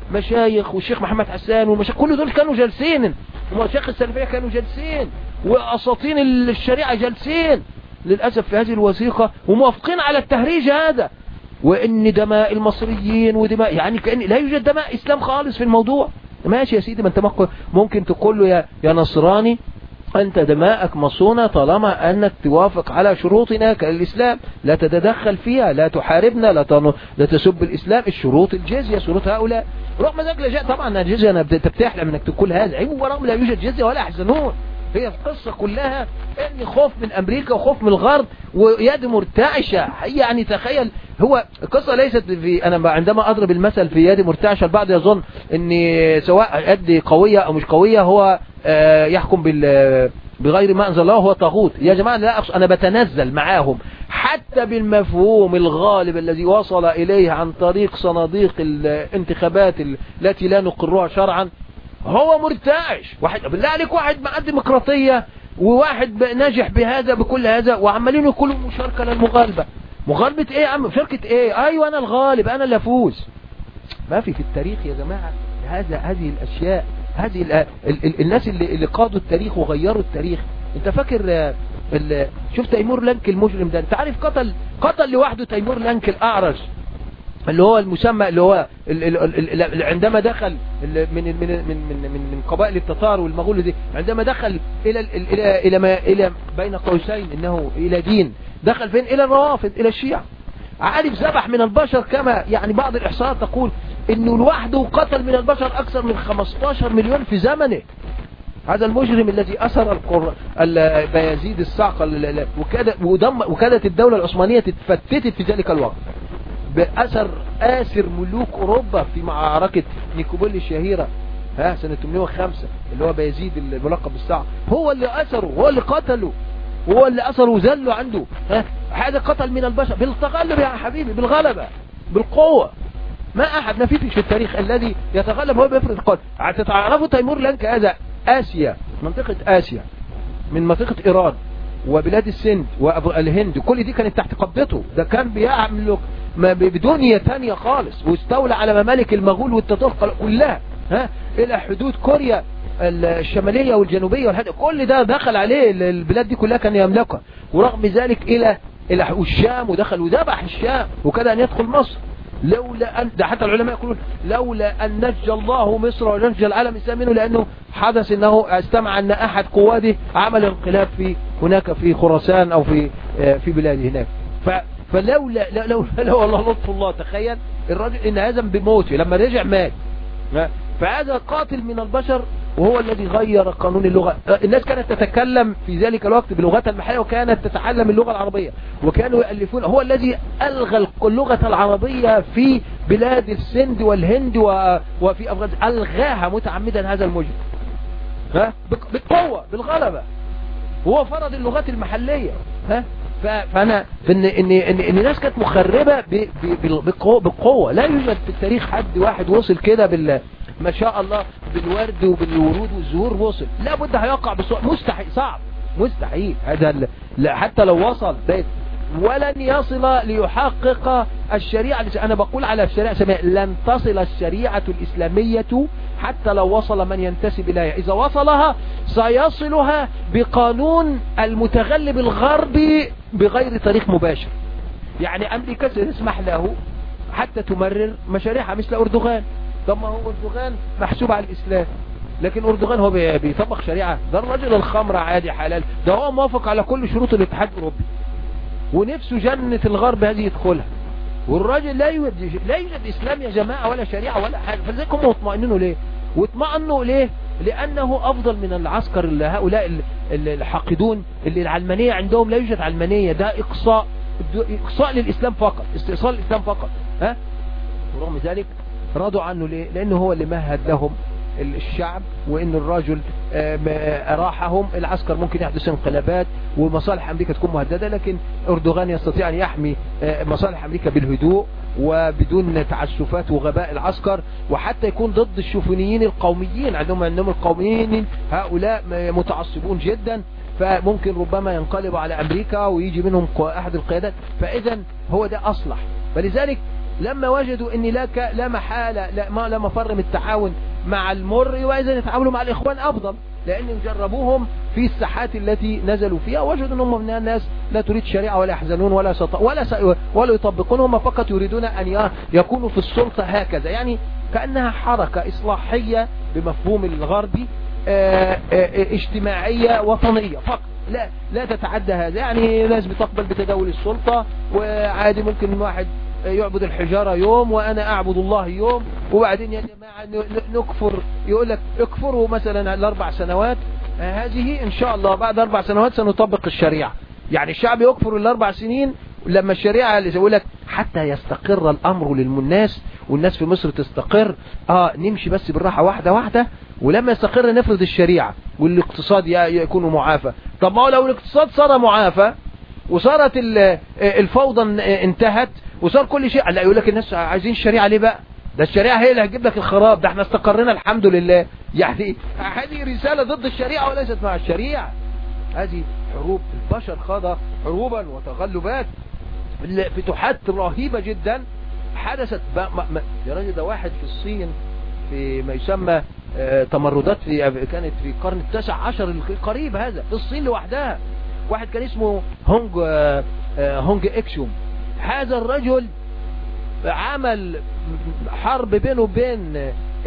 المشايخ والشيخ محمد حسان والمشايخ كل دول كانوا جالسين. ومشايخ السلفية كانوا جالسين. واساطين الشريعة جالسين. للأسف في هذه الوثيقة وموافقين على التهريج هذا. وإن دماء المصريين ودماء يعني كأن لا يوجد دماء إسلام خالص في الموضوع. ماشي يا سيدي ما انت ممكن- تقول له يا, يا نصراني أنت دماءك مصونة طالما أنك توافق على شروطنا كالإسلام. لا تتدخل فيها لا تحاربنا لا, تن... لا تسب الإسلام. الشروط الجزية شروط هؤلاء. رغم ذلك لا جاء طبعا الجزية أنا بت- بتحلم أنك تقول هذا. عيب ورغم لا يوجد جزية ولا يحزنون هي القصة كلها إن خوف من أمريكا وخوف من الغرب ويد مرتعشة. يعني تخيل هو القصة ليست في أنا عندما أضرب المثل في يد مرتعشة البعض يظن ان سواء يد قوية أو مش قوية هو آه، يحكم بال بغير ما أنزل الله هو طاغوت. يا جماعة لا أقصد أنا بتنزل معاهم. حتى بالمفهوم الغالب الذي وصل إليه عن طريق صناديق الانتخابات التي لا نقرها شرعا هو مرتعش. واحد بالله عليك واحد مع ديمقراطية وواحد ناجح بهذا بكل هذا وعمالين يقولوا مشاركة للمغالبة. مغالبة إيه يا عم؟ شركة إيه؟ أيوه أنا الغالب أنا اللي أفوز. ما في في التاريخ يا جماعة هذا هذه الاشياء هذه ال ال ال الناس اللي, اللي قادوا التاريخ وغيروا التاريخ. أنت فاكر آه، شوف تيمور لانك المجرم ده. أنت عارف قتل قتل لوحده تيمور لانك الأعرج؟ اللي هو المسمى اللي هو عندما دخل من من من من من, قبائل التتار والمغول دي عندما دخل إلى ال- ال- إلى إلى ما إلى بين قوسين إنه إلى دين دخل فين؟ إلى الروافض إلى الشيعة. عارف ذبح من البشر كما يعني بعض الإحصاءات تقول إنه لوحده قتل من البشر أكثر من 15 مليون في زمنه. هذا المجرم الذي أسر القر... ال- بايزيد الصعقة. وكادت الدولة العثمانية تتفتت في ذلك الوقت. بأثر آسر ملوك أوروبا في معركة نيكوبولي الشهيرة ها سنة 805 اللي هو بايزيد الملقب بالصعق هو اللي أسره هو اللي قتله هو اللي أسره وذله عنده ها. هذا قتل من البشر بالتغلب يا حبيبي بالغلبة بالقوة. ما أحد فيش في التاريخ الذي يتغلب هو بيفرض القول تعرفوا تيمور لانك هذا آسيا منطقة آسيا من منطقة إيران. وبلاد السند والهند كل دي كانت تحت قبضته. ده كان بيعمل بدنيا تانية خالص واستولى على ممالك المغول والتتار كلها ها؟ إلى حدود كوريا الشمالية والجنوبية والحد كل ده دخل عليه البلاد دي كلها كان يملكها. ورغم ذلك إلى إلى الشام ودخل وذبح الشام وكاد أن يدخل مصر. لولا أن ده حتى العلماء يقولون لولا أن نجى الله مصر ونجى العالم الإسلامي منه لأنه حدث أنه استمع أن أحد قواده عمل انقلاب في هناك في خراسان أو في في بلاد هناك. فلولا لولا لو الله لطف الله تخيل الراجل إن هزم بموته لما رجع مات. فهذا قاتل من البشر وهو الذي غير قانون اللغة. الناس كانت تتكلم في ذلك الوقت بلغتها المحلية وكانت تتعلم اللغة العربية وكانوا يألفون. هو الذي ألغى اللغة العربية في بلاد السند والهند وفي أفغانستان. ألغاها متعمدا هذا المجرم ها؟ بالقوة بالغلبة. هو فرض اللغات المحلية. ها؟ فأنا ان ان ان, إن الناس كانت مخربة بالقوه لا يوجد في التاريخ حد واحد وصل كده بال ما شاء الله بالورد وبالورود والزهور وصل. لابد هيقع بصعب مستحيل. صعب. مستحيل. هذا لا حتى لو وصل بيت. ولن يصل ليحقق الشريعة. أنا بقول على الشريعة. لن تصل الشريعة الإسلامية حتى لو وصل من ينتسب إليها. إذا وصلها سيصلها بقانون المتغلب الغربي بغير طريق مباشر. يعني أمريكا سيسمح له حتى تمرر مشاريعها مثل أردوغان. طب ما هو أردوغان محسوب على الإسلام. لكن أردوغان هو بي- بيطبق شريعة. ده الرجل الخمر عادي حلال. ده هو موافق على كل شروط الاتحاد الأوروبي. ونفسه جنة الغرب هذه يدخلها. والراجل لا يوجد لا يوجد إسلام يا جماعة ولا شريعة ولا حاجة. فلذلك هم مطمئنين ليه؟ واطمئنوا ليه؟ لأنه أفضل من العسكر اللي هؤلاء ال- ال- الحاقدون اللي العلمانية عندهم. لا يوجد علمانية. ده اقصاء إقصاء للإسلام فقط. استئصال الإسلام فقط. ها؟ ورغم ذلك رضوا عنه ليه؟ لأنه هو اللي مهد لهم الشعب وإن الرجل آه، اراحهم العسكر ممكن يحدث انقلابات ومصالح أمريكا تكون مهددة لكن أردوغان يستطيع أن يحمي آه، مصالح أمريكا بالهدوء وبدون تعسفات وغباء العسكر وحتى يكون ضد الشوفينيين القوميين عندهم انهم القوميين هؤلاء متعصبون جدا فممكن ربما ينقلب على أمريكا ويجي منهم أحد القيادات. فاذا هو ده أصلح. فلذلك لما وجدوا ان لا لا محالة لا ما لا مفر من التعاون مع المر وإذا يتعاملوا مع الإخوان أفضل لأن جربوهم في الساحات التي نزلوا فيها وجدوا إنهم من الناس لا تريد شريعه ولا يحزنون ولا سط... ولا س... ولا يطبقون هم فقط يريدون أن. يكونوا في السلطة هكذا يعني كأنها حركة إصلاحية بمفهوم الغربي آه، آه، اجتماعية وطنيه فقط لا لا تتعدى هذا يعني ناس بتقبل بتداول السلطة وعادي ممكن واحد يعبد الحجارة يوم وأنا أعبد الله يوم. وبعدين يا جماعة نكفر. يقول لك اكفروا مثلا الأربع سنوات. آه، هذه إن شاء الله بعد أربع سنوات سنطبق الشريعة. يعني الشعب يكفر الأربع سنين لما الشريعة يقول لك حتى يستقر الأمر للناس والناس في مصر تستقر. آه نمشي بس بالراحة واحدة واحدة ولما يستقر نفرض الشريعة والاقتصاد يكون معافى. طب ما هو لو الاقتصاد صار معافى وصارت ال- الفوضى ان- انتهت وصار كل شيء. لا يقول لك الناس عايزين الشريعة ليه بقى؟ ده الشريعة هي اللي هتجيب لك الخراب. ده إحنا استقرنا الحمد لله. يعني هذه رسالة ضد الشريعة وليست مع الشريعة. هذه حروب البشر خاض حروبا وتغلبات. فتوحات رهيبة جدا. حدثت. يا راجل ده واحد في الصين في ما يسمى آه، تمردات في كانت في القرن التاسع عشر القريب هذا في الصين لوحدها. واحد كان اسمه هونج آه، آه، هونج اكشوم هذا الرجل عمل حرب بينه وبين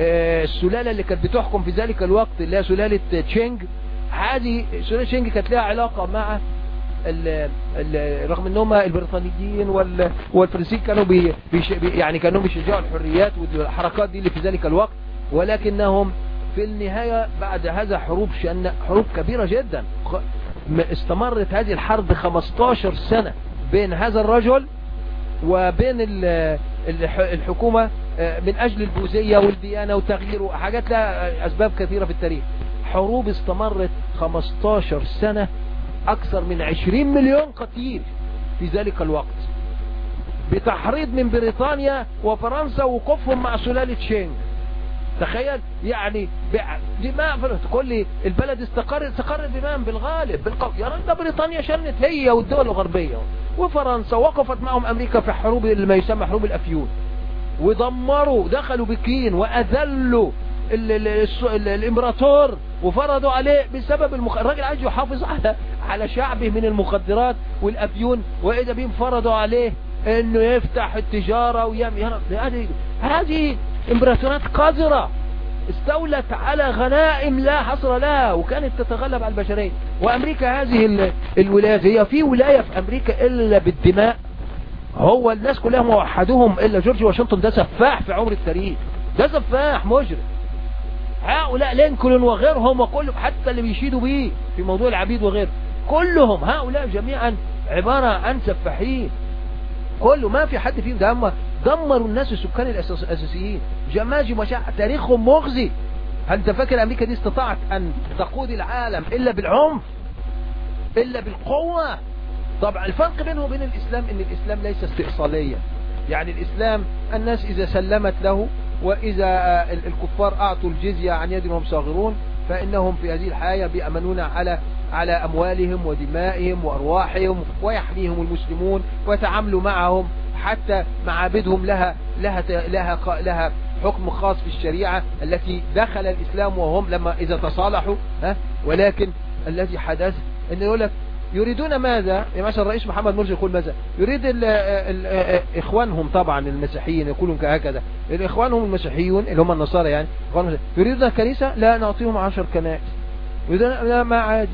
آه، السلالة اللي كانت بتحكم في ذلك الوقت اللي هي سلالة تشينج هذه سلالة تشينج كانت لها علاقة مع رغم إن هم البريطانيين وال والفرنسيين كانوا بي يعني كانوا بيشجعوا الحريات والحركات دي اللي في ذلك الوقت. ولكنهم في النهاية بعد هذا حروب شأن حروب كبيرة جدا. استمرت هذه الحرب 15 سنة بين هذا الرجل وبين ال- الح- الحكومة آه، من أجل البوذية والديانة وتغيير حاجات لها أسباب كثيرة في التاريخ. حروب استمرت 15 سنة أكثر من 20 مليون قتيل في ذلك الوقت. بتحريض من بريطانيا وفرنسا وقفهم مع سلالة شينج تخيل يعني دماء تقول لي البلد استقر استقر دماء بالغالب بالقو... يا رب بريطانيا شنت هي والدول الغربية. وفرنسا وقفت معهم أمريكا في حروب ما يسمى حروب الأفيون. ودمروا دخلوا بكين وأذلوا ال ال الس- ال الإمبراطور. وفرضوا عليه بسبب المخ... الراجل عايز يحافظ على على شعبه من المخدرات والأفيون. وإذا بهم فرضوا عليه إنه يفتح التجارة ويعمل هذه هذه امبراطورات قذرة استولت على غنائم لا حصر لها وكانت تتغلب على البشرية. وأمريكا هذه ال- الولايات هي في ولاية في أمريكا إلا بالدماء. هو الناس كلها موحدوهم إلا جورج واشنطن ده سفاح في عمر التاريخ. ده سفاح مجرم. هؤلاء لينكولن وغيرهم وكلهم حتى اللي بيشيدوا بيه في موضوع العبيد وغيره. كلهم هؤلاء جميعا عبارة عن سفاحين. كله ما في حد فيهم ده هم دمروا الناس السكان الأساس- الأساسيين. جماجم وشع تاريخهم مغزي. هل انت فاكر أمريكا دي استطاعت أن تقود العالم إلا بالعنف؟ إلا بالقوة؟ طبعا الفرق بينه وبين الإسلام إن الإسلام ليس استئصاليا. يعني الإسلام الناس إذا سلمت له وإذا آه، ال- الكفار أعطوا الجزية عن يد وهم صاغرون فإنهم في هذه الحياة بيأمنون على على أموالهم ودمائهم وأرواحهم ويحميهم المسلمون ويتعاملوا معهم حتى معابدهم لها لها لها لها حكم خاص في الشريعة التي دخل الإسلام وهم لما إذا تصالحوا ها؟ ولكن الذي حدث إن يقول لك يريدون ماذا؟ يعني مثلا الرئيس محمد مرسي يقول ماذا؟ يريد ال ال إخوانهم طبعا المسيحيين يقولون هكذا إخوانهم المسيحيون اللي هم النصارى يعني يريدون كنيسة؟ لا نعطيهم عشر كنائس. لا ما عادي.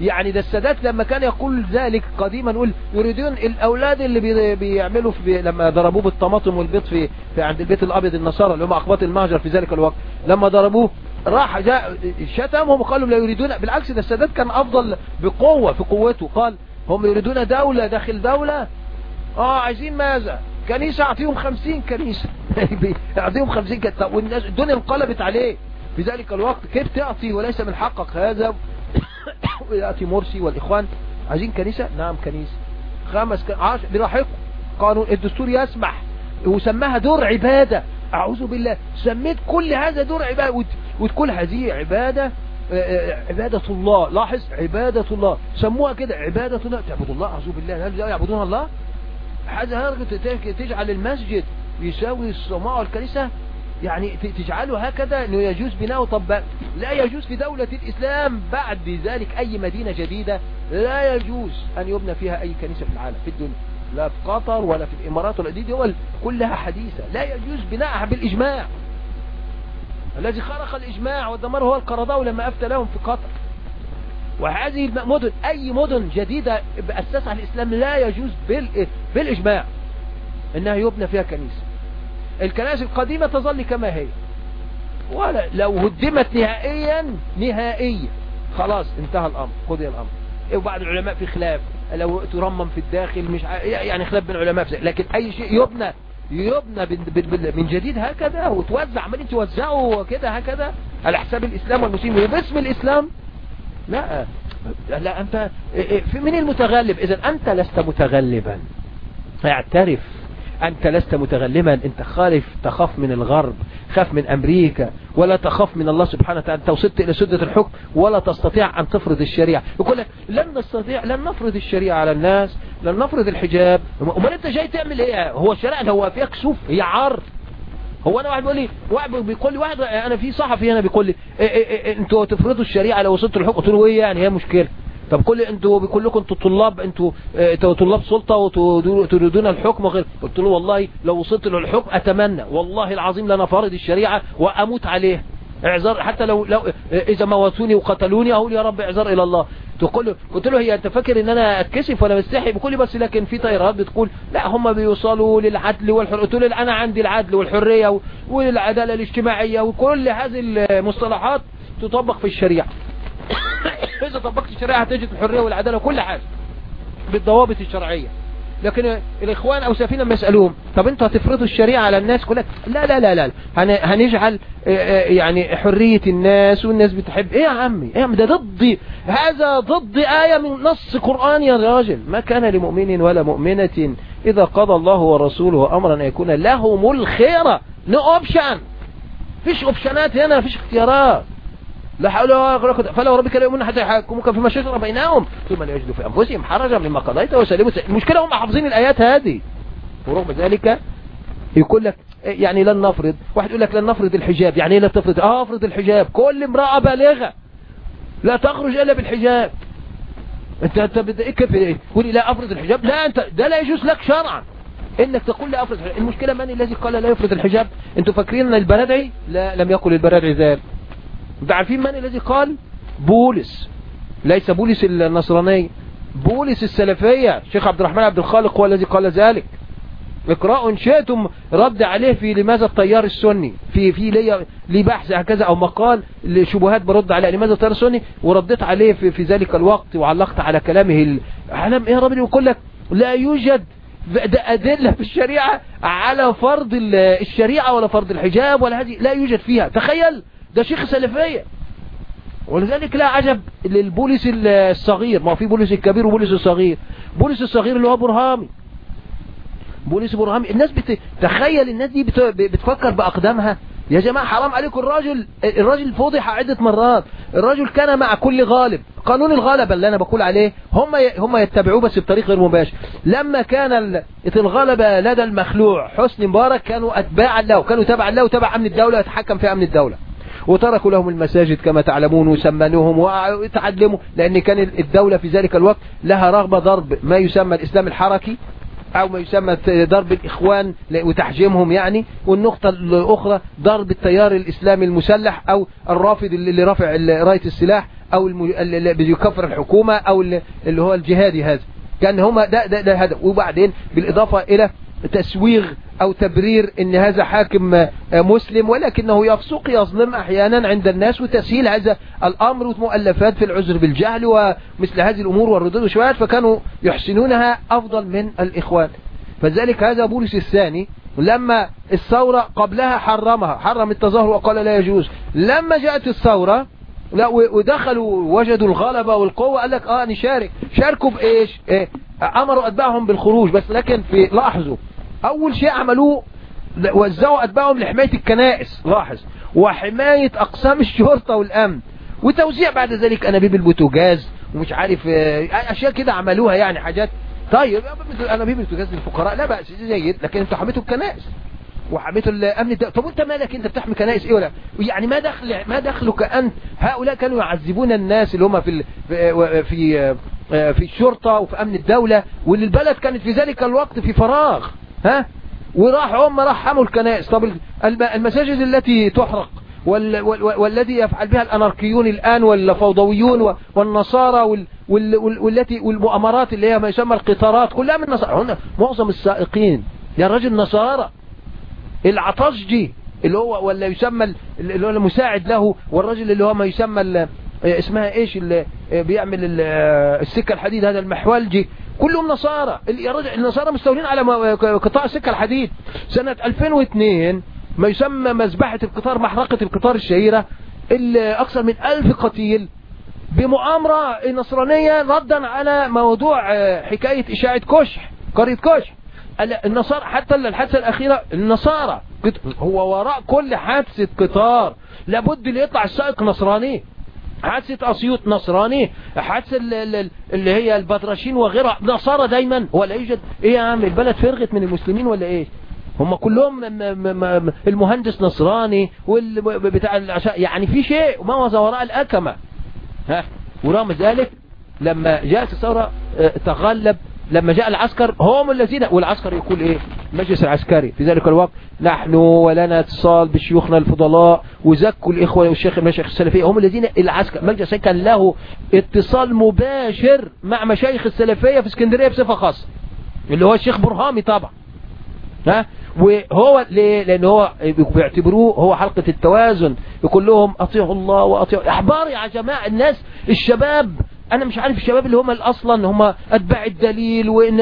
يعني ده السادات لما كان يقول ذلك قديما يقول يريدون الأولاد اللي بي بيعملوا في لما ضربوه بالطماطم والبيض في, في عند البيت الأبيض النصارى اللي هم أقباط المهجر في ذلك الوقت. لما ضربوه راح جاء شتمهم وقالوا لا يريدون. بالعكس ده السادات كان أفضل بقوة في قوته. قال هم يريدون دولة داخل دولة؟ آه عايزين ماذا؟ كنيسة أعطيهم خمسين كنيسة. اعطيهم خمسين كنيسة. والناس الدنيا انقلبت عليه. في ذلك الوقت كيف تعطي وليس من حقك هذا؟ ويأتي مرسي والإخوان عايزين كنيسة؟ نعم كنيسة. خمس عشر براحتكم. قانون الدستور يسمح. وسماها دور عبادة. أعوذ بالله. سميت كل هذا دور عبادة. وتقول هذه عبادة عبادة الله. لاحظ عبادة الله. سموها كده عبادة الله. تعبد الله أعوذ بالله. هل يعبدون الله؟ هذا تجعل المسجد يساوي السماء والكنيسة؟ يعني تجعله هكذا إنه يجوز بناءه طب لا يجوز في دولة الإسلام بعد ذلك أي مدينة جديدة لا يجوز أن يبنى فيها أي كنيسة في العالم في الدنيا. لا في قطر ولا في الإمارات ولا دي دول كلها حديثة. لا يجوز بناءها بالإجماع. الذي خرق الإجماع ودمره هو القرضاوي لما أفتى لهم في قطر. وهذه المدن أي مدن جديدة أسسها الإسلام لا يجوز بالإجماع إنها يبنى فيها كنيسة. الكنائس القديمة تظل كما هي. ولا لو هدمت نهائيا نهائيا. خلاص انتهى الأمر قضي الأمر. وبعد العلماء في خلاف. لو ترمم في الداخل مش يعني خلاف بين العلماء في لكن أي شيء يبنى يبنى من جديد هكذا وتوزع عمالين توزعوا كده هكذا على حساب الإسلام والمسلمين. وباسم الإسلام لا. لا أنت في من المتغلب؟ إذا أنت لست متغلبا. اعترف. أنت لست متغلبا أنت خالف تخاف من الغرب خاف من أمريكا ولا تخاف من الله سبحانه وتعالى أنت وصلت إلى سدة الحكم ولا تستطيع أن تفرض الشريعة. يقول لك لن نستطيع لن نفرض الشريعة على الناس لن نفرض الحجاب. أمال أنت جاي تعمل إيه؟ هو الشريعة هو فيها كسوف هي عار. هو أنا واحد بيقول لي واحد بيقول لي واحد أنا في صحفي هنا بيقول لي إيه إيه إيه إنتوا تفرضوا الشريعة لو وصلتوا للحكم قلت له إيه يعني هي مشكلة. طب كل أنتوا بيقول لكم أنتوا طلاب أنتوا آه طلاب سلطة وتريدون الحكم غير قلت له والله لو وصلت للحكم أتمنى والله العظيم لنا فارض الشريعة وأموت عليه. اعذار حتى لو لو إذا موتوني وقتلوني أقول يا رب اعذار إلى الله. تقول قلت له هي أنت فاكر إن أنا أتكسف ولا مستحي؟ بقول لي بس لكن في طيارات بتقول لا هم بيوصلوا للعدل والحريه قلت له أنا عندي العدل والحرية والعدالة الاجتماعية وكل هذه المصطلحات تطبق في الشريعة. إذا طبقت الشريعة هتجد الحرية والعدالة وكل حاجة بالضوابط الشرعية. لكن الإخوان أو سفينة لما يسألوهم طب أنتوا هتفرضوا الشريعة على الناس كلها؟ لا لا لا لا. هنجعل يعني حرية الناس والناس بتحب. إيه يا عمي؟ إيه ده ضد هذا ضد آية من نص قرآن يا راجل. ما كان لمؤمن ولا مؤمنة إذا قضى الله ورسوله أمرا أن يكون لهم الخيرة. نو أوبشن فيش أوبشنات هنا فيش اختيارات. لا حول ولا قوة فلو ربك لا يؤمنون حتى يحكموك فيما شجر بينهم ثم لا يجدوا في أنفسهم حرجا مما قضيت وسلموا. المشكلة هم حافظين الآيات هذه. ورغم ذلك يقول لك يعني لن نفرض. واحد يقول لك لن نفرض الحجاب. يعني إيه لا تفرض؟ آه أفرض الحجاب. كل امرأة بالغة. لا تخرج إلا بالحجاب. انت أنت كيف؟ تقول لا أفرض الحجاب. لا انت ده لا يجوز لك شرعا. إنك تقول لا أفرض الحجاب. المشكلة من الذي قال لا يفرض الحجاب؟ أنتوا فاكرين أن البرادعي لا لم يقل البرادعي ذلك. أنتوا عارفين من الذي قال؟ بولس. ليس بولس النصراني. بولس السلفية. شيخ عبد الرحمن عبد الخالق هو الذي قال ذلك. اقرأوا إن شئتم رد عليه في لماذا التيار السني؟ في في لي لي بحث هكذا أو مقال لشبهات برد عليه لماذا التيار السني؟ ورديت عليه في, في ذلك الوقت وعلقت على كلامه علم إيه ربنا يقول لك لا يوجد أدلة في الشريعة على فرض الشريعة ولا فرض الحجاب ولا هذه لا يوجد فيها. تخيل! ده شيخ سلفية. ولذلك لا عجب للبوليس الصغير. ما في بوليس الكبير وبوليس الصغير بوليس الصغير اللي هو برهامي. بوليس برهامي. الناس بتتخيل الناس دي بتفكر بأقدامها. يا جماعة حرام عليكم الراجل الراجل فضح عدة مرات. الراجل كان مع كل غالب. قانون الغلبة اللي أنا بقول عليه هم هم يتبعوه بس بطريق غير مباشر. لما كان الغلبة لدى المخلوع حسني مبارك كانوا أتباعا له. كانوا تبعا له وتبع أمن الدولة يتحكم في أمن الدولة. وتركوا لهم المساجد كما تعلمون وسمنوهم وتعلموا لأن كان الدولة في ذلك الوقت لها رغبة ضرب ما يسمى الإسلام الحركي أو ما يسمى ضرب الإخوان وتحجيمهم يعني والنقطة الأخرى ضرب التيار الإسلامي المسلح أو الرافض اللي رافع راية السلاح أو اللي بيكفر الحكومة أو اللي هو الجهادي هذا. كان هما ده ده ده هدف. وبعدين بالإضافة إلى تسويغ أو تبرير إن هذا حاكم مسلم ولكنه يفسق يظلم أحيانا عند الناس وتسهيل هذا الأمر ومؤلفات في العذر بالجهل ومثل هذه الأمور والردود والشبهات فكانوا يحسنونها أفضل من الإخوان. فذلك هذا بولس الثاني لما الثورة قبلها حرمها حرم التظاهر وقال لا يجوز. لما جاءت الثورة لا ودخلوا وجدوا الغلبة والقوة قال لك آه نشارك شاركوا بإيش؟ إيه؟ أمروا أتباعهم بالخروج بس لكن في لاحظوا. أول شيء عملوه وزعوا أتباعهم لحماية الكنائس. لاحظ. وحماية أقسام الشرطة والأمن. وتوزيع بعد ذلك أنابيب البوتاجاز ومش عارف أشياء كده عملوها يعني حاجات. طيب أنابيب البوتاجاز للفقراء لا بأس جيد لكن أنتوا حميتوا الكنائس. وحميتوا الأمن الدولي طب وانت مالك أنت بتحمي كنائس إيه ولا؟ يعني ما دخل ما دخلك أنت؟ هؤلاء كانوا يعذبون الناس اللي هم في في في الشرطة وفي أمن الدولة واللي البلد كانت في ذلك الوقت في فراغ. ها؟ وراحوا هم رحموا الكنائس. طب المساجد التي تحرق وال وال والذي يفعل بها الأناركيون الآن والفوضويون والنصارى وال وال والتي والمؤامرات اللي هي ما يسمى القطارات كلها من النصارى. هنا معظم السائقين يا رجل نصارى العطشجي اللي هو ولا يسمى اللي هو المساعد له والرجل اللي هو ما يسمى اسمها إيش؟ اللي بيعمل السكة الحديد هذا المحولجي. كلهم نصارى. النصارى مستولين على قطاع السكة الحديد. سنة 2002 ما يسمى مذبحة القطار محرقة القطار الشهيرة اللي أكثر من ألف قتيل بمؤامرة نصرانية ردا على موضوع حكاية إشاعة كشح قرية كشح النصارى حتى الحادثة الأخيرة النصارى هو وراء كل حادثة قطار لابد اللي يطلع السائق نصراني. حادثة أسيوط نصراني حادثة اللي هي البطرشين وغيرها. نصارى دايما. ولا يوجد إيه يا عم البلد فرغت من المسلمين ولا إيه هم كلهم المهندس نصراني بتاع يعني في شيء ما هو وراء الأكمة. ها؟ ورغم ذلك لما جاءت الثورة تغلب لما جاء العسكر هم الذين والعسكر يقول إيه؟ المجلس العسكري. في ذلك الوقت نحن ولنا اتصال بشيوخنا الفضلاء وزكوا الإخوة والشيخ المشايخ السلفية هم الذين العسكر المجلس كان له اتصال مباشر مع مشايخ السلفية في اسكندرية بصفة خاصة اللي هو الشيخ برهامي طبعا. ها؟ وهو ليه لأن هو بيعتبروه هو حلقة التوازن يقول لهم أطيعوا الله وأطيعوا إحبار يا جماعة الناس الشباب أنا مش عارف الشباب اللي هم أصلا هم أتباع الدليل وان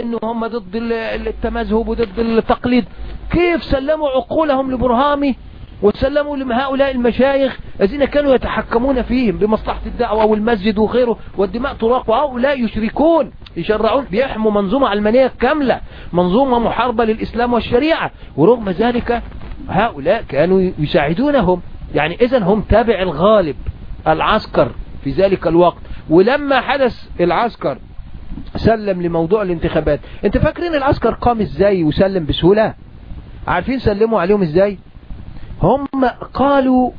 انه هم ضد التمذهب وضد التقليد. كيف سلموا عقولهم لبرهامي وسلموا لهؤلاء المشايخ الذين كانوا يتحكمون فيهم بمصلحة الدعوة والمسجد وغيره والدماء تراق وهؤلاء يشركون يشرعون بيحموا منظومة علمانية كاملة منظومة محاربة للإسلام والشريعة. ورغم ذلك هؤلاء كانوا يساعدونهم. يعني إذا هم تابع الغالب العسكر. في ذلك الوقت. ولما حدث العسكر سلم لموضوع الانتخابات. انت فاكرين العسكر قام إزاي وسلم بسهولة؟ عارفين سلموا عليهم إزاي؟ هم قالوا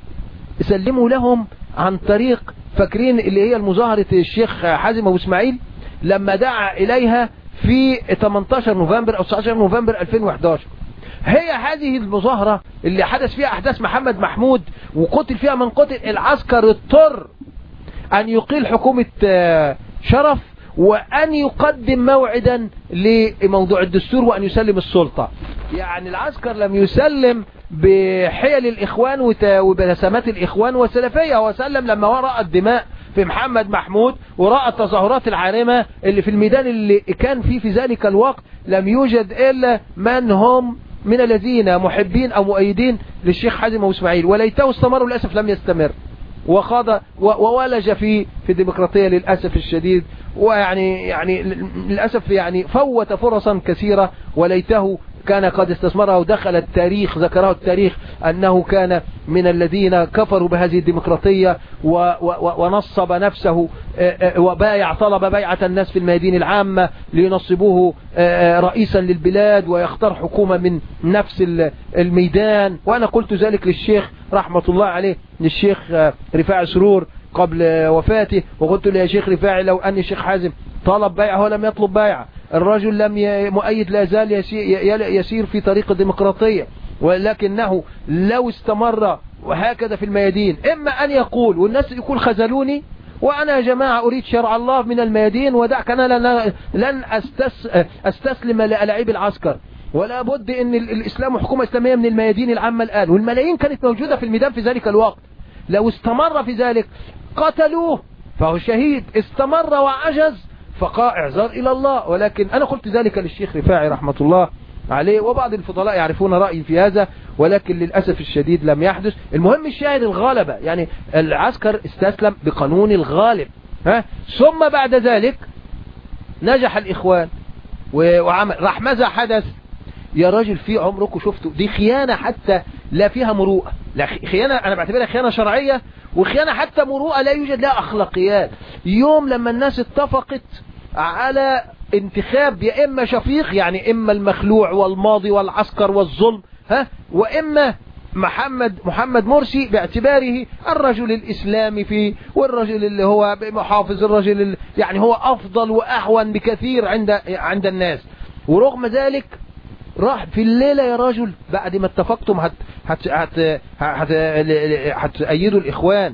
سلموا لهم عن طريق فاكرين اللي هي المظاهرة الشيخ حازم أبو إسماعيل؟ لما دعا إليها في 18 نوفمبر أو 19 نوفمبر 2011 هي هذه المظاهرة اللي حدث فيها أحداث محمد محمود وقتل فيها من قتل العسكر اضطر أن يقيل حكومة شرف وأن يقدم موعدا لموضوع الدستور وأن يسلم السلطة. يعني العسكر لم يسلم بحيل الإخوان وبلسمات الإخوان والسلفية. هو سلم لما ورأى الدماء في محمد محمود ورأى التظاهرات العارمة اللي في الميدان اللي كان فيه في ذلك الوقت. لم يوجد إلا من هم من الذين محبين أو مؤيدين للشيخ حازم واسماعيل وليته استمر للأسف لم يستمر. وخاض وولج في في الديمقراطية للأسف الشديد. ويعني يعني للأسف يعني فوت فرصا كثيرة وليته كان قد استثمرها ودخل التاريخ ذكره التاريخ أنه كان من الذين كفروا بهذه الديمقراطية ونصب نفسه وبايع طلب بيعة الناس في الميادين العامة لينصبوه رئيسا للبلاد ويختار حكومة من نفس الميدان. وأنا قلت ذلك للشيخ رحمة الله عليه للشيخ رفاع سرور قبل وفاته وقلت له يا شيخ رفاعي لو أن الشيخ حازم طلب بيعة ولم يطلب بيعة. الرجل لم مؤيد لا زال يسير في طريق الديمقراطية ولكنه لو استمر وهكذا في الميادين إما أن يقول والناس يقول خذلوني وأنا يا جماعة أريد شرع الله من الميادين ودعك أنا لن, أستس أستسلم لألاعيب العسكر. ولا بد أن الإسلام وحكومة إسلامية من الميادين العامة الآن والملايين كانت موجودة في الميدان في ذلك الوقت. لو استمر في ذلك قتلوه فهو شهيد استمر وعجز فقاء اعذار إلى الله. ولكن أنا قلت ذلك للشيخ رفاعي رحمة الله عليه وبعض الفضلاء يعرفون رأيي في هذا ولكن للأسف الشديد لم يحدث. المهم الشاهد الغالبة يعني العسكر استسلم بقانون الغالب. ها؟ ثم بعد ذلك نجح الإخوان وعمل راح ماذا حدث؟ يا راجل في عمركم شفتوا دي خيانة حتى لا فيها مروءة. لا خيانة أنا بعتبرها خيانة شرعية وخيانة حتى مروءة لا يوجد لها أخلاقيات. يوم لما الناس اتفقت على انتخاب يا إما شفيق يعني إما المخلوع والماضي والعسكر والظلم ها؟ وإما محمد محمد مرسي باعتباره الرجل الإسلامي فيه والرجل اللي هو محافظ الرجل يعني هو أفضل وأحون بكثير عند عند الناس. ورغم ذلك راح في الليلة يا رجل بعد ما اتفقتم هت هت هت هت هتأيدوا الإخوان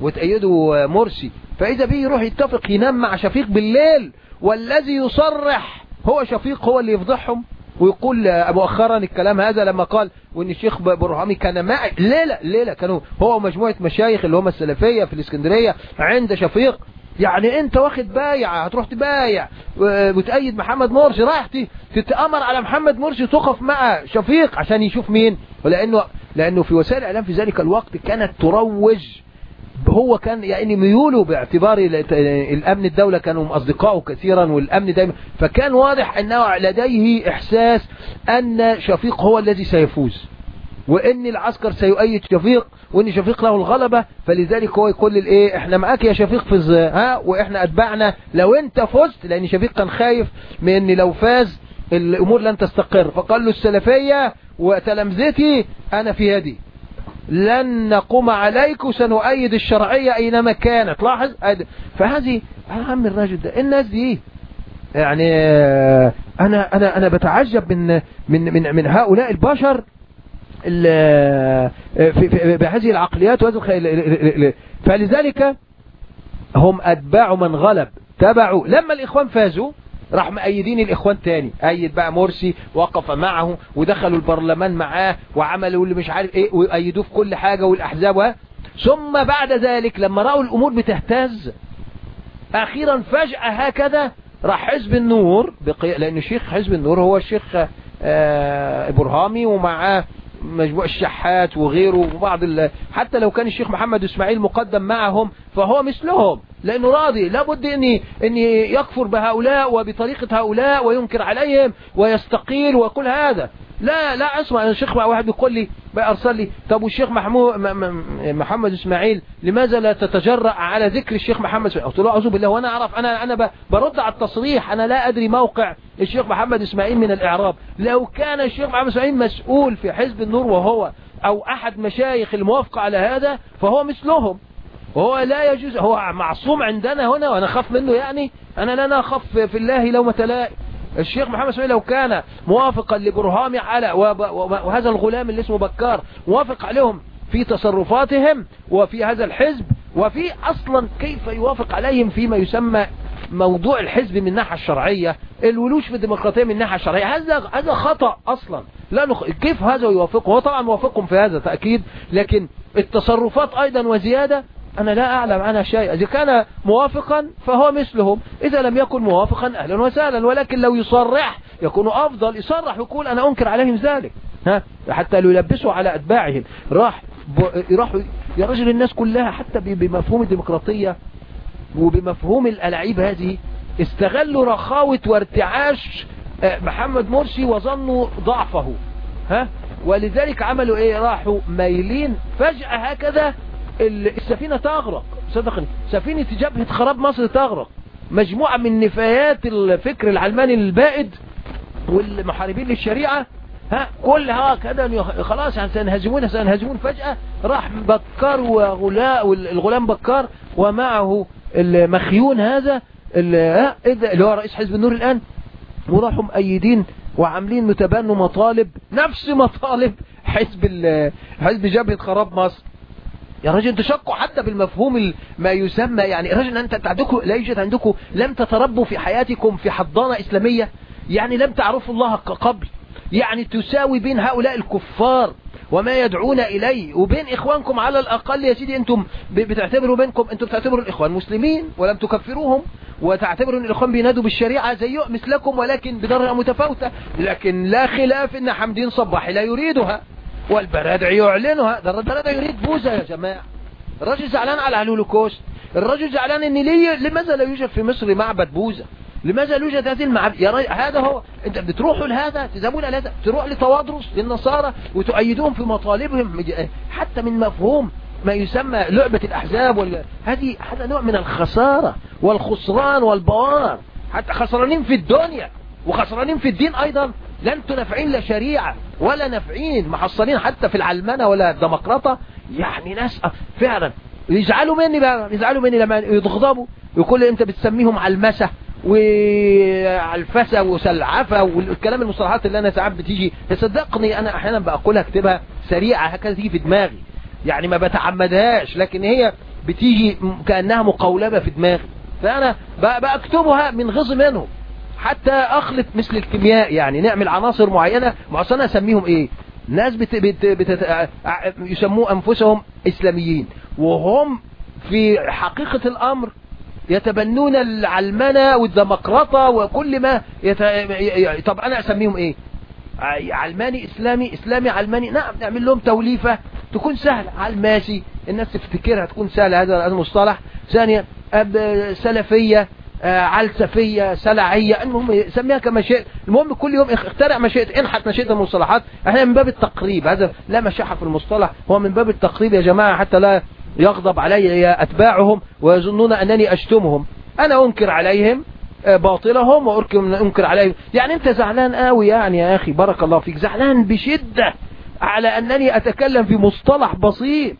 وتأيدوا مرسي. فإذا به يروح يتفق ينام مع شفيق بالليل والذي يصرح هو شفيق هو اللي يفضحهم ويقول مؤخرا الكلام هذا لما قال وإن الشيخ برهامي كان معي ليلة ليلة كانوا هو ومجموعة مشايخ اللي هم السلفية في الإسكندرية عند شفيق. يعني أنت واخد بايعة هتروح تبايع وتأيد محمد مرسي رايح تتأمر على محمد مرسي تقف مع شفيق عشان يشوف مين. ولأنه لأنه في وسائل الإعلام في ذلك الوقت كانت تروج هو كان يعني ميوله باعتبار الأمن الدولة كانوا اصدقائه كثيرا والأمن دايما. فكان واضح أنه لديه إحساس أن شفيق هو الذي سيفوز وإن العسكر سيؤيد شفيق وإن شفيق له الغلبة. فلذلك هو يقول الايه إحنا معاك يا شفيق في ها وإحنا أتبعنا. لو أنت فزت لأن شفيق كان خايف من إن لو فاز الأمور لن تستقر. فقال له السلفية وتلامذتي أنا في يدي لن نقوم عليك سنؤيد الشرعية أينما كانت. لاحظ؟ فهذه أهم الرجل ده. الناس دي يعني أنا أنا أنا بتعجب من من من من هؤلاء البشر بهذه العقليات وهذه فلذلك هم أتباع من غلب. تبعوا. لما الإخوان فازوا راح مأيدين الإخوان تاني. أيد بقى مرسي وقف معه ودخلوا البرلمان معاه وعملوا اللي مش عارف إيه وأيدوه في كل حاجة والأحزاب. ثم بعد ذلك لما رأوا الأمور بتهتز أخيرا فجأة هكذا راح حزب النور بقي... لأن الشيخ حزب النور هو الشيخ آه برهامي ومعاه مجموع الشحات وغيره وبعض ال... حتى لو كان الشيخ محمد إسماعيل مقدم معهم فهو مثلهم. لأنه راضي لابد ان ان يكفر بهؤلاء وبطريقة هؤلاء وينكر عليهم ويستقيل وكل هذا. لا لا أسمع الشيخ واحد بيقول لي أرسل لي طب والشيخ محمود محمد إسماعيل لماذا لا تتجرأ على ذكر الشيخ محمد إسماعيل؟ قلت له أعوذ بالله وأنا أعرف أنا أنا برد على التصريح أنا لا أدري موقع الشيخ محمد إسماعيل من الإعراب. لو كان الشيخ محمد إسماعيل مسؤول في حزب النور وهو أو أحد مشايخ الموافقة على هذا فهو مثلهم. وهو لا يجوز هو معصوم عندنا هنا وأنا خاف منه يعني. أنا لا أخاف في الله لومة لائم الشيخ محمد إسماعيل لو كان موافقا لبرهامي على وهذا الغلام اللي اسمه بكار موافق عليهم في تصرفاتهم وفي هذا الحزب وفي أصلا كيف يوافق عليهم فيما يسمى موضوع الحزب من الناحية الشرعية الولوش في الديمقراطية من الناحية الشرعية. هذا هذا خطأ أصلا. لا نخ... كيف هذا يوافقه؟ هو طبعا موافقهم في هذا تأكيد لكن التصرفات أيضا وزيادة. أنا لا أعلم عنها شيء. إذا كان موافقا فهو مثلهم. إذا لم يكن موافقا أهلا وسهلا. ولكن لو يصرح يكون أفضل. يصرح ويقول أنا أنكر عليهم ذلك. ها؟ حتى لو يلبسوا على أتباعهم. راح راحوا يا رجل الناس كلها حتى بمفهوم الديمقراطية وبمفهوم الألعيب هذه استغلوا رخاوة وارتعاش آه، محمد مرسي وظنوا ضعفه. ها؟ ولذلك عملوا إيه؟ راحوا مايلين فجأة هكذا السفينة تغرق. صدقني سفينة جبهة خراب مصر تغرق. مجموعة من نفايات الفكر العلماني البائد والمحاربين للشريعة ها كلها كده يخ- خلاص سينهزمون سينهزمون فجأة. راح بكار وغلاء والغلام بكار ومعه المخيون هذا ها،؟ اللي هو رئيس حزب النور الآن. وراحوا مؤيدين وعاملين متبنوا مطالب نفس مطالب حزب حزب جبهة خراب مصر. يا راجل أنتوا شكوا حتى بالمفهوم ال- ما يسمى يعني انت أنت عندكم لا يوجد عندكم لم تتربوا في حياتكم في حضانة إسلامية يعني لم تعرفوا الله قبل يعني تساوي بين هؤلاء الكفار وما يدعون إليه وبين إخوانكم على الأقل يا سيدي أنتم بتعتبروا بينكم أنتم بتعتبروا الإخوان مسلمين ولم تكفروهم وتعتبروا أن الإخوان بينادوا بالشريعة زي مثلكم ولكن بدرجة متفاوتة لكن لا خلاف أن حمدين صباحي لا يريدها. والبرادع يعلنها. ده البرادع يريد بوزة يا جماعة. الراجل زعلان على الهولوكوست الراجل زعلان ان ليه لماذا لا يوجد في مصر معبد بوذا لماذا لا يوجد هذه المعابد يا راجل هذا هو أنت بتروحوا لهذا؟ تذهبون لهذا تروح لتواضرس للنصارى وتؤيدون في مطالبهم. حتى من مفهوم ما يسمى لعبة الأحزاب ولا هذه هذا نوع من الخسارة والخسران والبوار. حتى خسرانين في الدنيا وخسرانين في الدين أيضا. لا أنتوا نافعين لا شريعة ولا نافعين محصلين حتى في العلمنة ولا الديمقراطة. يعني ناس فعلا. يزعلوا مني بقى يزعلوا مني لما يتغضبوا يقول لي أنت بتسميهم علمسة وعلفسة وسلعفة والكلام المصطلحات اللي أنا ساعات بتيجي. تصدقني أنا أحيانا بقولها أكتبها سريعة هكذا تيجي في دماغي. يعني ما بتعمدهاش لكن هي بتيجي كأنها مقولبة في دماغي. فأنا بكتبها من غز منهم حتى أخلط مثل الكيمياء يعني نعمل عناصر معينة معصنة اسميهم إيه؟ ناس بت بت بت يسموا أنفسهم إسلاميين. وهم في حقيقة الأمر يتبنون العلمنة والديمقراطة وكل ما يت... طب أنا أسميهم إيه؟ علماني إسلامي إسلامي علماني. نعم نعمل لهم توليفة تكون سهلة. علماسي الناس تفتكرها تكون سهلة هذا المصطلح. ثانيا سلفية. علسفية سلعية المهم سميها كما شئت. المهم كل يوم اخترع ما شئت انحت ما المصطلحات. إحنا من باب التقريب هذا لا مشاحة في المصطلح هو من باب التقريب يا جماعة حتى لا يغضب علي أتباعهم ويظنون أنني أشتمهم. أنا أنكر عليهم باطلهم وأنكر عليهم. يعني أنت زعلان قوي يعني يا أخي بارك الله فيك. زعلان بشدة على أنني أتكلم في مصطلح بسيط.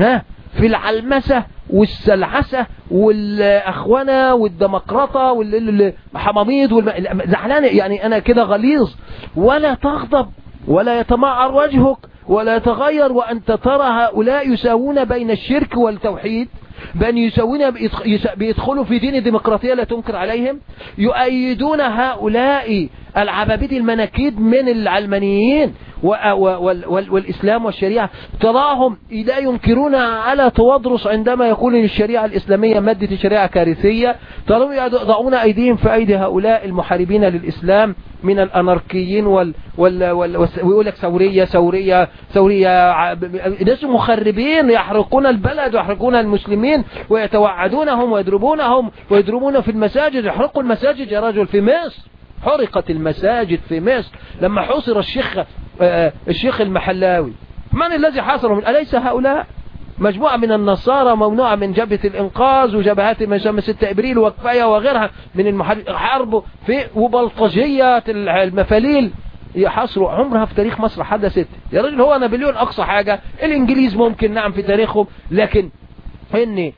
ها؟ في العلمسة والسلحسة والأخونة والديمقراطة والحماميض والم... زعلان يعني أنا كده غليظ. ولا تغضب ولا يتمعر وجهك ولا يتغير وأنت ترى هؤلاء يساوون بين الشرك والتوحيد بأن يساوون بيدخلوا في دين الديمقراطية لا تنكر عليهم. يؤيدون هؤلاء العبابيد المناكيد من العلمانيين. والإسلام والشريعة تراهم لا ينكرون على توادرس عندما يقول الشريعة الإسلامية مادة الشريعة كارثية تراهم يضعون أيديهم في أيدي هؤلاء المحاربين للإسلام من الأناركيين وال وال وال ويقول لك ثورية ثورية ثورية ناس مخربين يحرقون البلد ويحرقون المسلمين ويتوعدونهم ويضربونهم ويضربون في المساجد يحرقوا المساجد يا رجل في مصر. حرقت المساجد في مصر لما حصر الشيخ الشيخ المحلاوي. من الذي حاصرهم أليس هؤلاء؟ مجموعة من النصارى ممنوعة من جبهة الإنقاذ وجبهات ما يسمى 6 إبريل وكفاية وغيرها من المحارب في وبلطجية المفاليل. يحصروا عمرها في تاريخ مصر حدثت يا رجل هو نابليون أقصى حاجة. الإنجليز ممكن نعم في تاريخهم. لكن إن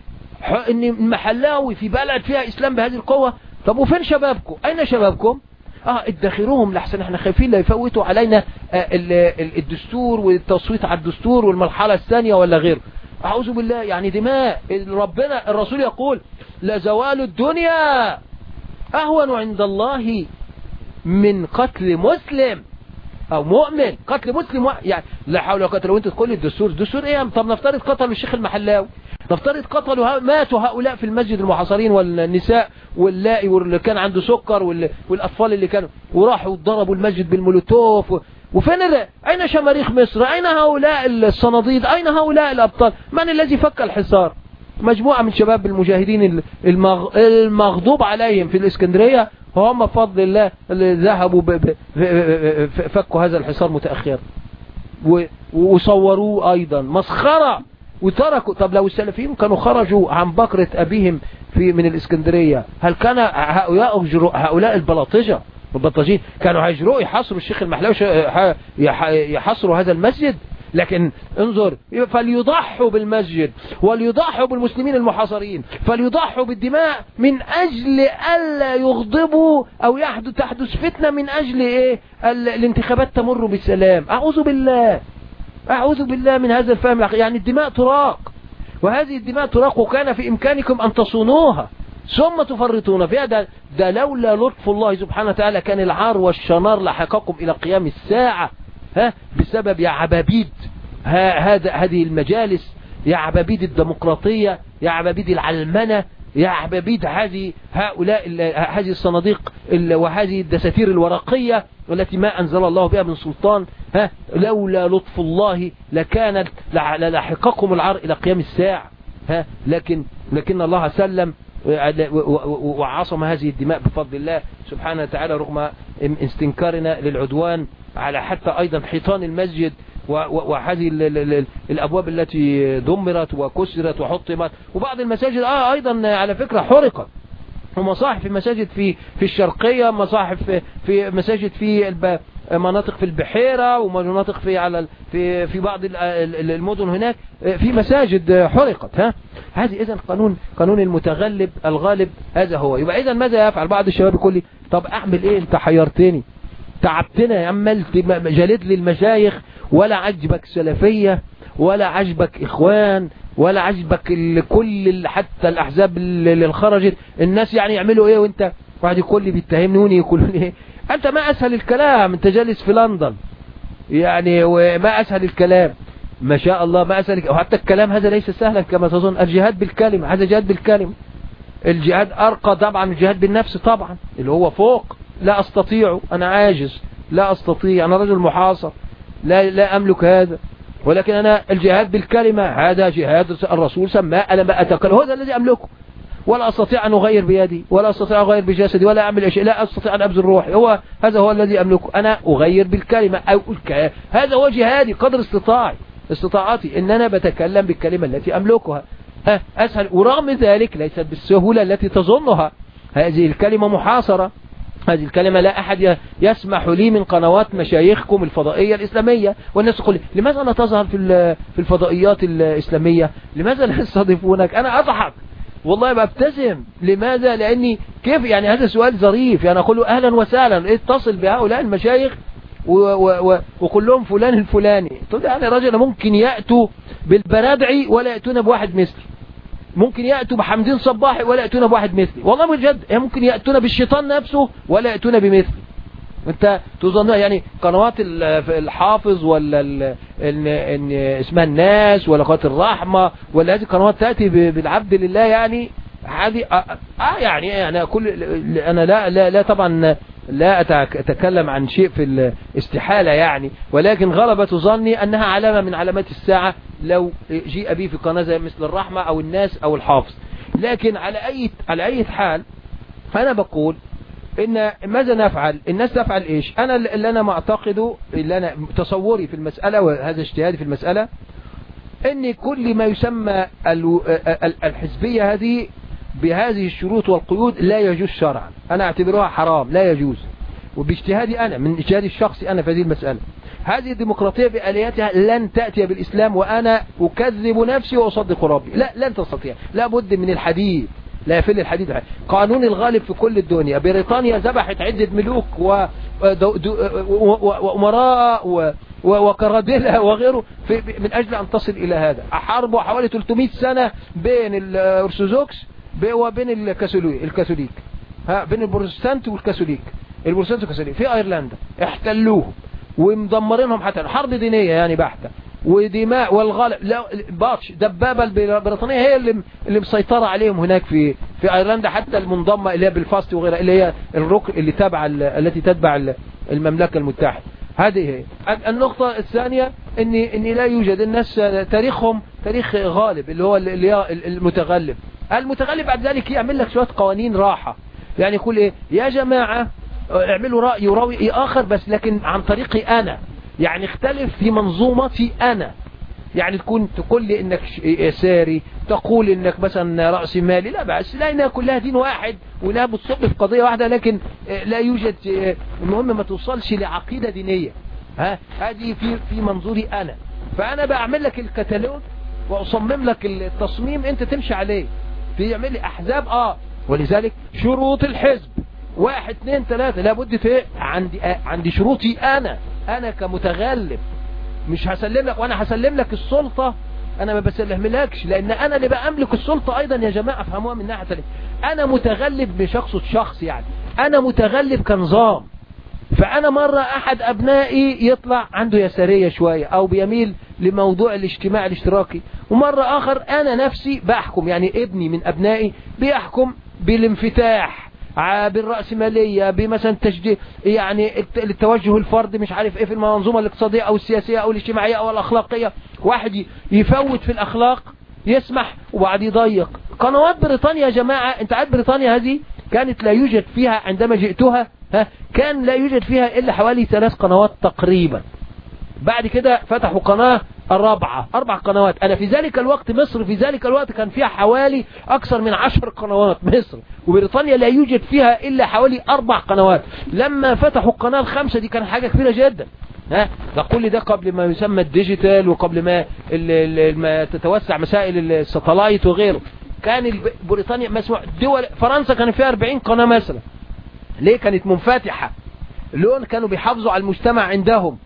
إن المحلاوي في بلد فيها إسلام بهذه القوة. طب وفين شبابكم؟ أين شبابكم؟ آه ادخروهم لحسن إحنا خايفين لا يفوتوا علينا آه الدستور والتصويت على الدستور والمرحلة الثانية ولا غيره. أعوذ بالله يعني دماء ربنا الرسول يقول لزوال الدنيا أهون عند الله من قتل مسلم. أو مؤمن قتل مسلم يعني لا حول ولا قوة إلا بالله. تقول الدستور الدستور إيه طب نفترض قتلوا الشيخ المحلاوي. نفترض قتلوا ماتوا هؤلاء في المسجد المحاصرين والنساء واللائي واللي كان عنده سكر والأطفال اللي كانوا وراحوا ضربوا المسجد بالمولوتوف وفين أين شماريخ مصر؟ أين هؤلاء الصناديد أين هؤلاء الأبطال؟ من الذي فك الحصار؟ مجموعة من شباب المجاهدين المغ... المغضوب عليهم في الإسكندرية هم بفضل الله اللي ذهبوا. فكوا هذا الحصار متأخر. و... وصوروه أيضا. مسخرة. وتركوا طب لو السلفيين كانوا خرجوا عن بكرة أبيهم في من الإسكندرية هل كان هؤلاء هؤلاء البلاطجة البلطجين كانوا هيجرؤوا يحصروا الشيخ المحلاوي يحصروا هذا المسجد؟ لكن انظر فليضحوا بالمسجد وليضحوا بالمسلمين المحاصرين فليضحوا بالدماء من أجل ألا يغضبوا أو يحدث تحدث فتنة من أجل إيه؟ الانتخابات تمر بالسلام. أعوذ بالله أعوذ بالله من هذا الفهم. يعني الدماء تراق وهذه الدماء تراق وكان في إمكانكم أن تصونوها ثم تفرطون. فيها ده, ده لولا لطف الله سبحانه وتعالى كان العار والشنار لحقكم إلى قيام الساعة. ها بسبب يا عبابيد هذا هذه المجالس يا عبابيد الديمقراطية يا عبابيد العلمنة يا عبابيد هذه هؤلاء هذه الصناديق وهذه الدساتير الورقية والتي ما أنزل الله بها من سلطان ها لولا لطف الله لكان للاحقكم العار إلى قيام الساعة ها لكن لكن الله سلم وعصم هذه الدماء بفضل الله سبحانه وتعالى رغم استنكارنا للعدوان على حتى أيضا حيطان المسجد وهذه الأبواب التي دمرت وكسرت وحطمت وبعض المساجد آه أيضا على فكرة حرقت. ومصاحف في مساجد في في الشرقية مصاحف في مساجد في مناطق في البحيرة ومناطق في على في في بعض المدن هناك في مساجد حرقت ها؟ هذه اذا قانون قانون المتغلب الغالب هذا هو. يبقى اذا ماذا يفعل بعض الشباب يقول لي طب أعمل إيه؟ أنت حيرتني. تعبتنا يا عمال جلد لي المشايخ ولا عجبك سلفية ولا عجبك إخوان ولا عجبك كل حتى الأحزاب اللي خرجت الناس يعني يعملوا إيه وأنت؟ واحد يقول لي بيتهمني يقول لي إيه؟ أنت ما أسهل الكلام أنت جالس في لندن. يعني وما أسهل الكلام. ما شاء الله ما أسهل وحتى الكلام هذا ليس سهلا كما تظن. الجهاد بالكلمة هذا جهاد بالكلمة. الجهاد أرقى طبعا الجهاد بالنفس طبعا. اللي هو فوق لا أستطيع أنا عاجز. لا أستطيع أنا رجل محاصر. لا لا أملك هذا. ولكن أنا الجهاد بالكلمة هذا جهاد الرسول سماه أنا ما أتكلم. هو الذي أملكه. ولا أستطيع أن أغير بيدي ولا أستطيع أن أغير بجسدي ولا أعمل شيء لا أستطيع أن أبذل روحي. هو هذا هو الذي أملكه أنا أغير بالكلمة. أو الك... هذا هو جهادي قدر استطاعي. استطاعتي إن أنا بتكلم بالكلمة التي أملكها. ها أسهل. ورغم ذلك ليست بالسهولة التي تظنها. هذه الكلمة محاصرة. هذه الكلمة لا أحد يسمح لي من قنوات مشايخكم الفضائية الإسلامية والناس تقول لماذا لا تظهر في الفضائيات الإسلامية؟ لماذا لا يستضيفونك؟ أنا أضحك. والله ببتسم. لماذا؟ لأني كيف؟ يعني هذا سؤال ظريف. يعني أقول له أهلا وسهلا. اتصل بهؤلاء المشايخ وقل لهم فلان الفلاني. تقول يعني رجل ممكن يأتوا بالبرادعي ولا يأتون بواحد مثلي. ممكن يأتوا بحمدين صباحي ولا يأتون بواحد مثلي. والله بجد ممكن يأتون بالشيطان نفسه ولا يأتون بمثلي. انت تظن يعني قنوات الحافظ ولا ال ال اسمها الناس ولا قناه الرحمة ولا هذه القنوات تأتي بالعبد لله يعني هذه آه يعني أنا كل أنا لا لا لا طبعا لا أتكلم عن شيء في الاستحالة يعني ولكن غلبة ظني أنها علامة من علامات الساعة لو جيء بي في قناة زي مثل الرحمة أو الناس أو الحافظ. لكن على اي على أي حال أنا بقول إن ماذا نفعل؟ الناس تفعل إيش؟ أنا اللي أنا معتقده اللي أنا تصوري في المسألة وهذا اجتهادي في المسألة إن كل ما يسمى الحزبية هذه بهذه الشروط والقيود لا يجوز شرعا. أنا أعتبرها حرام لا يجوز. وباجتهادي أنا من اجتهادي الشخصي أنا في هذه المسألة. هذه الديمقراطية بآلياتها لن تأتي بالإسلام وأنا أكذب نفسي وأصدق ربي. لا لن تستطيع. لا بد من الحديث. لا يفل الحديد. قانون الغالب في كل الدنيا. بريطانيا ذبحت عدة ملوك وأمراء وكرادلة وغيره في من أجل أن تصل إلى هذا. حرب حوالي 300 سنة بين الأرثوذكس وبين الكاثوليك. ها بين البروتستانت والكاثوليك. البروتستانت والكاثوليك. في أيرلندا. احتلوهم ومدمرينهم حتى. حرب دينية يعني بحتة. ودماء والغالب لا باتش دبابة البريطانية هي اللي اللي مسيطرة عليهم هناك في في أيرلندا حتى المنضمة اللي هي بالفاست وغيرها اللي هي الركن اللي تابع التي تتبع المملكة المتحدة. هذه هي. النقطة الثانية ان ان لا يوجد الناس تاريخهم تاريخ غالب اللي هو اللي المتغلب. المتغلب بعد ذلك يعمل لك شوية قوانين راحة. يعني يقول إيه؟ يا جماعة اعملوا رأي وراوي آخر بس لكن عن طريقي أنا. يعني اختلف في منظومتي أنا. يعني تكون تقول لي إنك يساري تقول إنك مثلا رأس مالي لا بأس لانها كلها دين واحد ولها بتصب في قضية واحدة لكن لا يوجد المهم ما توصلش لعقيدة دينية. ها هذه في في منظوري أنا. فأنا بعمل لك الكتالوج وأصمم لك التصميم أنت تمشي عليه. تعمل لي أحزاب آه. ولذلك شروط الحزب. واحد اثنين ثلاثة لابد في عندي عندي شروطي أنا. أنا كمتغلب مش هسلم لك وأنا هسلم لك السلطة أنا ما بسلملكش لأن أنا اللي بأملك السلطة أيضا يا جماعة فهموها من ناحية ثانية أنا متغلب بشخص شخص يعني. أنا متغلب كنظام. فأنا مرة أحد أبنائي يطلع عنده يسارية شوية أو بيميل لموضوع الاجتماع الاشتراكي. ومرة آخر أنا نفسي بحكم يعني ابني من أبنائي بيحكم بالانفتاح. بالرأسمالية بمثلا تشجيع يعني التوجه الفرد مش عارف إيه في المنظومة الاقتصادية أو السياسية أو الاجتماعية أو الأخلاقية. واحد يفوت في الأخلاق يسمح وبعد يضيق. قنوات بريطانيا يا جماعة أنت عارف بريطانيا هذه كانت لا يوجد فيها عندما جئتها ها كان لا يوجد فيها إلا حوالي ثلاث قنوات تقريبا. بعد كده فتحوا قناة الرابعة أربع قنوات. أنا في ذلك الوقت مصر في ذلك الوقت كان فيها حوالي أكثر من عشر قنوات مصر. وبريطانيا لا يوجد فيها إلا حوالي أربع قنوات. لما فتحوا القناة الخمسة دي كان حاجة كبيرة جدا. ها؟ تقول لي ده قبل ما يسمى ال digital وقبل ما ما تتوسع مسائل ال satellite وغيره. كان بريطانيا مسموع دول فرنسا كان فيها 40 قناة مثلا. ليه؟ كانت منفتحة. لأن كانوا بيحافظوا على المجتمع عندهم.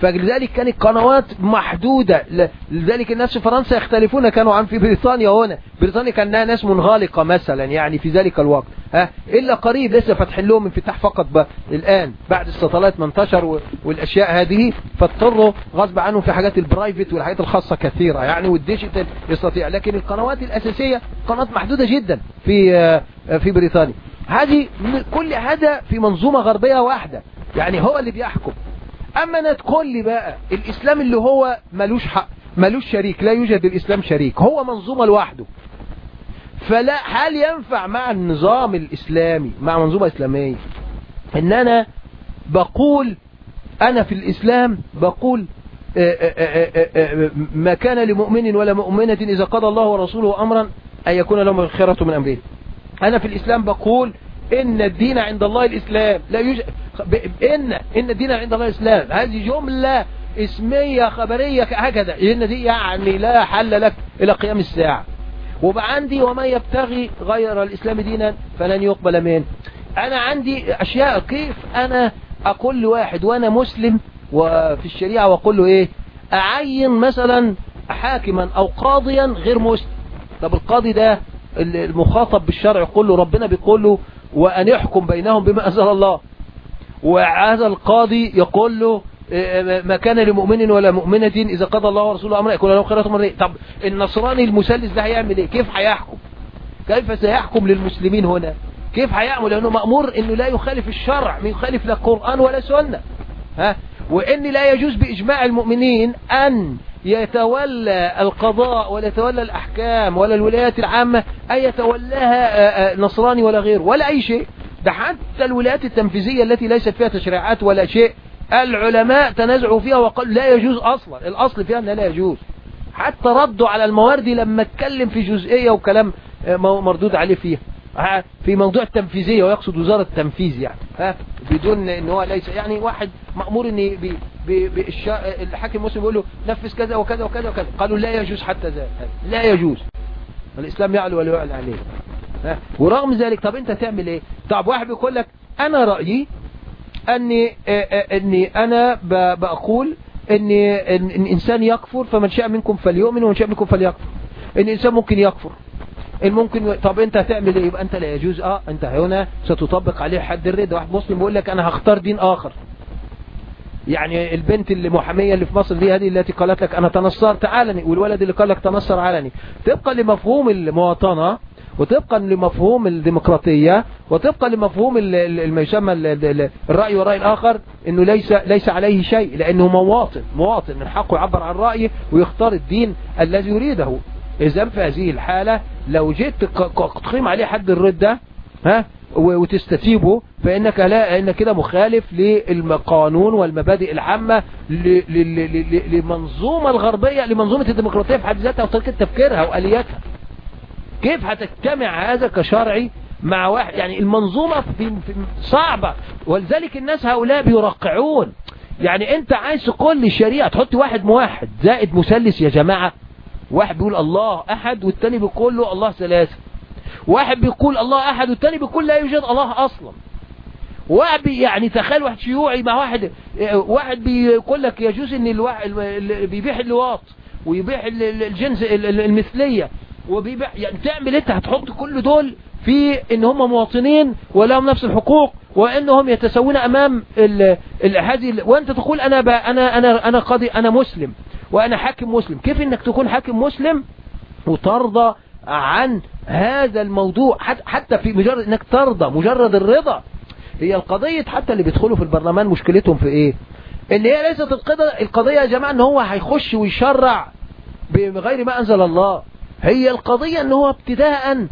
فلذلك كانت قنوات محدودة. لذلك الناس في فرنسا يختلفون. كانوا عن في بريطانيا هنا. بريطانيا كانها ناس منغلقة مثلا يعني في ذلك الوقت. ها؟ إلا قريب لسه فاتحين لهم انفتاح فقط الآن. بعد ال satellite ما انتشر والأشياء هذه فاضطروا غصب عنهم في حاجات ال private والحاجات الخاصة كثيرة. يعني وال digital يستطيع. لكن القنوات الأساسية قنوات محدودة جدا في في بريطانيا. هذه كل هذا في منظومة غربية واحدة. يعني هو اللي بيحكم. أما أنا تقول لي بقى الإسلام اللي هو ملوش حق ملوش شريك لا يوجد الاسلام شريك هو منظومة لوحده. فلا هل ينفع مع النظام الإسلامي مع منظومة إسلامية؟ إن أنا بقول أنا في الإسلام بقول ما كان لمؤمن ولا مؤمنة إذا قضى الله ورسوله امرا أن يكون لهم الخيرة من امره أنا في الإسلام بقول إن الدين عند الله الإسلام. لا يوجد ان إن الدين عند الله الإسلام. هذه جملة اسمية خبرية هكذا. إن دي يعني لا حل لك إلى قيام الساعة. وبقى عندي وما يبتغي غير الإسلام دينا فلن يقبل منه. أنا عندي أشياء كيف أنا أقول لواحد وأنا مسلم وفي الشريعة وأقول له إيه؟ أعين مثلا حاكما أو قاضيا غير مسلم. طب القاضي ده المخاطب بالشرع يقول له ربنا بيقول له وأن يحكم بينهم بما أنزل الله. وهذا القاضي يقول له ما كان لمؤمن ولا مؤمنة إذا قضى الله ورسوله أمرا يكون لهم خيرة من طب النصراني المسلس ده هيعمل إيه؟ كيف هيحكم؟ كيف سيحكم للمسلمين هنا؟ كيف هيعمل؟ لأنه مأمور أنه لا يخالف الشرع ما يخالف لا قرآن ولا سنة ها؟ وإن لا يجوز بإجماع المؤمنين أن يتولى القضاء ولا يتولى الأحكام ولا الولايات العامة أن يتولاها نصراني ولا غير ولا أي شيء. ده حتى الولايات التنفيذية التي ليست فيها تشريعات ولا شيء العلماء تنازعوا فيها وقالوا لا يجوز أصلا الأصل فيها أنها لا يجوز. حتى ردوا على المواردي لما اتكلم في جزئية وكلام مردود عليه فيها. في موضوع التنفيذية ويقصد وزارة التنفيذ يعني ها بدون إن هو ليس يعني واحد مأمور ان الحاكم المسلم بيقول له نفذ كذا وكذا وكذا وكذا قالوا لا يجوز حتى ذلك لا يجوز. الإسلام يعلو ولا يعلى عليه ها. ورغم ذلك طب أنت تعمل إيه؟ طب واحد بيقول لك أنا رأيي أني إني أنا بقول ان الانسان يكفر فمن شاء منكم فليؤمن ومن شاء منكم فليكفر. إن الانسان ممكن يكفر. إن ممكن طب أنت هتعمل إيه؟ يبقى أنت لا يجوز. آه أنت هنا ستطبق عليه حد الردة واحد مسلم بيقول لك أنا هختار دين آخر. يعني البنت اللي محامية اللي في مصر دي هذه التي قالت لك أنا تنصرت علني والولد اللي قال لك تنصر علني. طبقا لمفهوم المواطنة وطبقا لمفهوم الديمقراطية وطبقا لمفهوم ما يسمى ال- ال- الرأي والرأي الآخر إنه ليس ليس عليه شيء لأنه مواطن. مواطن من حقه يعبر عن رأيه ويختار الدين الذي يريده. إذا في هذه الحالة لو ك- تقيم عليه حد الردة ها و- وتستتيبه فإنك لا إن كده مخالف للقانون والمبادئ العامة لمنظومة الغربية لمنظومة الديمقراطية في حد ذاتها وطريقة تفكيرها وآلياتها. كيف هتجتمع هذا كشرعي مع واحد؟ يعني المنظومة في صعبة. ولذلك الناس هؤلاء بيرقعون. يعني أنت عايز تقول لي شريعة تحط واحد موحد زائد مثلث يا جماعة. واحد بيقول الله أحد والتاني بيقول له الله ثلاثة. واحد بيقول الله أحد والتاني بيقول لا يوجد الله أصلا. واحد يعني تخيل واحد شيوعي مع واحد واحد بيقول لك يجوز إن الواحد بيبيح اللواط ال- الجنس ال- ال- المثلية. وبيبيح يعني تعمل أنت هتحط كل دول في إن هم مواطنين ولهم نفس الحقوق وإنهم يتساوون أمام هذه وأنت تقول أنا أنا أنا أنا قاضي أنا مسلم وأنا حاكم مسلم. كيف إنك تكون حاكم مسلم وترضى عن هذا الموضوع؟ حت- حتى في مجرد إنك ترضى مجرد الرضا. هي القضية حتى اللي بيدخلوا في البرلمان مشكلتهم في إيه؟ إن هي ليست القضية يا جماعة إن هو هيخش ويشرع بغير ما أنزل الله. هي القضية إن هو ابتداء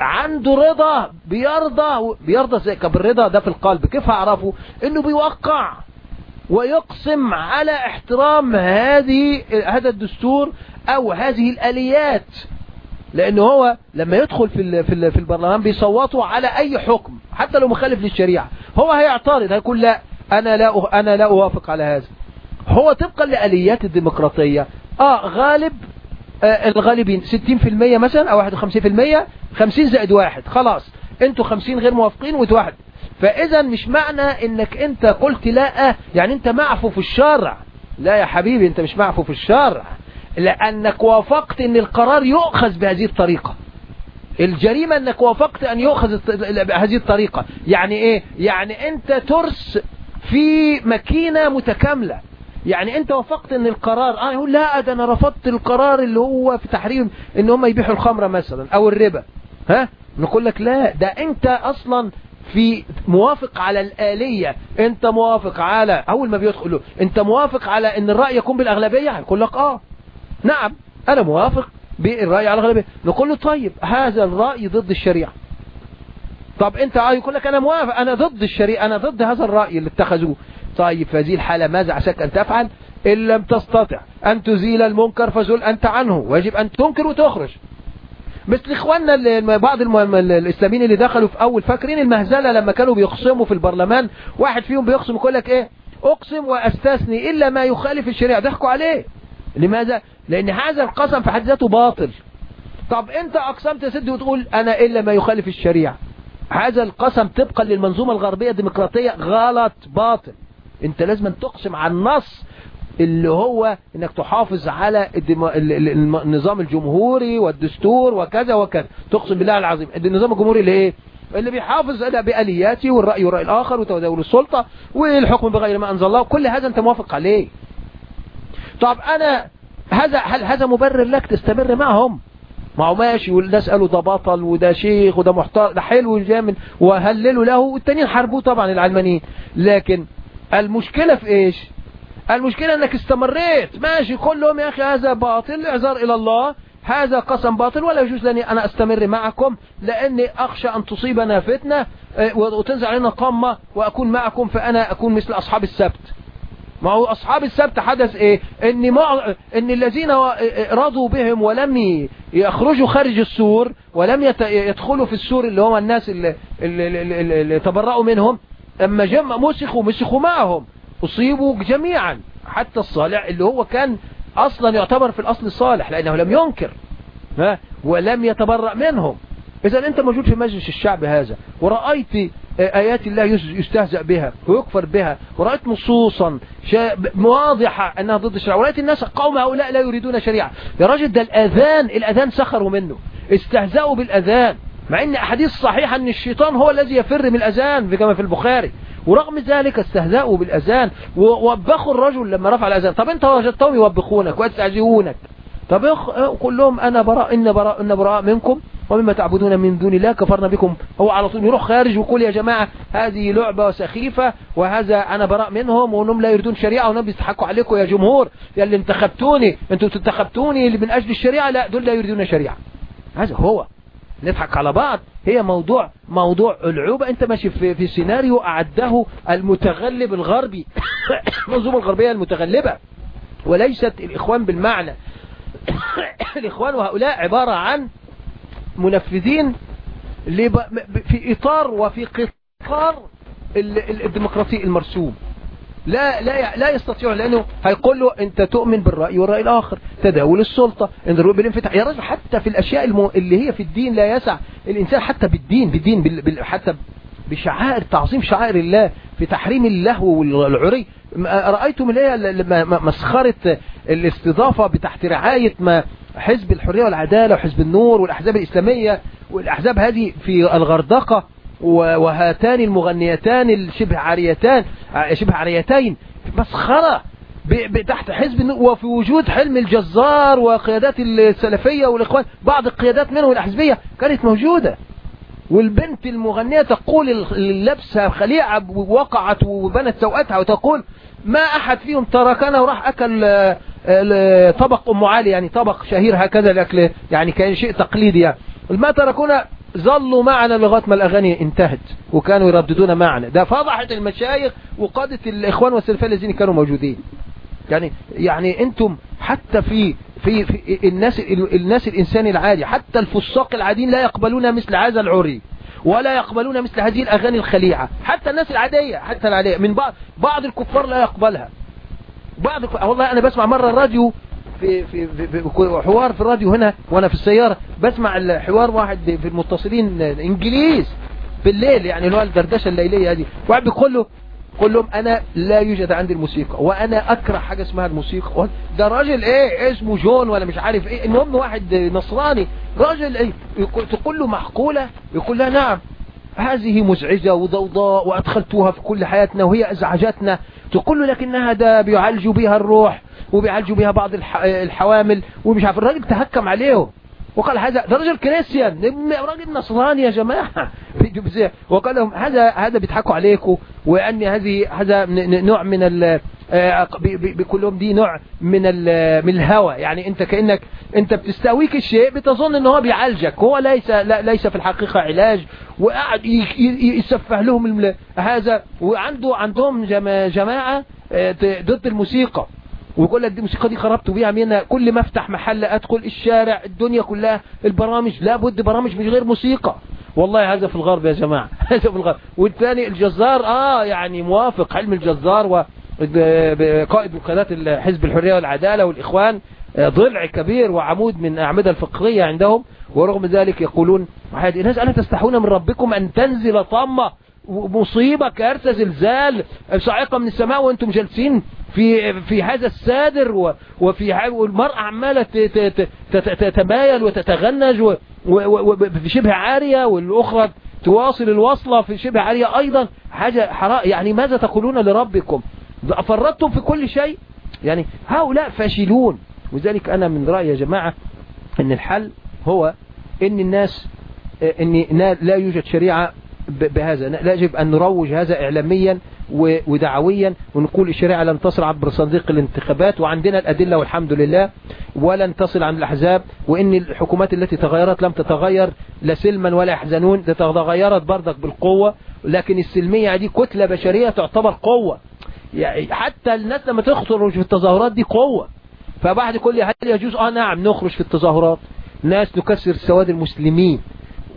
عنده رضا بيرضى بيرضى زي كب الرضا ده في القلب. كيف هعرفه إنه بيوقع ويقسم على احترام هذه هذا الدستور أو هذه الآليات. لأن هو لما يدخل في في في البرلمان بيصوتوا على أي حكم حتى لو مخالف للشريعة. هو هيعترض هيقول لا أنا لا أه- أنا لا أوافق على هذا. هو طبقا لآليات الديمقراطية. آه غالب الغالبين. 60% مثلا أو 51% 50 زائد واحد. خلاص. أنتوا 50 غير موافقين وتواحد فاذا مش معنى إنك أنت قلت لا يعني أنت معفو في الشرع لا يا حبيبي أنت مش معفو في الشرع لأنك وافقت إن القرار يؤخذ بهذه الطريقة. الجريمة إنك وافقت أن يؤخذ بهذه الطريقة. يعني إيه؟ يعني أنت ترس في ماكينة متكاملة. يعني انت وافقت ان القرار آه يقول لا ده أنا رفضت القرار اللي هو في تحريم ان هم يبيحوا الخمرة مثلا أو الربا. ها؟ نقول لك لا ده انت أصلا في موافق على الآلية. انت موافق على أول ما بيدخلوا انت موافق على إن الرأي يكون بالأغلبية؟ هيقول لك آه. نعم أنا موافق بالرأي على الأغلبية. نقول له طيب هذا الرأي ضد الشريعة. طب انت آه يقول لك أنا موافق أنا ضد الشريعة أنا ضد هذا الرأي اللي اتخذوه. طيب في هذه الحالة ماذا عساك أن تفعل؟ إن لم تستطع أن تزيل المنكر فزل أنت عنه ويجب أن تنكر وتخرج. مثل إخواننا اللي- بعض الإسلاميين اللي دخلوا في أول فاكرين المهزلة لما كانوا بيقسموا في البرلمان واحد فيهم بيقسم يقول لك إيه؟ أقسم وأستثني إلا ما يخالف الشريعة. ضحكوا عليه. لماذا؟ لأن هذا القسم في حد ذاته باطل. طب أنت أقسمت يا سيدي وتقول أنا إلا ما يخالف الشريعة. هذا القسم طبقا للمنظومة الغربية الديمقراطية غلط باطل. انت لازم تقسم على النص اللي هو انك تحافظ على النظام الجمهوري والدستور وكذا وكذا. تقسم بالله العظيم. النظام الجمهوري اللي إيه؟ اللي بيحافظ على بآلياته والرأي والرأي الآخر وتداول السلطة والحكم بغير ما أنزل الله. كل هذا أنت موافق عليه. طب أنا هذا هل هذا مبرر لك تستمر معهم؟ ما هو ماشي والناس قالوا ده بطل وده شيخ وده محتار ده حلو جامد وهللوا له. والتانيين حاربوه طبعا العلمانيين. لكن المشكلة في إيش؟ المشكلة إنك استمريت. ماشي كلهم يا أخي هذا باطل اعذار إلى الله. هذا قسم باطل ولا يجوز لي أنا أستمر معكم لأني أخشى أن تصيبنا فتنة آه، وتنزل علينا طامة وأكون معكم فأنا أكون مثل أصحاب السبت. ما هو أصحاب السبت حدث إيه؟ ان مع... ان الذين و- رضوا بهم ولم يخرجوا خارج السور ولم يت... يدخلوا في السور اللي هم الناس اللي, اللي, اللي, اللي تبرأوا منهم. أما جمع مسخوا مسخوا معهم. أصيبوا جميعا. حتى الصالح اللي هو كان أصلا يعتبر في الأصل الصالح لأنه لم ينكر. ها؟ ولم يتبرأ منهم. إذا أنت موجود في مجلس الشعب هذا. ورأيت آيات الله يس- يستهزأ بها ويكفر بها. ورأيت نصوصا واضحة أنها ضد الشريعة. ورأيت الناس قوم هؤلاء لا يريدون شريعة. يا راجل ده الأذان الأذان سخروا منه. استهزأوا بالأذان. مع أن أحاديث صحيحة أن الشيطان هو الذي يفر من الأذان في- كما في البخاري. ورغم ذلك استهزأوا بالأذان ووبخوا الرجل لما رفع الأذان. طب أنت وجدتهم يوبخونك ويستعزئونك طب. قل لهم أنا براء إن براء إن براء منكم ومما تعبدون من دون الله كفرنا بكم. هو على طول يروح خارج ويقول يا جماعة هذه لعبة سخيفة وهذا أنا براء منهم وأنهم لا يريدون شريعة وأنهم بيستحقوا عليكم يا جمهور. يا اللي انتخبتوني أنتوا انتخبتوني من أجل الشريعة لا دول لا يريدون شريعة. هذا هو. نضحك على بعض. هي موضوع موضوع العوبة. انت ماشي في, في سيناريو أعده المتغلب الغربي. المنظومة الغربية المتغلبة. وليست الإخوان بالمعنى. الإخوان وهؤلاء عبارة عن منفذين. في إطار وفي قطار الديمقراطي المرسوم. لا لا لا يستطيع لأنه هيقول له أنت تؤمن بالرأي والرأي الآخر تداول السلطة انظروا بالانفتاح يا راجل حتى في الأشياء المو... اللي هي في الدين لا يسع. الإنسان حتى بالدين بالدين بال... بال... حتى بشعائر تعظيم شعائر الله في تحريم اللهو والعري. رأيتم اللي هي مسخرة الاستضافة بتحت رعاية ما حزب الحرية والعدالة وحزب النور والأحزاب الإسلامية والأحزاب هذه في الغردقة وهاتان المغنيتان الشبه عاريتان شبه عاريتين مسخرة تحت حزب وفي وجود حلم الجزار وقيادات السلفية والإخوان بعض القيادات منهم الأحزبية كانت موجودة. والبنت المغنية تقول اللبسة خليعة وقعت وبنت سوءتها وتقول ما أحد فيهم تركنا وراح أكل طبق أم علي يعني طبق شهير هكذا يعني كان شيء تقليدي يعني. ما تركونا ظلوا معنا لغاية ما الأغاني انتهت وكانوا يرددون معنا. ده فضحت المشايخ وقادة الإخوان والسلفاء الذين كانوا موجودين. يعني يعني أنتم حتى في في, في الناس الناس الإنسان العادي حتى الفساق العاديين لا يقبلون مثل هذا العري ولا يقبلون مثل هذه الأغاني الخليعة. حتى الناس العاديه حتى العادية. من بعض بعض الكفار لا يقبلها. بعض والله أنا بسمع مرة الراديو في في, في, حوار في الراديو هنا وأنا في السيارة. بسمع الحوار واحد في المتصلين إنجليز بالليل يعني اللي هو الدردشة الليلية هذه. واحد بيقول له قول لهم أنا لا يوجد عندي الموسيقى وأنا أكره حاجة اسمها الموسيقى. ده راجل إيه؟ اسمه جون ولا مش عارف إيه. المهم واحد نصراني راجل إيه؟ تقول له معقولة؟ يقول لها نعم هذه مزعجة وضوضاء وأدخلتوها في كل حياتنا وهي أزعجتنا. تقول له لكنها ده بيعالجوا بها الروح وبيعالجوا بها بعض الحوامل ومش عارف الراجل تهكم عليهم وقال هذا ده راجل كريستيان راجل نصراني يا جماعة. وقال لهم هذا هذا بيضحكوا عليكم وان هذه هذا نوع من بكلهم دي نوع من من الهوى. يعني انت كأنك انت بتستهويك الشيء بتظن ان هو بيعالجك. هو ليس لا ليس في الحقيقة علاج. وقاعد يسفه لهم هذا. وعنده عندهم جماعة ضد الموسيقى. ويقول لك دي الموسيقى دي خربت بيها منها كل ما افتح محل ادخل الشارع الدنيا كلها البرامج. لابد برامج من غير موسيقى. والله هذا في الغرب يا جماعة. هذا في الغرب. والثاني الجزار آه يعني موافق. حلم الجزار وقائد وقادات حزب الحرية والعدالة والإخوان ضلع كبير وعمود من أعمدة الفقرية عندهم ورغم ذلك يقولون الناس ألا تستحون من ربكم أن تنزل طامة مصيبة كارثة زلزال صاعقة من السماء وأنتم جالسين في في هذا السادر وفي والمرأة عمالة تتمايل وتتغنج في شبه عارية والأخرى تواصل الوصلة في شبه عارية أيضا. حاجة حراء يعني ماذا تقولون لربكم؟ فرطتم في كل شيء؟ يعني هؤلاء فاشلون. وذلك أنا من رأيي يا جماعة أن الحل هو أن الناس أن لا يوجد شريعة بهذا. لا يجب أن نروج هذا إعلاميا ودعويا ونقول الشريعة لن تصل عبر صندوق الانتخابات وعندنا الأدلة والحمد لله ولن تصل عن الأحزاب وإن الحكومات التي تغيرت لم تتغير لا سلما ولا يحزنون تغيرت برضك بالقوة. لكن السلمية دي كتلة بشرية تعتبر قوة. يعني حتى الناس لما تخرج في التظاهرات دي قوة. فبعد كل هل يجوز آه نعم نخرج في التظاهرات. ناس نكسر سواد المسلمين.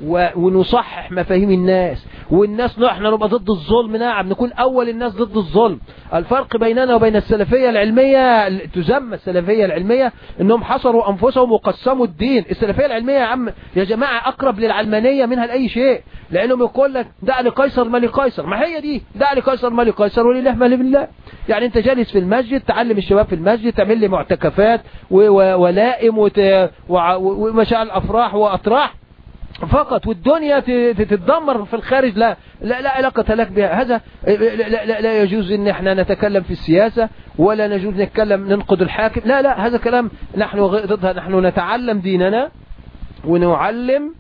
ونصحح مفاهيم الناس. والناس إحنا نبقى ضد الظلم نعم نكون أول الناس ضد الظلم. الفرق بيننا وبين السلفية العلمية تسمى السلفية العلمية إنهم حصروا أنفسهم وقسموا الدين. السلفية العلمية يا عم يا جماعة أقرب للعلمانية منها لأي شيء. لأنهم يقول لك دع لقيصر ما لقيصر ما هي دي؟ دع لقيصر ما لقيصر ولله ما لله يعني أنت جالس في المسجد تعلم الشباب في المسجد تعمل لي معتكفات ولائم ومشاعر أفراح وأطراح. فقط والدنيا تتدمر في الخارج لا لا, لا علاقة لك بها. هذا لا, لا, لا يجوز إن إحنا نتكلم في السياسة ولا نجوز نتكلم ننقد الحاكم. لا لا هذا كلام نحن ضدها. نحن نتعلم ديننا ونعلم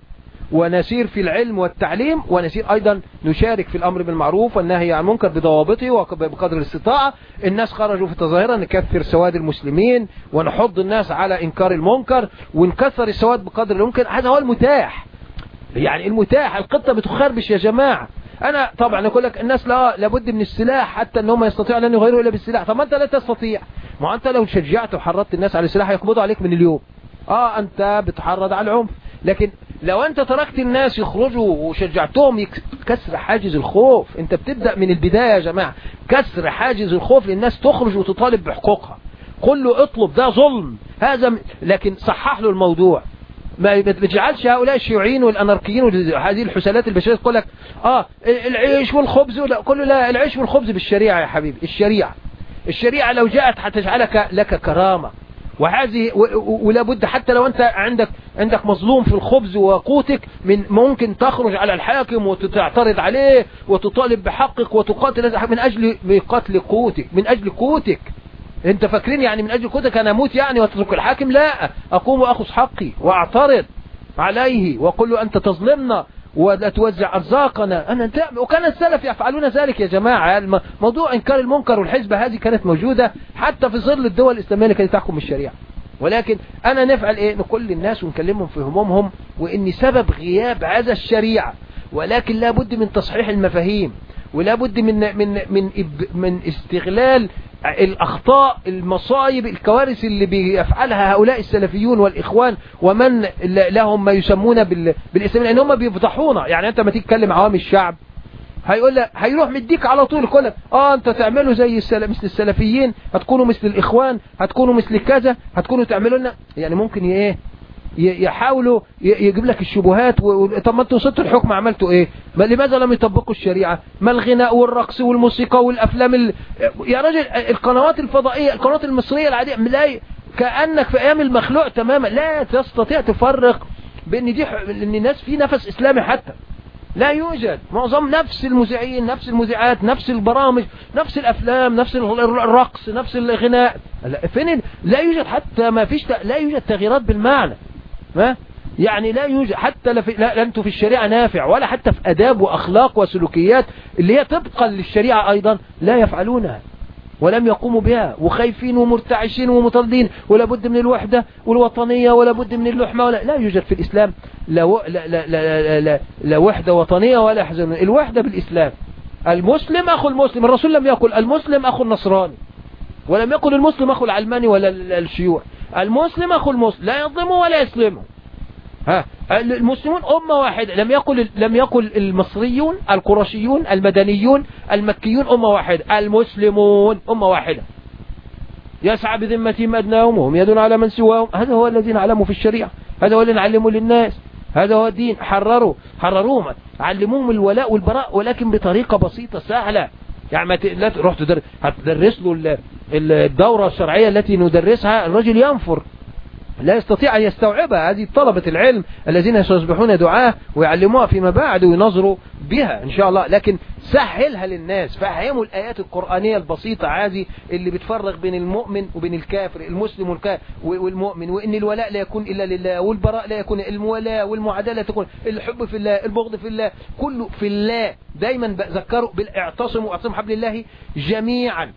ونسير في العلم والتعليم ونسير أيضا نشارك في الأمر بالمعروف والنهي عن المنكر بضوابطه وبقدر الاستطاعة. الناس خرجوا في تظاهرة نكثر سواد المسلمين ونحض الناس على إنكار المنكر ونكثر السواد بقدر الممكن هذا هو المتاح. يعني المتاح القطة بتخربش يا جماعة. أنا طبعا أقول لك الناس لا لابد من السلاح حتى إن هم يستطيعوا أن يغيروا إلا بالسلاح. طب ما أنت لا تستطيع. ما أنت لو شجعت وحرضت الناس على السلاح يقبضوا عليك من اليوم. آه أنت بتحرض على العنف. لكن لو أنت تركت الناس يخرجوا وشجعتهم كسر حاجز الخوف. أنت بتبدأ من البداية يا جماعة. كسر حاجز الخوف للناس تخرج وتطالب بحقوقها. قل له اطلب ده ظلم. هذا لكن صحح له الموضوع. ما بتجعلش هؤلاء الشيوعيين والأناركيين وهذه الحسالات البشريه تقول لك آه العيش والخبز كله لا العيش والخبز بالشريعة يا حبيبي الشريعة. الشريعة لو جاءت هتجعلك لك كرامة. وهذه ولا بد حتى لو أنت عندك عندك مظلوم في الخبز وقوتك من ممكن تخرج على الحاكم وتعترض عليه وتطالب بحقك وتقاتل من أجل قتل قوتك من أجل قوتك. انت فاكرين يعني من أجل قوتك أنا أموت يعني واترك الحاكم؟ لا اقوم واخذ حقي واعترض عليه واقول له انت تظلمنا ولا توزع ارزاقنا. أنا انت وكان السلف يفعلون ذلك يا جماعة. موضوع إنكار المنكر والحزبه هذه كانت موجودة حتى في ظل الدول الإسلامية اللي كانت تحكم الشريعة. ولكن أنا نفعل إيه؟ نقول للناس ونكلمهم في همومهم وان سبب غياب هذا الشريعة. ولكن لابد من تصحيح المفاهيم ولابد من من من إب- من استغلال الأخطاء المصايب الكوارث اللي بيفعلها هؤلاء السلفيون والإخوان ومن لهم ما يسمون بال- بالإسلام لأن هم بيفضحونا. يعني أنت ما تيجي تكلم عوام الشعب هيقول لك هيروح مديك على طول لك آه أنت تعملوا زي السل... مثل السلفيين هتكونوا مثل الإخوان هتكونوا مثل كذا هتكونوا تعملوا لنا. يعني ممكن إيه؟ يحاولوا يجيب لك الشبهات و... طب ما أنتوا وصلتوا الحكم عملتوا إيه؟ ما لماذا لم يطبقوا الشريعة؟ ما الغناء والرقص والموسيقى والأفلام ال... يا راجل القنوات الفضائية القنوات المصرية العادية لا كأنك في أيام المخلوع تماما لا تستطيع تفرق بأن دي. إن الناس في نفس إسلامي حتى. لا يوجد. معظم نفس المذيعين نفس المذيعات نفس البرامج نفس الأفلام نفس ال- الرقص نفس الغناء. فين لا يوجد حتى ما فيش لا يوجد تغييرات بالمعنى. ها؟ يعني لا يوجد حتى لا, أنتوا في الشريعة نافع ولا حتى في آداب وأخلاق وسلوكيات اللي هي طبقا للشريعة أيضا لا يفعلونها ولم يقوموا بها وخايفين ومرتعشين ومطردين ولا بد من الوحدة والوطنية ولا بد من اللحمة ولا لا يوجد في الإسلام لا, و... لا, لا, لا, لا, لا, لا وحدة وطنية ولا حزن الوحدة بالإسلام المسلم أخو المسلم الرسول لم يقل المسلم أخو النصراني. ولم يقل المسلم أخو العلماني ولا ال- الشيوع المسلم أخو المسلم. لا يظلمه ولا يسلمه ها المسلمون أمة واحدة. لم يقل لم يقل المصريون القرشيون المدنيون المكيون أمة واحدة. المسلمون أمة واحدة. يسعى بذمتهم أدناهم وهم يدون على من سواهم. هذا هو الذي نعلمه في الشريعة. هذا هو اللي نعلمه للناس. هذا هو الدين. حرروا. حرروهم. علموهم الولاء والبراء ولكن بطريقة بسيطة سهلة. يعني ما ت- لا تروح تدرس له الدورة الشرعية التي ندرسها الرجل ينفر. لا يستطيع أن يستوعبها هذه طلبة العلم الذين سيصبحون دعاة ويعلموها فيما بعد وينظروا بها إن شاء الله. لكن سهلها للناس. فهموا الآيات القرآنية البسيطة هذه اللي بتفرق بين المؤمن وبين الكافر المسلم والكافر والمؤمن. وإن الولاء لا يكون إلا لله والبراء لا يكون المولاة والمعادلة تكون الحب في الله البغض في الله. كله في الله. دايما بذكروا بالاعتصموا واعتصموا حبل الله جميعا.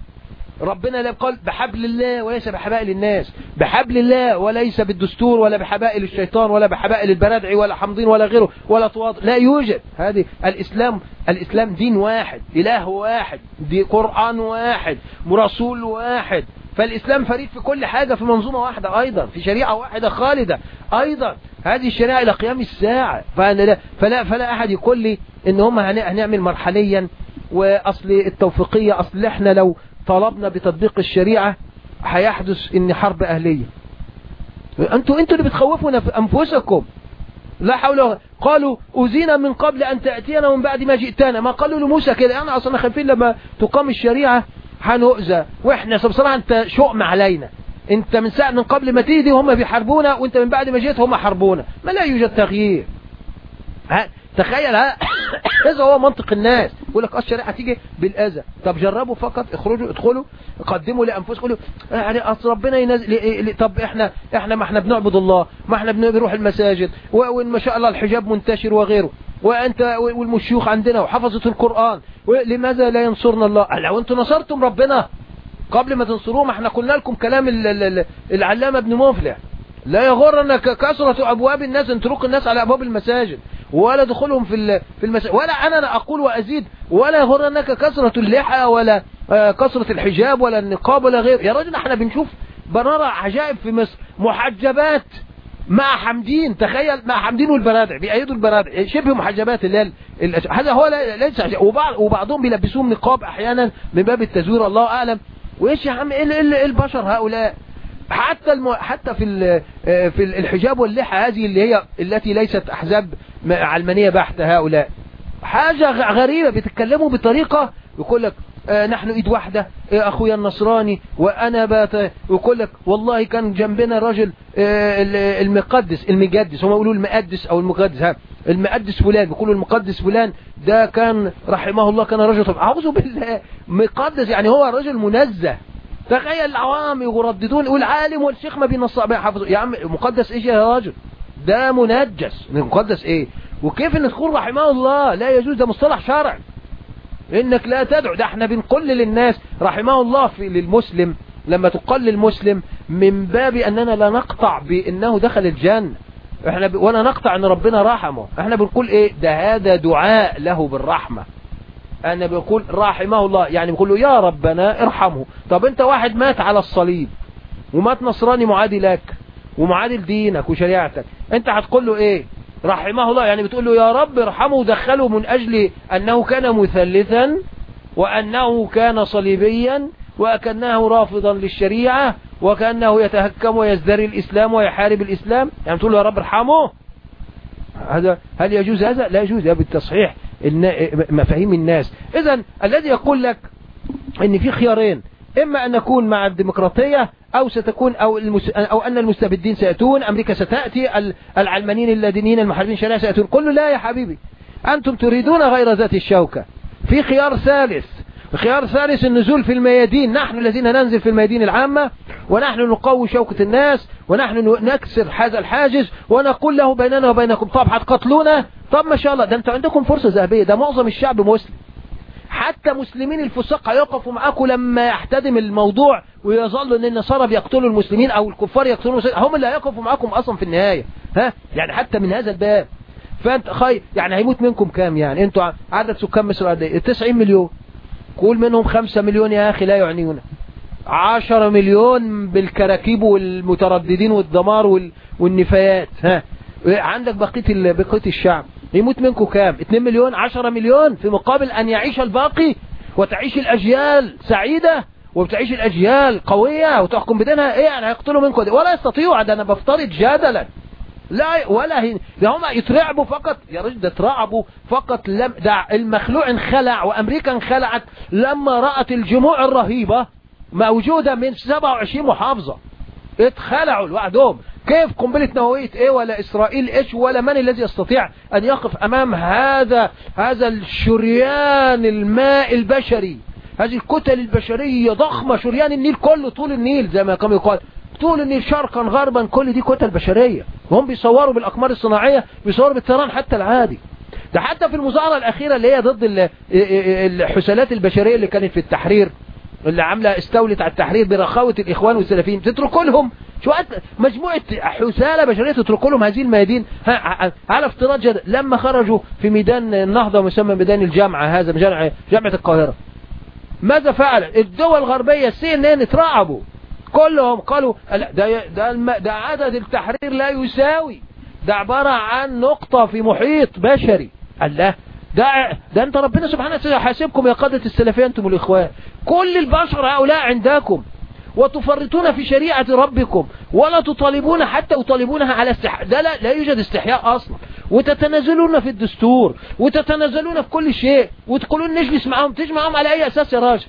ربنا لا قال بحبل الله وليس بحبائل الناس. بحبل الله وليس بالدستور ولا بحبائل الشيطان ولا بحبائل البرادعي ولا حمضين ولا غيره ولا طواط. لا يوجد. هذه الإسلام الإسلام دين واحد إله واحد دي قرآن واحد رسول واحد. فالإسلام فريد في كل حاجة في منظومة واحدة أيضا في شريعة واحدة خالدة أيضا. هذه الشريعة إلى قيام الساعة. فأنا لا فلا, فلا أحد يقول لي إن هم هن- هنعمل مرحليا وأصل التوفيقية أصل إحنا لو طلبنا بتطبيق الشريعة هيحدث إن حرب أهلية. أنتوا أنتوا اللي بتخوفونا في أنفسكم. لا حول ولا قالوا أذينا من قبل أن تأتينا ومن بعد ما جئتنا. ما قالوا لموسى كده. أنا أصلا خايفين لما تقام الشريعة هنؤذى. وإحنا بصراحة أنت شؤم علينا. أنت من ساعة من قبل ما تيجي هم بيحاربونا وأنت من بعد ما جيت هم حاربونا. ما لا يوجد تغيير. تخيل ها؟ هذا هو منطق الناس. يقول لك آه الشريعة تيجي بالآذى. طب جربوا فقط اخرجوا ادخلوا قدموا لأنفسكم قولوا يعني أصل ربنا ينزل طب إحنا إحنا ما إحنا بنعبد الله ما إحنا بن- بنروح المساجد وإن ما شاء الله الحجاب منتشر وغيره. وأنت والمشيوخ عندنا وحفظت القرآن. لماذا لا ينصرنا الله؟ لو أنتم نصرتم ربنا قبل ما تنصروه ما إحنا قلنا لكم كلام ال- ال- ال- العلامة ابن مفلح. لا يغرنك كثرة أبواب الناس أن تروق الناس على أبواب المساجد. ولا دخولهم في في المساجد ولا أنا أقول وأزيد ولا يغرنك كثرة اللحى ولا آه، كثرة الحجاب ولا النقاب ولا غير. يا راجل إحنا بنشوف بنرى عجائب في مصر. محجبات مع حمدين تخيل مع حمدين والبرادع بيأيدوا البرادع شبه محجبات اللي هذا هو ليس. وبعض وبعضهم بيلبسوهم نقاب أحيانا من باب التزوير الله أعلم. وإيش يا عم إيه ال- ال- البشر هؤلاء؟ حتى الم... حتى في ال... آه، في الحجاب واللحى هذه اللي هي التي ليست أحزاب علمانية بحتة هؤلاء. حاجة غريبة بيتكلموا بطريقة يقول لك آه، نحن إيد واحدة آه، أخويا النصراني وأنا بات ويقول لك والله كان جنبنا راجل آه، ال- المقدس المقدس هم يقولوا المقدس أو المقدس ها المقدس فلان بيقولوا المقدس فلان ده كان رحمه الله كان رجل طب أعوذ بالله مقدس يعني هو رجل منزه. تخيل العوام يرددون يقول عالم والشيخ ما بينص بيحفظ يا عم مقدس إيش يا راجل ده منجس. مقدس إيه؟ وكيف إن تقول رحمه الله؟ لا يجوز ده مصطلح شرعي إنك لا تدعو. ده إحنا بنقل للناس رحمه الله في للمسلم. لما تقل للمسلم من باب أننا لا نقطع بأنه دخل الجنة. إحنا ب... ولا نقطع إن ربنا رحمه. إحنا بنقول إيه؟ ده هذا دعاء له بالرحمة. أنا بقول رحمه الله يعني بقول له يا ربنا ارحمه. طب أنت واحد مات على الصليب ومات نصراني معادي لك ومعادي لدينك وشريعتك أنت هتقول له إيه؟ رحمه الله يعني بتقول له يا رب ارحمه ودخله من أجل أنه كان مثلثا وأنه كان صليبيا وكانه رافضا للشريعة وكأنه يتهكم ويزدري الإسلام ويحارب الإسلام. يعني تقول له يا رب ارحمه. هذا هل يجوز هذا؟ لا يجوز بالتصحيح مفاهيم الناس. اذا الذي يقول لك إن في خيارين إما أن نكون مع الديمقراطية أو ستكون أو, المس... أو أن المستبدين سيأتون أمريكا ستأتي ال- العلمانيين اللادينيين المحاربين الشريعة سيأتون. كله لا يا حبيبي أنتم تريدون غير ذات الشوكة. في خيار ثالث خيار ثالث النزول في الميادين. نحن الذين ننزل في الميادين العامة ونحن نقوي شوكة الناس ونحن نكسر هذا الحاجز ونقول له بيننا وبينكم طب هتقتلونا؟ طب ما شاء الله. ده أنتوا عندكم فرصة ذهبية. ده معظم الشعب مسلم. حتى مسلمين الفساق هيقفوا معاكم لما يحتدم الموضوع ويظل إن النصارى بيقتلوا المسلمين أو الكفار يقتلوا المسلمين. هم اللي هيقفوا معاكم أصلا في النهاية. ها؟ يعني حتى من هذا الباب. فأنت خي يعني هيموت منكم كام يعني؟ أنتوا عدد سكان مصر قد إيه؟ 90 مليون. قول منهم 5 مليون يا أخي لا يعنينا. 10 مليون بالكراكيب والمترددين والدمار وال... والنفايات. ها. عندك بقية. بقية الشعب. يموت منكم كام؟ 2 مليون 10 مليون في مقابل أن يعيش الباقي وتعيش الأجيال سعيدة وبتعيش الأجيال قوية وتحكم بدينها. إيه يعني هيقتلوا منكم. ولا يستطيعوا ده أنا بفترض جدلا لا ولا هن هم يترعبوا فقط يا رجل ده اترعبوا فقط لم ده المخلوع انخلع وأمريكا انخلعت لما رأت الجموع الرهيبة موجودة من 27 محافظة. اتخلعوا لوحدهم. كيف قنبلة نووية إيه ولا إسرائيل؟ إيش ولا من الذي يستطيع أن يقف أمام هذا هذا الشريان الماء البشري؟ هذه الكتل البشرية ضخمة شريان النيل كله طول النيل زي ما كان يقال. طول النيل شرقا غربا كل دي كتل بشرية. وهم بيصوروا بالأقمار الصناعية بيصوروا بالطيران حتى العادي. ده حتى في المظاهرة الأخيرة اللي هي ضد ال- الحسالات البشرية اللي كانت في التحرير اللي عاملة استولت على التحرير برخاوة الإخوان والسلفيين تتركوا لهم. شو أت- مجموعة حسالة بشرية تتركوا لهم هذه الميادين. على افتراض جد لما خرجوا في ميدان النهضة مسمى ميدان الجامعة هذا جامعة القاهرة. ماذا فعل؟ الدول الغربية السي ان ان اترعبوا كلهم قالوا ده ده, ده عدد التحرير لا يساوي. ده عبارة عن نقطة في محيط بشري. قال لا ده ده انت ربنا سبحانه وتعالى حاسبكم يا قادة السلفية أنتم الإخوان. كل البشر هؤلاء عندكم وتفرطون في شريعة ربكم ولا تطالبون حتى يطالبونها على استحياء ده لا, لا يوجد استحياء أصلا. وتتنازلون في الدستور وتتنازلون في كل شيء وتقولون نجلس معهم تجي معهم على أي أساس يا راجل؟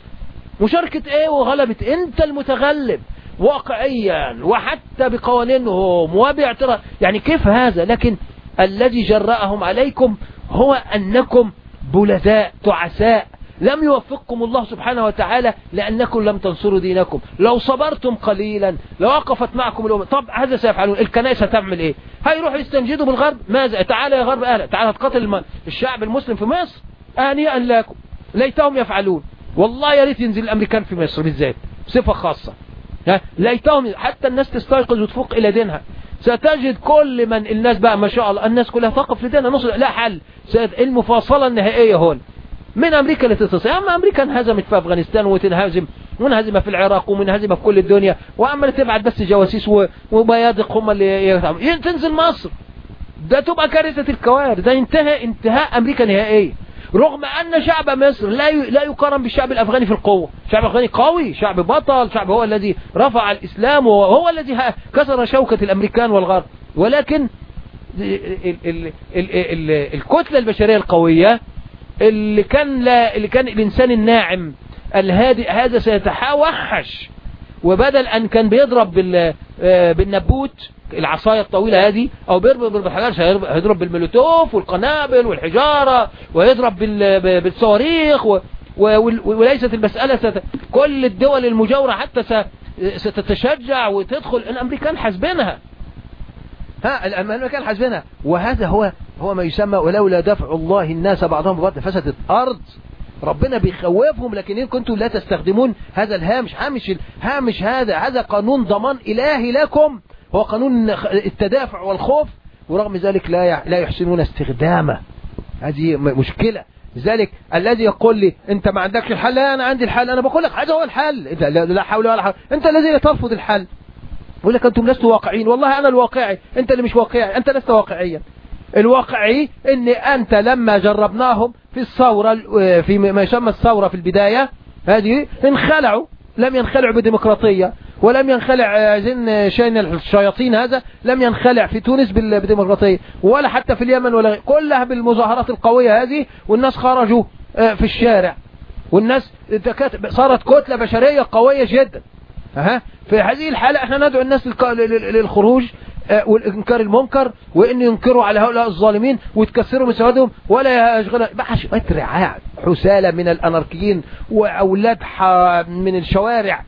مشاركة إيه وغلبت أنت المتغلب واقعيا وحتى بقوانينهم وباعتراف. يعني كيف هذا؟ لكن الذي جرأهم عليكم هو أنكم بلداء تعساء. لم يوفقكم الله سبحانه وتعالى لأنكم لم تنصروا دينكم. لو صبرتم قليلا لو وقفت معكم الأمة. طب هذا سيفعلون. الكنائس هتعمل إيه؟ هيروحوا يستنجدوا بالغرب. ماذا؟ تعالى يا غرب أهلا تعالى الم- الشعب المسلم في مصر. هنيئا لكم. ليتهم يفعلون. والله يا ريت ينزل الأمريكان في مصر بالذات بصفة خاصة. ها؟ ليتهم حتى الناس تستيقظ وتفوق إلى دينها. ستجد كل من الناس بقى ما شاء الله الناس كلها تقف لدينها نصر لا حل. المفاصلة النهائية هون. من أمريكا اللي تتصل؟ أما أمريكا انهزمت في أفغانستان وتنهزم منهزمة في العراق ومنهزمة في كل الدنيا وأما تبعت بس جواسيس وبيادق هم اللي. تنزل مصر. ده تبقى كارثة الكوارث. ده انتهى انتهاء أمريكا نهائيا. رغم أن شعب مصر لا لا يقارن بالشعب الأفغاني في القوة. شعب أفغاني قوي شعب بطل شعب هو الذي رفع الإسلام وهو الذي كسر شوكة الأمريكان والغرب. ولكن ال- ال- ال- ال- ال- الكتلة البشرية القوية اللي كان لا اللي كان الإنسان الناعم الهادئ هذا سيتحوحش وبدل أن كان بيضرب آه، بالنبوت العصاية الطويلة هذه أو بيضرب بالحجار هيضرب- بالمولوتوف والقنابل والحجارة ويضرب بالصواريخ وليست المسألة ست... كل الدول المجاورة حتى. ستتشجع وتدخل. الأمريكان حاسبينها. ها الأمريكان حاسبينها. وهذا هو هو ما يسمى ولولا دفع الله الناس بعضهم ببعض فسدت أرض ربنا بيخوفهم لكن إن كنتم لا تستخدمون هذا الهامش. هامش هامش هذا هذا قانون ضمان إلهي لكم. هو قانون التدافع والخوف ورغم ذلك لا لا يحسنون استخدامه هذه مشكلة. لذلك الذي يقول لي أنت ما عندكش الحل لا أنا عندي الحل أنا بقول لك هذا هو الحل. أنت لا لا حول ولا حول أنت الذي ترفض الحل. يقول لك أنتم لستوا واقعيين والله أنا الواقعي أنت اللي مش واقعي أنت لست واقعيا. الواقعي ان أنت لما جربناهم في الثورة في ما يسمى الثورة في البداية هذه انخلعوا لم ينخلعوا بديمقراطية. ولم ينخلع عايزين شين الشياطين هذا لم ينخلع في تونس بال- بالديمقراطية ولا حتى في اليمن ولا. كلها بالمظاهرات القوية هذه والناس خرجوا آه، في الشارع. والناس صارت كتلة بشرية قوية جدا. أها؟ في هذه الحالة إحنا ندعو الناس للخروج آه، والإنكار المنكر وإن ينكروا على هؤلاء الظالمين ويتكسروا من سوادهم ولا يشغل بقى شوية رعاع حسالة من الأناركيين وأولاد من الشوارع.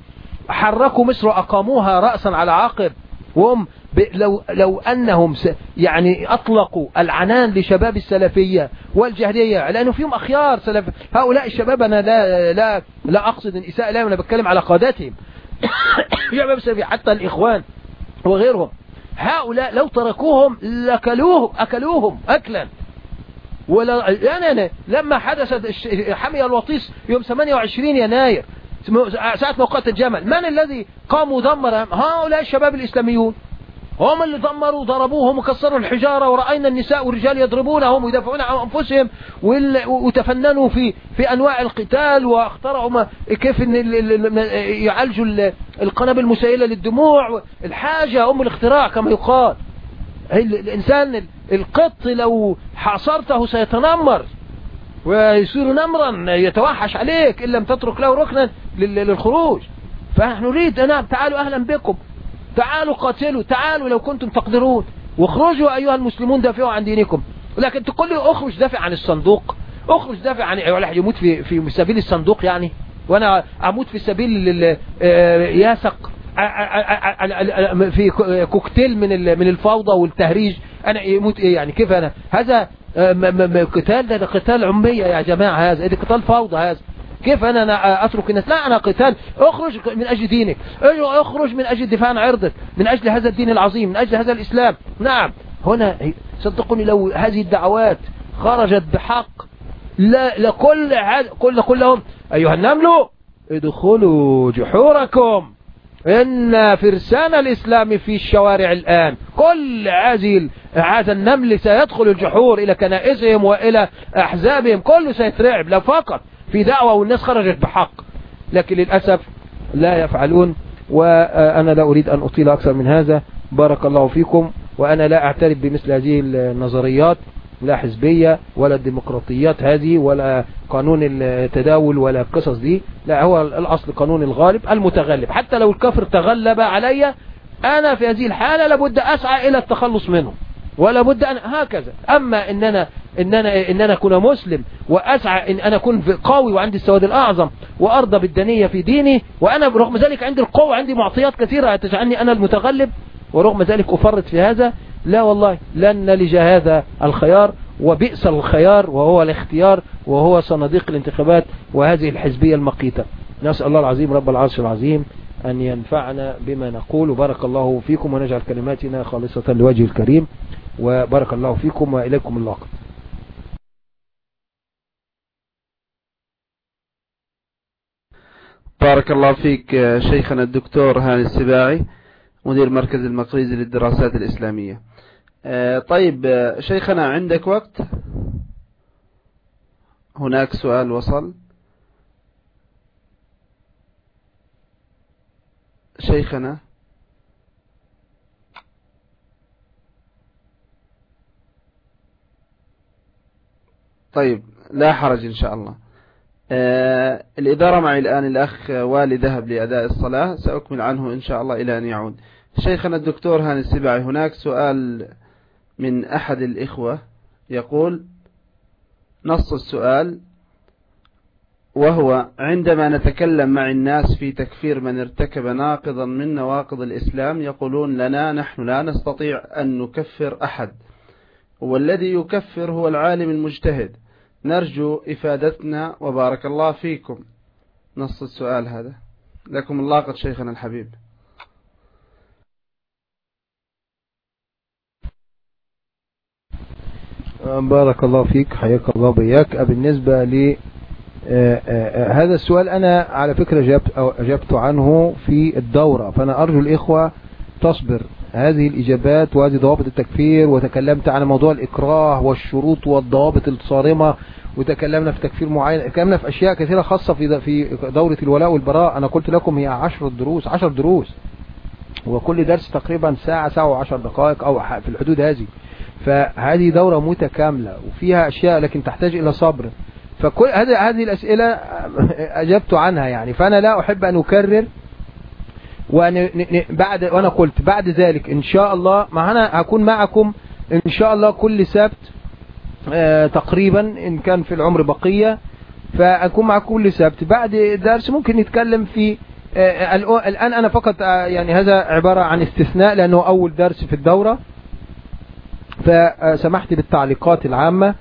حركوا مصر وأقاموها رأسا على عقب وهم. لو لو أنهم. يعني أطلقوا العنان لشباب السلفية والجهرية لأنه فيهم أخيار سلف هؤلاء الشباب أنا لا لا لا أقصد الإساءة لهم أنا بتكلم على قادتهم شباب السلفية حتى الإخوان وغيرهم هؤلاء لو تركوهم لكلوهم أكلوهم أكلا ولا يعني أنا لما حدثت حمي الوطيس يوم 28 يناير ساعة موقعة الجمل. من الذي قام ودمر هؤلاء الشباب الإسلاميون. هم اللي دمروا وضربوهم وكسروا الحجارة ورأينا النساء والرجال يضربونهم ويدافعون عن أنفسهم وتفننوا في في أنواع القتال واخترعوا ما كيف إن ال- ال- ال- يعالجوا ال- القنابل المسيلة للدموع. الحاجة أم الاختراع كما يقال. ال- الإنسان ال- القط لو حاصرته سيتنمر. ويصير نمرا يتوحش عليك إن لم تترك له ركنا لل- للخروج. فنحن نريد أن تعالوا أهلا بكم. تعالوا قاتلوا تعالوا لو كنتم تقدرون. واخرجوا أيها المسلمون دافعوا عن دينكم. لكن تقول لي اخرج دافع عن الصندوق. اخرج دافع عن واحد يموت في في سبيل الصندوق يعني. وأنا أموت في سبيل آه، ياسق في كوكتيل من من الفوضى والتهريج. أنا يموت إيه يعني كيف أنا؟ هذا آه، قتال ده, قتال عمية يا جماعة هذا. ده قتال فوضى هذا. كيف أنا أترك الناس؟ لا أنا قتال. اخرج من أجل دينك. اخرج من أجل الدفاع عن عرضك. من أجل هذا الدين العظيم. من أجل هذا الإسلام. نعم. هنا صدقوني لو هذه الدعوات خرجت بحق لا لكل كل كلهم. أيها النمل ادخلوا جحوركم. إن فرسان الإسلام في الشوارع الآن. كل هذه هذا النمل سيدخل الجحور إلى كنائسهم وإلى أحزابهم. كله سيترعب لا فقط في دعوة والناس خرجت بحق. لكن للأسف لا يفعلون وأنا لا أريد أن أطيل أكثر من هذا. بارك الله فيكم وأنا لا أعترف بمثل هذه النظريات. لا حزبية ولا الديمقراطيات هذه ولا قانون التداول ولا القصص دي لا هو الأصل قانون الغالب المتغلب. حتى لو الكفر تغلب علي أنا في هذه الحالة لابد أسعى إلى التخلص منه. ولا بد أن هكذا. أما إن أنا إن أنا إن أنا أكون مسلم وأسعى إن أنا أكون قوي وعندي السواد الأعظم وأرضى بالدنية في ديني وأنا رغم ذلك عندي القوة عندي معطيات كثيرة تجعلني أنا المتغلب ورغم ذلك أفرط في هذا لا والله لن نلج هذا الخيار وبئس الخيار وهو الاختيار وهو صناديق الانتخابات وهذه الحزبية المقيتة. نسأل الله العظيم رب العرش العظيم أن ينفعنا بما نقول. وبارك الله فيكم ونجعل كلماتنا خالصة لوجه الكريم. وبارك الله فيكم وإليكم اللاقة بارك الله فيك شيخنا الدكتور هاني السباعي مدير مركز المقريزي للدراسات الإسلامية. طيب شيخنا عندك وقت؟ هناك سؤال وصل. شيخنا؟ طيب لا حرج إن شاء الله. آه الإدارة معي الآن الأخ والي ذهب لأداء الصلاة. سأكمل عنه إن شاء الله إلى أن يعود. شيخنا الدكتور هاني السباعي هناك سؤال من أحد الإخوة يقول نص السؤال وهو عندما نتكلم مع الناس في تكفير من ارتكب ناقضا من نواقض الإسلام يقولون لنا نحن لا نستطيع أن نكفر أحد. والذي يكفر هو العالم المجتهد. نرجو إفادتنا وبارك الله فيكم. نص السؤال هذا. لكم الله قد شيخنا الحبيب. بارك الله فيك حياك الله بياك بالنسبة ل هذا السؤال أنا على فكرة جبت أو أجبت عنه في الدورة. فأنا أرجو الإخوة تصبر. هذه الإجابات وهذه ضوابط التكفير وتكلمت عن موضوع الإكراه والشروط والضوابط الصارمة وتكلمنا في تكفير معين تكلمنا في أشياء كثيرة خاصة في في دورة الولاء والبراء. أنا قلت لكم هي عشر دروس عشر دروس. وكل درس تقريبا ساعة ساعة وعشر دقائق أو في الحدود هذه. فهذه دورة متكاملة وفيها أشياء لكن تحتاج إلى صبر. فكل هذه الأسئلة أجبت عنها يعني. فأنا لا أحب أن أكرر وأن بعد وأنا قلت بعد ذلك إن شاء الله ما أنا هكون معكم إن شاء الله كل سبت آه تقريبا إن كان في العمر بقية فأكون معكم كل سبت. بعد درس ممكن نتكلم في آه الآن أنا فقط آه يعني هذا عبارة عن استثناء لأنه أول درس في الدورة. فسمحت بالتعليقات العامة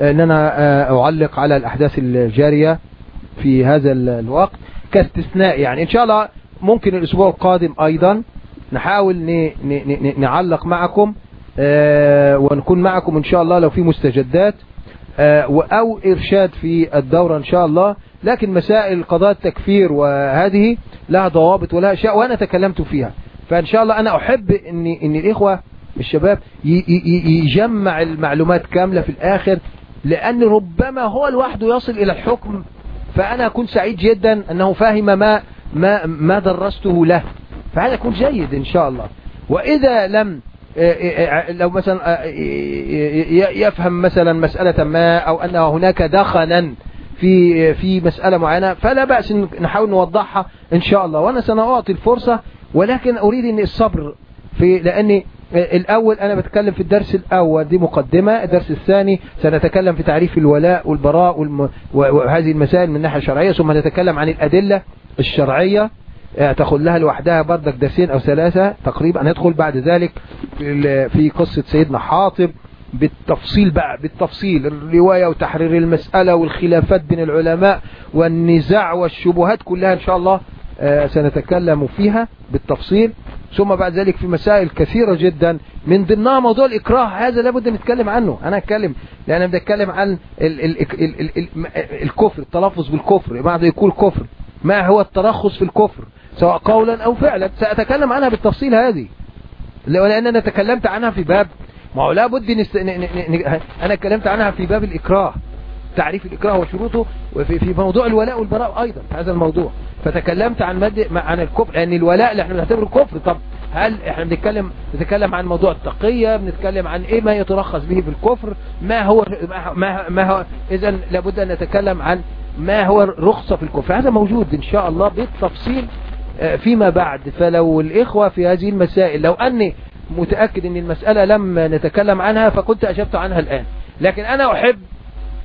إن أنا أعلق على الأحداث الجارية في هذا الوقت كاستثناء يعني. إن شاء الله ممكن الأسبوع القادم أيضا نحاول نعلق معكم ونكون معكم إن شاء الله لو في مستجدات أو إرشاد في الدورة إن شاء الله. لكن مسائل قضاء التكفير وهذه لها ضوابط ولها أشياء وأنا تكلمت فيها. فإن شاء الله أنا أحب ان إن الإخوة الشباب يجمع المعلومات كاملة في الآخر لأن ربما هو لوحده يصل إلى الحكم فأنا أكون سعيد جدا أنه فاهم ما ما ما درسته له. فهذا يكون جيد إن شاء الله. وإذا لم لو مثلا يفهم مثلا مسألة ما أو أن هناك دخلا في في مسألة معينة فلا بأس نحاول نوضحها إن شاء الله. وأنا سنعطي الفرصة ولكن أريد أن الصبر في لأني الأول أنا بتكلم في الدرس الأول دي مقدمة. الدرس الثاني سنتكلم في تعريف الولاء والبراء والم... وهذه المسائل من الناحية الشرعية ثم نتكلم عن الأدلة الشرعية. تاخد لها لوحدها بردك درسين أو ثلاثة تقريبا. ندخل بعد ذلك في قصة سيدنا حاطب. بالتفصيل بقى بالتفصيل. الرواية وتحرير المسألة والخلافات بين العلماء والنزاع والشبهات كلها إن شاء الله سنتكلم فيها بالتفصيل. ثم بعد ذلك في مسائل كثيرة جدا. من ضمنها موضوع الإكراه. هذا لابد نتكلم عنه. أنا أتكلم لأن أنا بتكلم عن ال ال ال ال ال الكفر التلفظ بالكفر. بعد يقول كفر. ما هو الترخص في الكفر؟ سواء قولا أو فعلا. سأتكلم عنها بالتفصيل هذه. لأن أنا تكلمت عنها في باب. ما هو لابد نست... ن... ن... ن... أنا اتكلمت عنها في باب الإكراه. تعريف الإكراه وشروطه. وفي في موضوع الولاء والبراء أيضا هذا الموضوع. فتكلمت عن مد... عن الكفر لأن الولاء اللي إحنا بنعتبره كفر. طب هل إحنا بنتكلم بنتكلم عن موضوع التقية؟ بنتكلم عن إيه؟ ما يترخص به في الكفر؟ ما هو ما, ما هو اذا لابد أن نتكلم عن ما هو رخصة في الكفر. هذا موجود إن شاء الله بالتفصيل فيما بعد. فلو الإخوة في هذه المسائل لو أني متأكد إن المسألة لم نتكلم عنها فكنت أجبت عنها الآن. لكن أنا أحب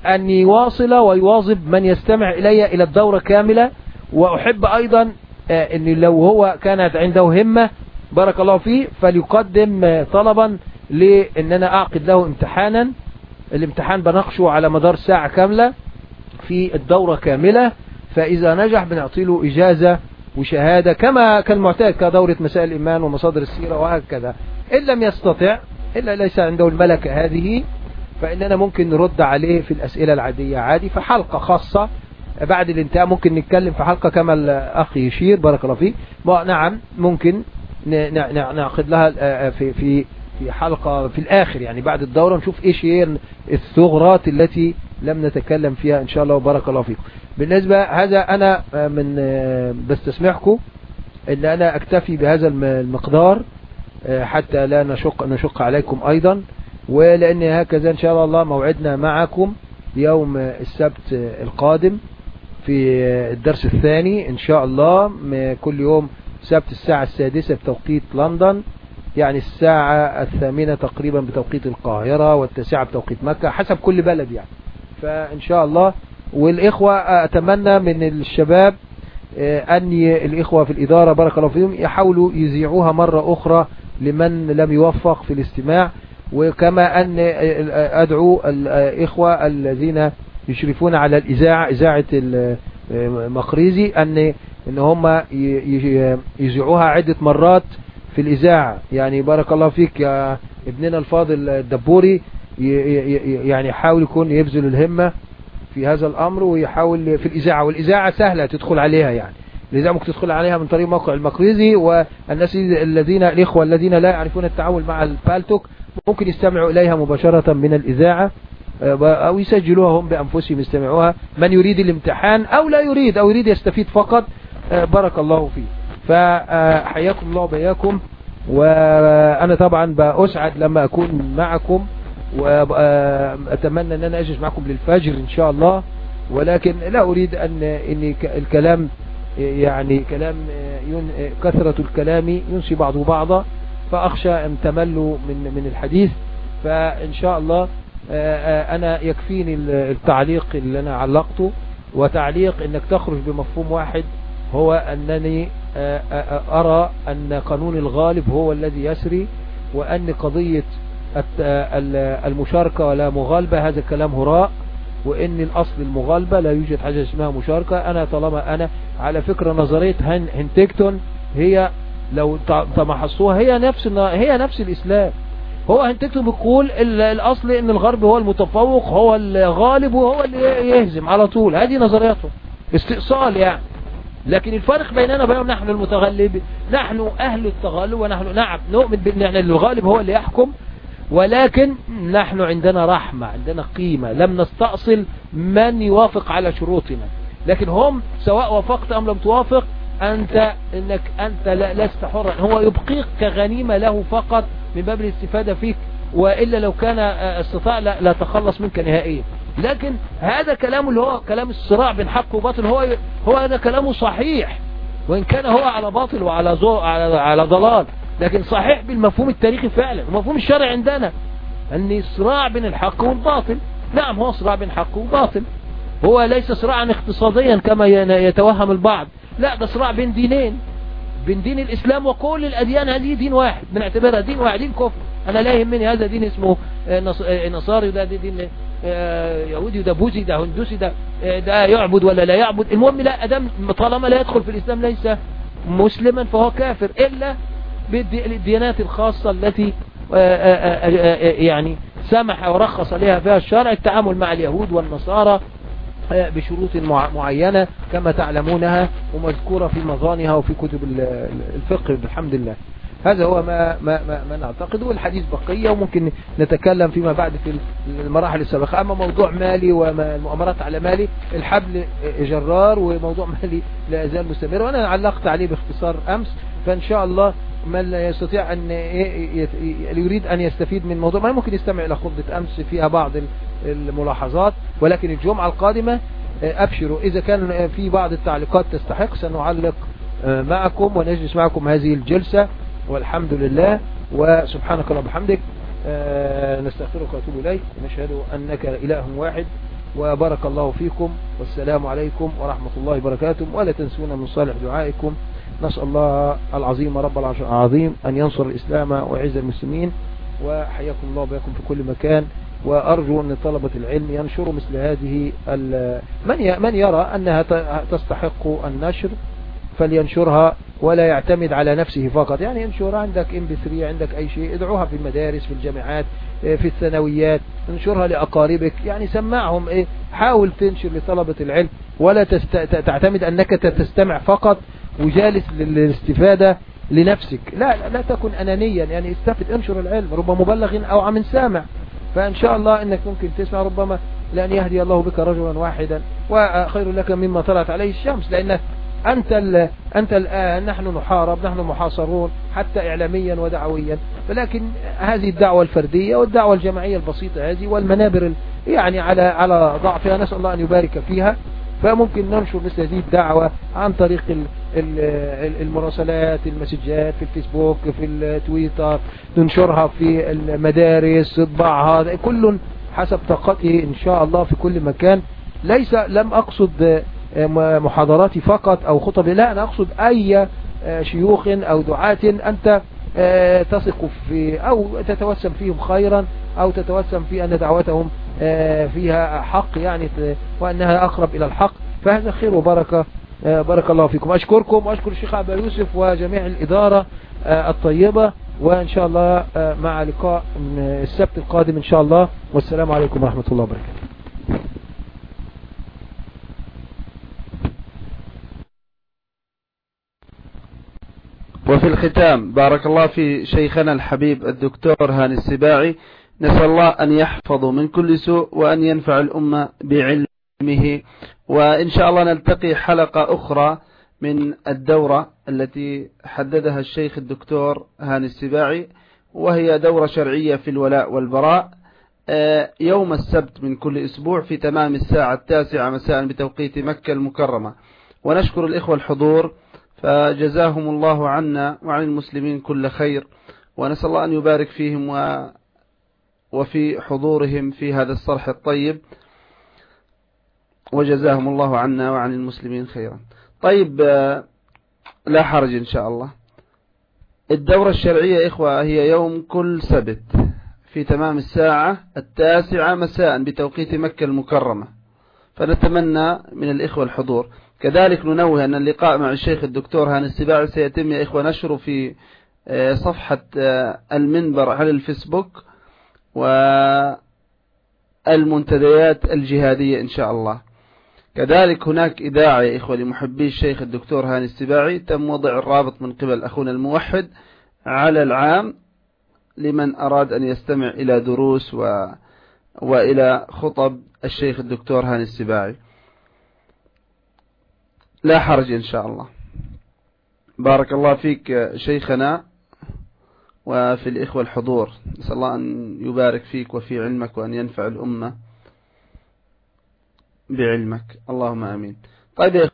أن يواصل ويواظب من يستمع إلي إلى الدورة كاملة. وأحب أيضا آه، أن لو هو كانت عنده همة بارك الله فيه فليقدم آه، طلبا لأن أنا أعقد له امتحانا. الامتحان بناقشه على مدار ساعة كاملة في الدورة كاملة. فإذا نجح بنعطي له إجازة وشهادة كما كان معتاد كدورة مسائل الإيمان ومصادر السيرة وهكذا. إن لم يستطع إلا ليس عنده الملكة هذه فإننا ممكن نرد عليه في الأسئلة العادية عادي. في حلقة خاصة بعد الانتهاء ممكن نتكلم في حلقة كما الأخ يشير بارك الله فيه نعم ممكن ناخذ لها في في في حلقة في الآخر يعني بعد الدورة نشوف إيش هي الثغرات التي لم نتكلم فيها إن شاء الله وبارك الله فيكم بالنسبة هذا أنا من بستسمحكم إن أنا أكتفي بهذا المقدار حتى لا نشق, نشق عليكم أيضا ولأن هكذا إن شاء الله موعدنا معكم يوم السبت القادم. في الدرس الثاني إن شاء الله كل يوم سبت الساعة السادسة بتوقيت لندن يعني الساعة الثامنة تقريبا بتوقيت القاهرة والتاسعة بتوقيت مكة حسب كل بلد يعني. فإن شاء الله والإخوة أتمنى من الشباب أن الإخوة في الإدارة بارك الله فيهم يحاولوا يذيعوها مرة أخرى لمن لم يوفق في الاستماع وكما أن أدعو الإخوة الذين يشرفون على الإذاعة إذاعة المقريزي أن إن هم يذيعوها عدة مرات في الإذاعة. يعني بارك الله فيك يا ابننا الفاضل الدبوري يعني يحاول يكون يبذل الهمة في هذا الأمر ويحاول في الإذاعة. والإذاعة سهلة تدخل عليها يعني. الإذاعة ممكن تدخل عليها من طريق موقع المقريزي والناس الذين الإخوة الذين لا يعرفون التعامل مع البالتوك ممكن يستمعوا إليها مباشرة من الإذاعة. أو يسجلوها هم بأنفسهم يستمعوها. من يريد الامتحان أو لا يريد أو يريد يستفيد فقط بارك الله فيه. فحياكم الله بياكم وأنا طبعا بأسعد لما أكون معكم وأتمنى أن أنا أجلس معكم للفجر إن شاء الله. ولكن لا أريد أن إن الكلام يعني كلام كثرة الكلام ينسي بعضه بعضا. فأخشى أن تملوا من من الحديث. فإن شاء الله أنا يكفيني التعليق اللي أنا علقته وتعليق أنك تخرج بمفهوم واحد هو أنني أرى أن قانون الغالب هو الذي يسري وأن قضية المشاركة ولا مغالبة هذا كلام هراء وإن الأصل المغالبة لا يوجد حاجة اسمها مشاركة. أنا طالما أنا على فكرة نظرية هنتكتون هي لو تمحصوها هي نفس هي نفس الإسلام. هو هنتكتون بيقول الأصل إن الغرب هو المتفوق هو الغالب وهو اللي يهزم على طول. هذه نظريته استئصال يعني. لكن الفرق بيننا وبينهم نحن المتغلب نحن أهل التغلب ونحن نعم نؤمن بأن الغالب هو اللي يحكم ولكن نحن عندنا رحمة عندنا قيمة. لم نستأصل من يوافق على شروطنا. لكن هم سواء وافقت أم لم توافق أنت إنك أنت لست حرا. هو يبقيك كغنيمة له فقط من باب الاستفادة فيك وإلا لو كان استطاع لا, لا تخلص منك نهائيا. لكن هذا كلام اللي هو كلام الصراع بين حق وباطل هو هو هذا كلامه صحيح وإن كان هو على باطل وعلى زو على على ضلال. لكن صحيح بالمفهوم التاريخي فعلا ومفهوم الشرع عندنا أن صراع بين الحق والباطل. نعم هو صراع بين حق وباطل. هو ليس صراعا اقتصاديا كما يتوهم البعض. لا ده صراع بين دينين. بين دين الإسلام وكل الأديان هذه دين واحد بنعتبرها دين واحد دين كفر. أنا لا يهمني هذا دين اسمه نصاري وده دين يهودي وده بوذي ده هندوسي ده ده يعبد ولا لا يعبد. المهم لا أدم طالما لا يدخل في الإسلام ليس مسلما فهو كافر إلا بالديانات الخاصة التي يعني سمح ورخص لها فيها الشرع التعامل مع اليهود والنصارى بشروط معينة كما تعلمونها ومذكورة في مظانها وفي كتب الفقه بالحمد لله. هذا هو ما ما ما, ما نعتقده والحديث بقية وممكن نتكلم فيما بعد في المراحل السابقة. أما موضوع مالي والمؤامرات على مالي الحبل جرار وموضوع مالي لا يزال مستمر وأنا علقت عليه باختصار أمس. فإن شاء الله من لا يستطيع أن يريد أن يستفيد من موضوع ما ممكن يستمع إلى خطبة أمس فيها بعض الملاحظات ولكن الجمعة القادمة أبشروا. إذا كان في بعض التعليقات تستحق سنعلق معكم ونجلس معكم هذه الجلسة. والحمد لله. وسبحانك اللهم وبحمدك آه، نستغفرك ونتوب إليك. ونشهد أنك إله واحد. وبارك الله فيكم. والسلام عليكم ورحمة الله وبركاته. ولا تنسونا من صالح دعائكم. نسأل الله العظيم رب العظيم أن ينصر الإسلام ويعز المسلمين. وحياكم الله وبياكم في كل مكان. وأرجو أن طلبة العلم ينشروا مثل هذه من من يرى أنها تستحق النشر فلينشرها ولا يعتمد على نفسه فقط. يعني انشرها عندك إم بي 3 عندك أي شيء ادعوها في المدارس في الجامعات إيه، في الثانويات انشرها لأقاربك. يعني سمعهم إيه حاول تنشر لطلبة العلم ولا تعتمد أنك ت- تستمع فقط وجالس لل- للاستفادة لنفسك. لا لا, تكن انانيا. يعني استفد انشر العلم رب مبلغ أو عم سامع. فإن شاء الله إنك ممكن تسمع ربما لأن يهدي الله بك رجلا واحدا وخير لك مما طلعت عليه الشمس لأن أنت. أنت الآن نحن نحارب نحن محاصرون حتى إعلاميا ودعويا ولكن هذه الدعوة الفردية والدعوة الجماعية البسيطة هذه والمنابر ال... يعني على على ضعفها نسأل الله أن يبارك فيها فممكن ننشر مثل هذه الدعوة عن طريق ال... ال... ال- المراسلات المسجات في الفيسبوك في التويتر. ننشرها في المدارس نطبعها كل حسب طاقته إن شاء الله في كل مكان. ليس لم أقصد محاضراتي فقط أو خطبي. لا أنا أقصد أي شيوخ أو دعاة. أنت تثق في أو تتوسم فيهم خيرا أو تتوسم في أن دعوتهم فيها حق يعني وأنها أقرب إلى الحق. فهذا خير وبركة بارك الله فيكم. أشكركم واشكر الشيخ عبد يوسف وجميع الإدارة الطيبة وإن شاء الله مع لقاء السبت القادم إن شاء الله. والسلام عليكم ورحمة الله وبركاته. وفي الختام بارك الله في شيخنا الحبيب الدكتور هاني السباعي. نسأل الله أن يحفظه من كل سوء وأن ينفع الأمة بعلمه. وإن شاء الله نلتقي حلقة أخرى من الدورة التي حددها الشيخ الدكتور هاني السباعي وهي دورة شرعية في الولاء والبراء. يوم السبت من كل أسبوع في تمام الساعة التاسعة مساء بتوقيت مكة المكرمة. ونشكر الإخوة الحضور فجزاهم الله عنا وعن المسلمين كل خير ونسأل الله أن يبارك فيهم و وفي حضورهم في هذا الصرح الطيب. وجزاهم الله عنا وعن المسلمين خيرا. طيب لا حرج إن شاء الله. الدورة الشرعية إخوة هي يوم كل سبت في تمام الساعة التاسعة مساء بتوقيت مكة المكرمة. فنتمنى من الإخوة الحضور كذلك ننوه أن اللقاء مع الشيخ الدكتور هاني السباعي سيتم يا إخوة نشره في صفحة المنبر على الفيسبوك والمنتديات الجهادية إن شاء الله. كذلك هناك إذاعة يا إخوة لمحبي الشيخ الدكتور هاني السباعي تم وضع الرابط من قبل أخونا الموحد على العام لمن أراد أن يستمع إلى دروس و... وإلى خطب الشيخ الدكتور هاني السباعي. لا حرج إن شاء الله. بارك الله فيك شيخنا وفي الإخوة الحضور. نسأل الله أن يبارك فيك وفي علمك وأن ينفع الأمة بعلمك. اللهم آمين. طيب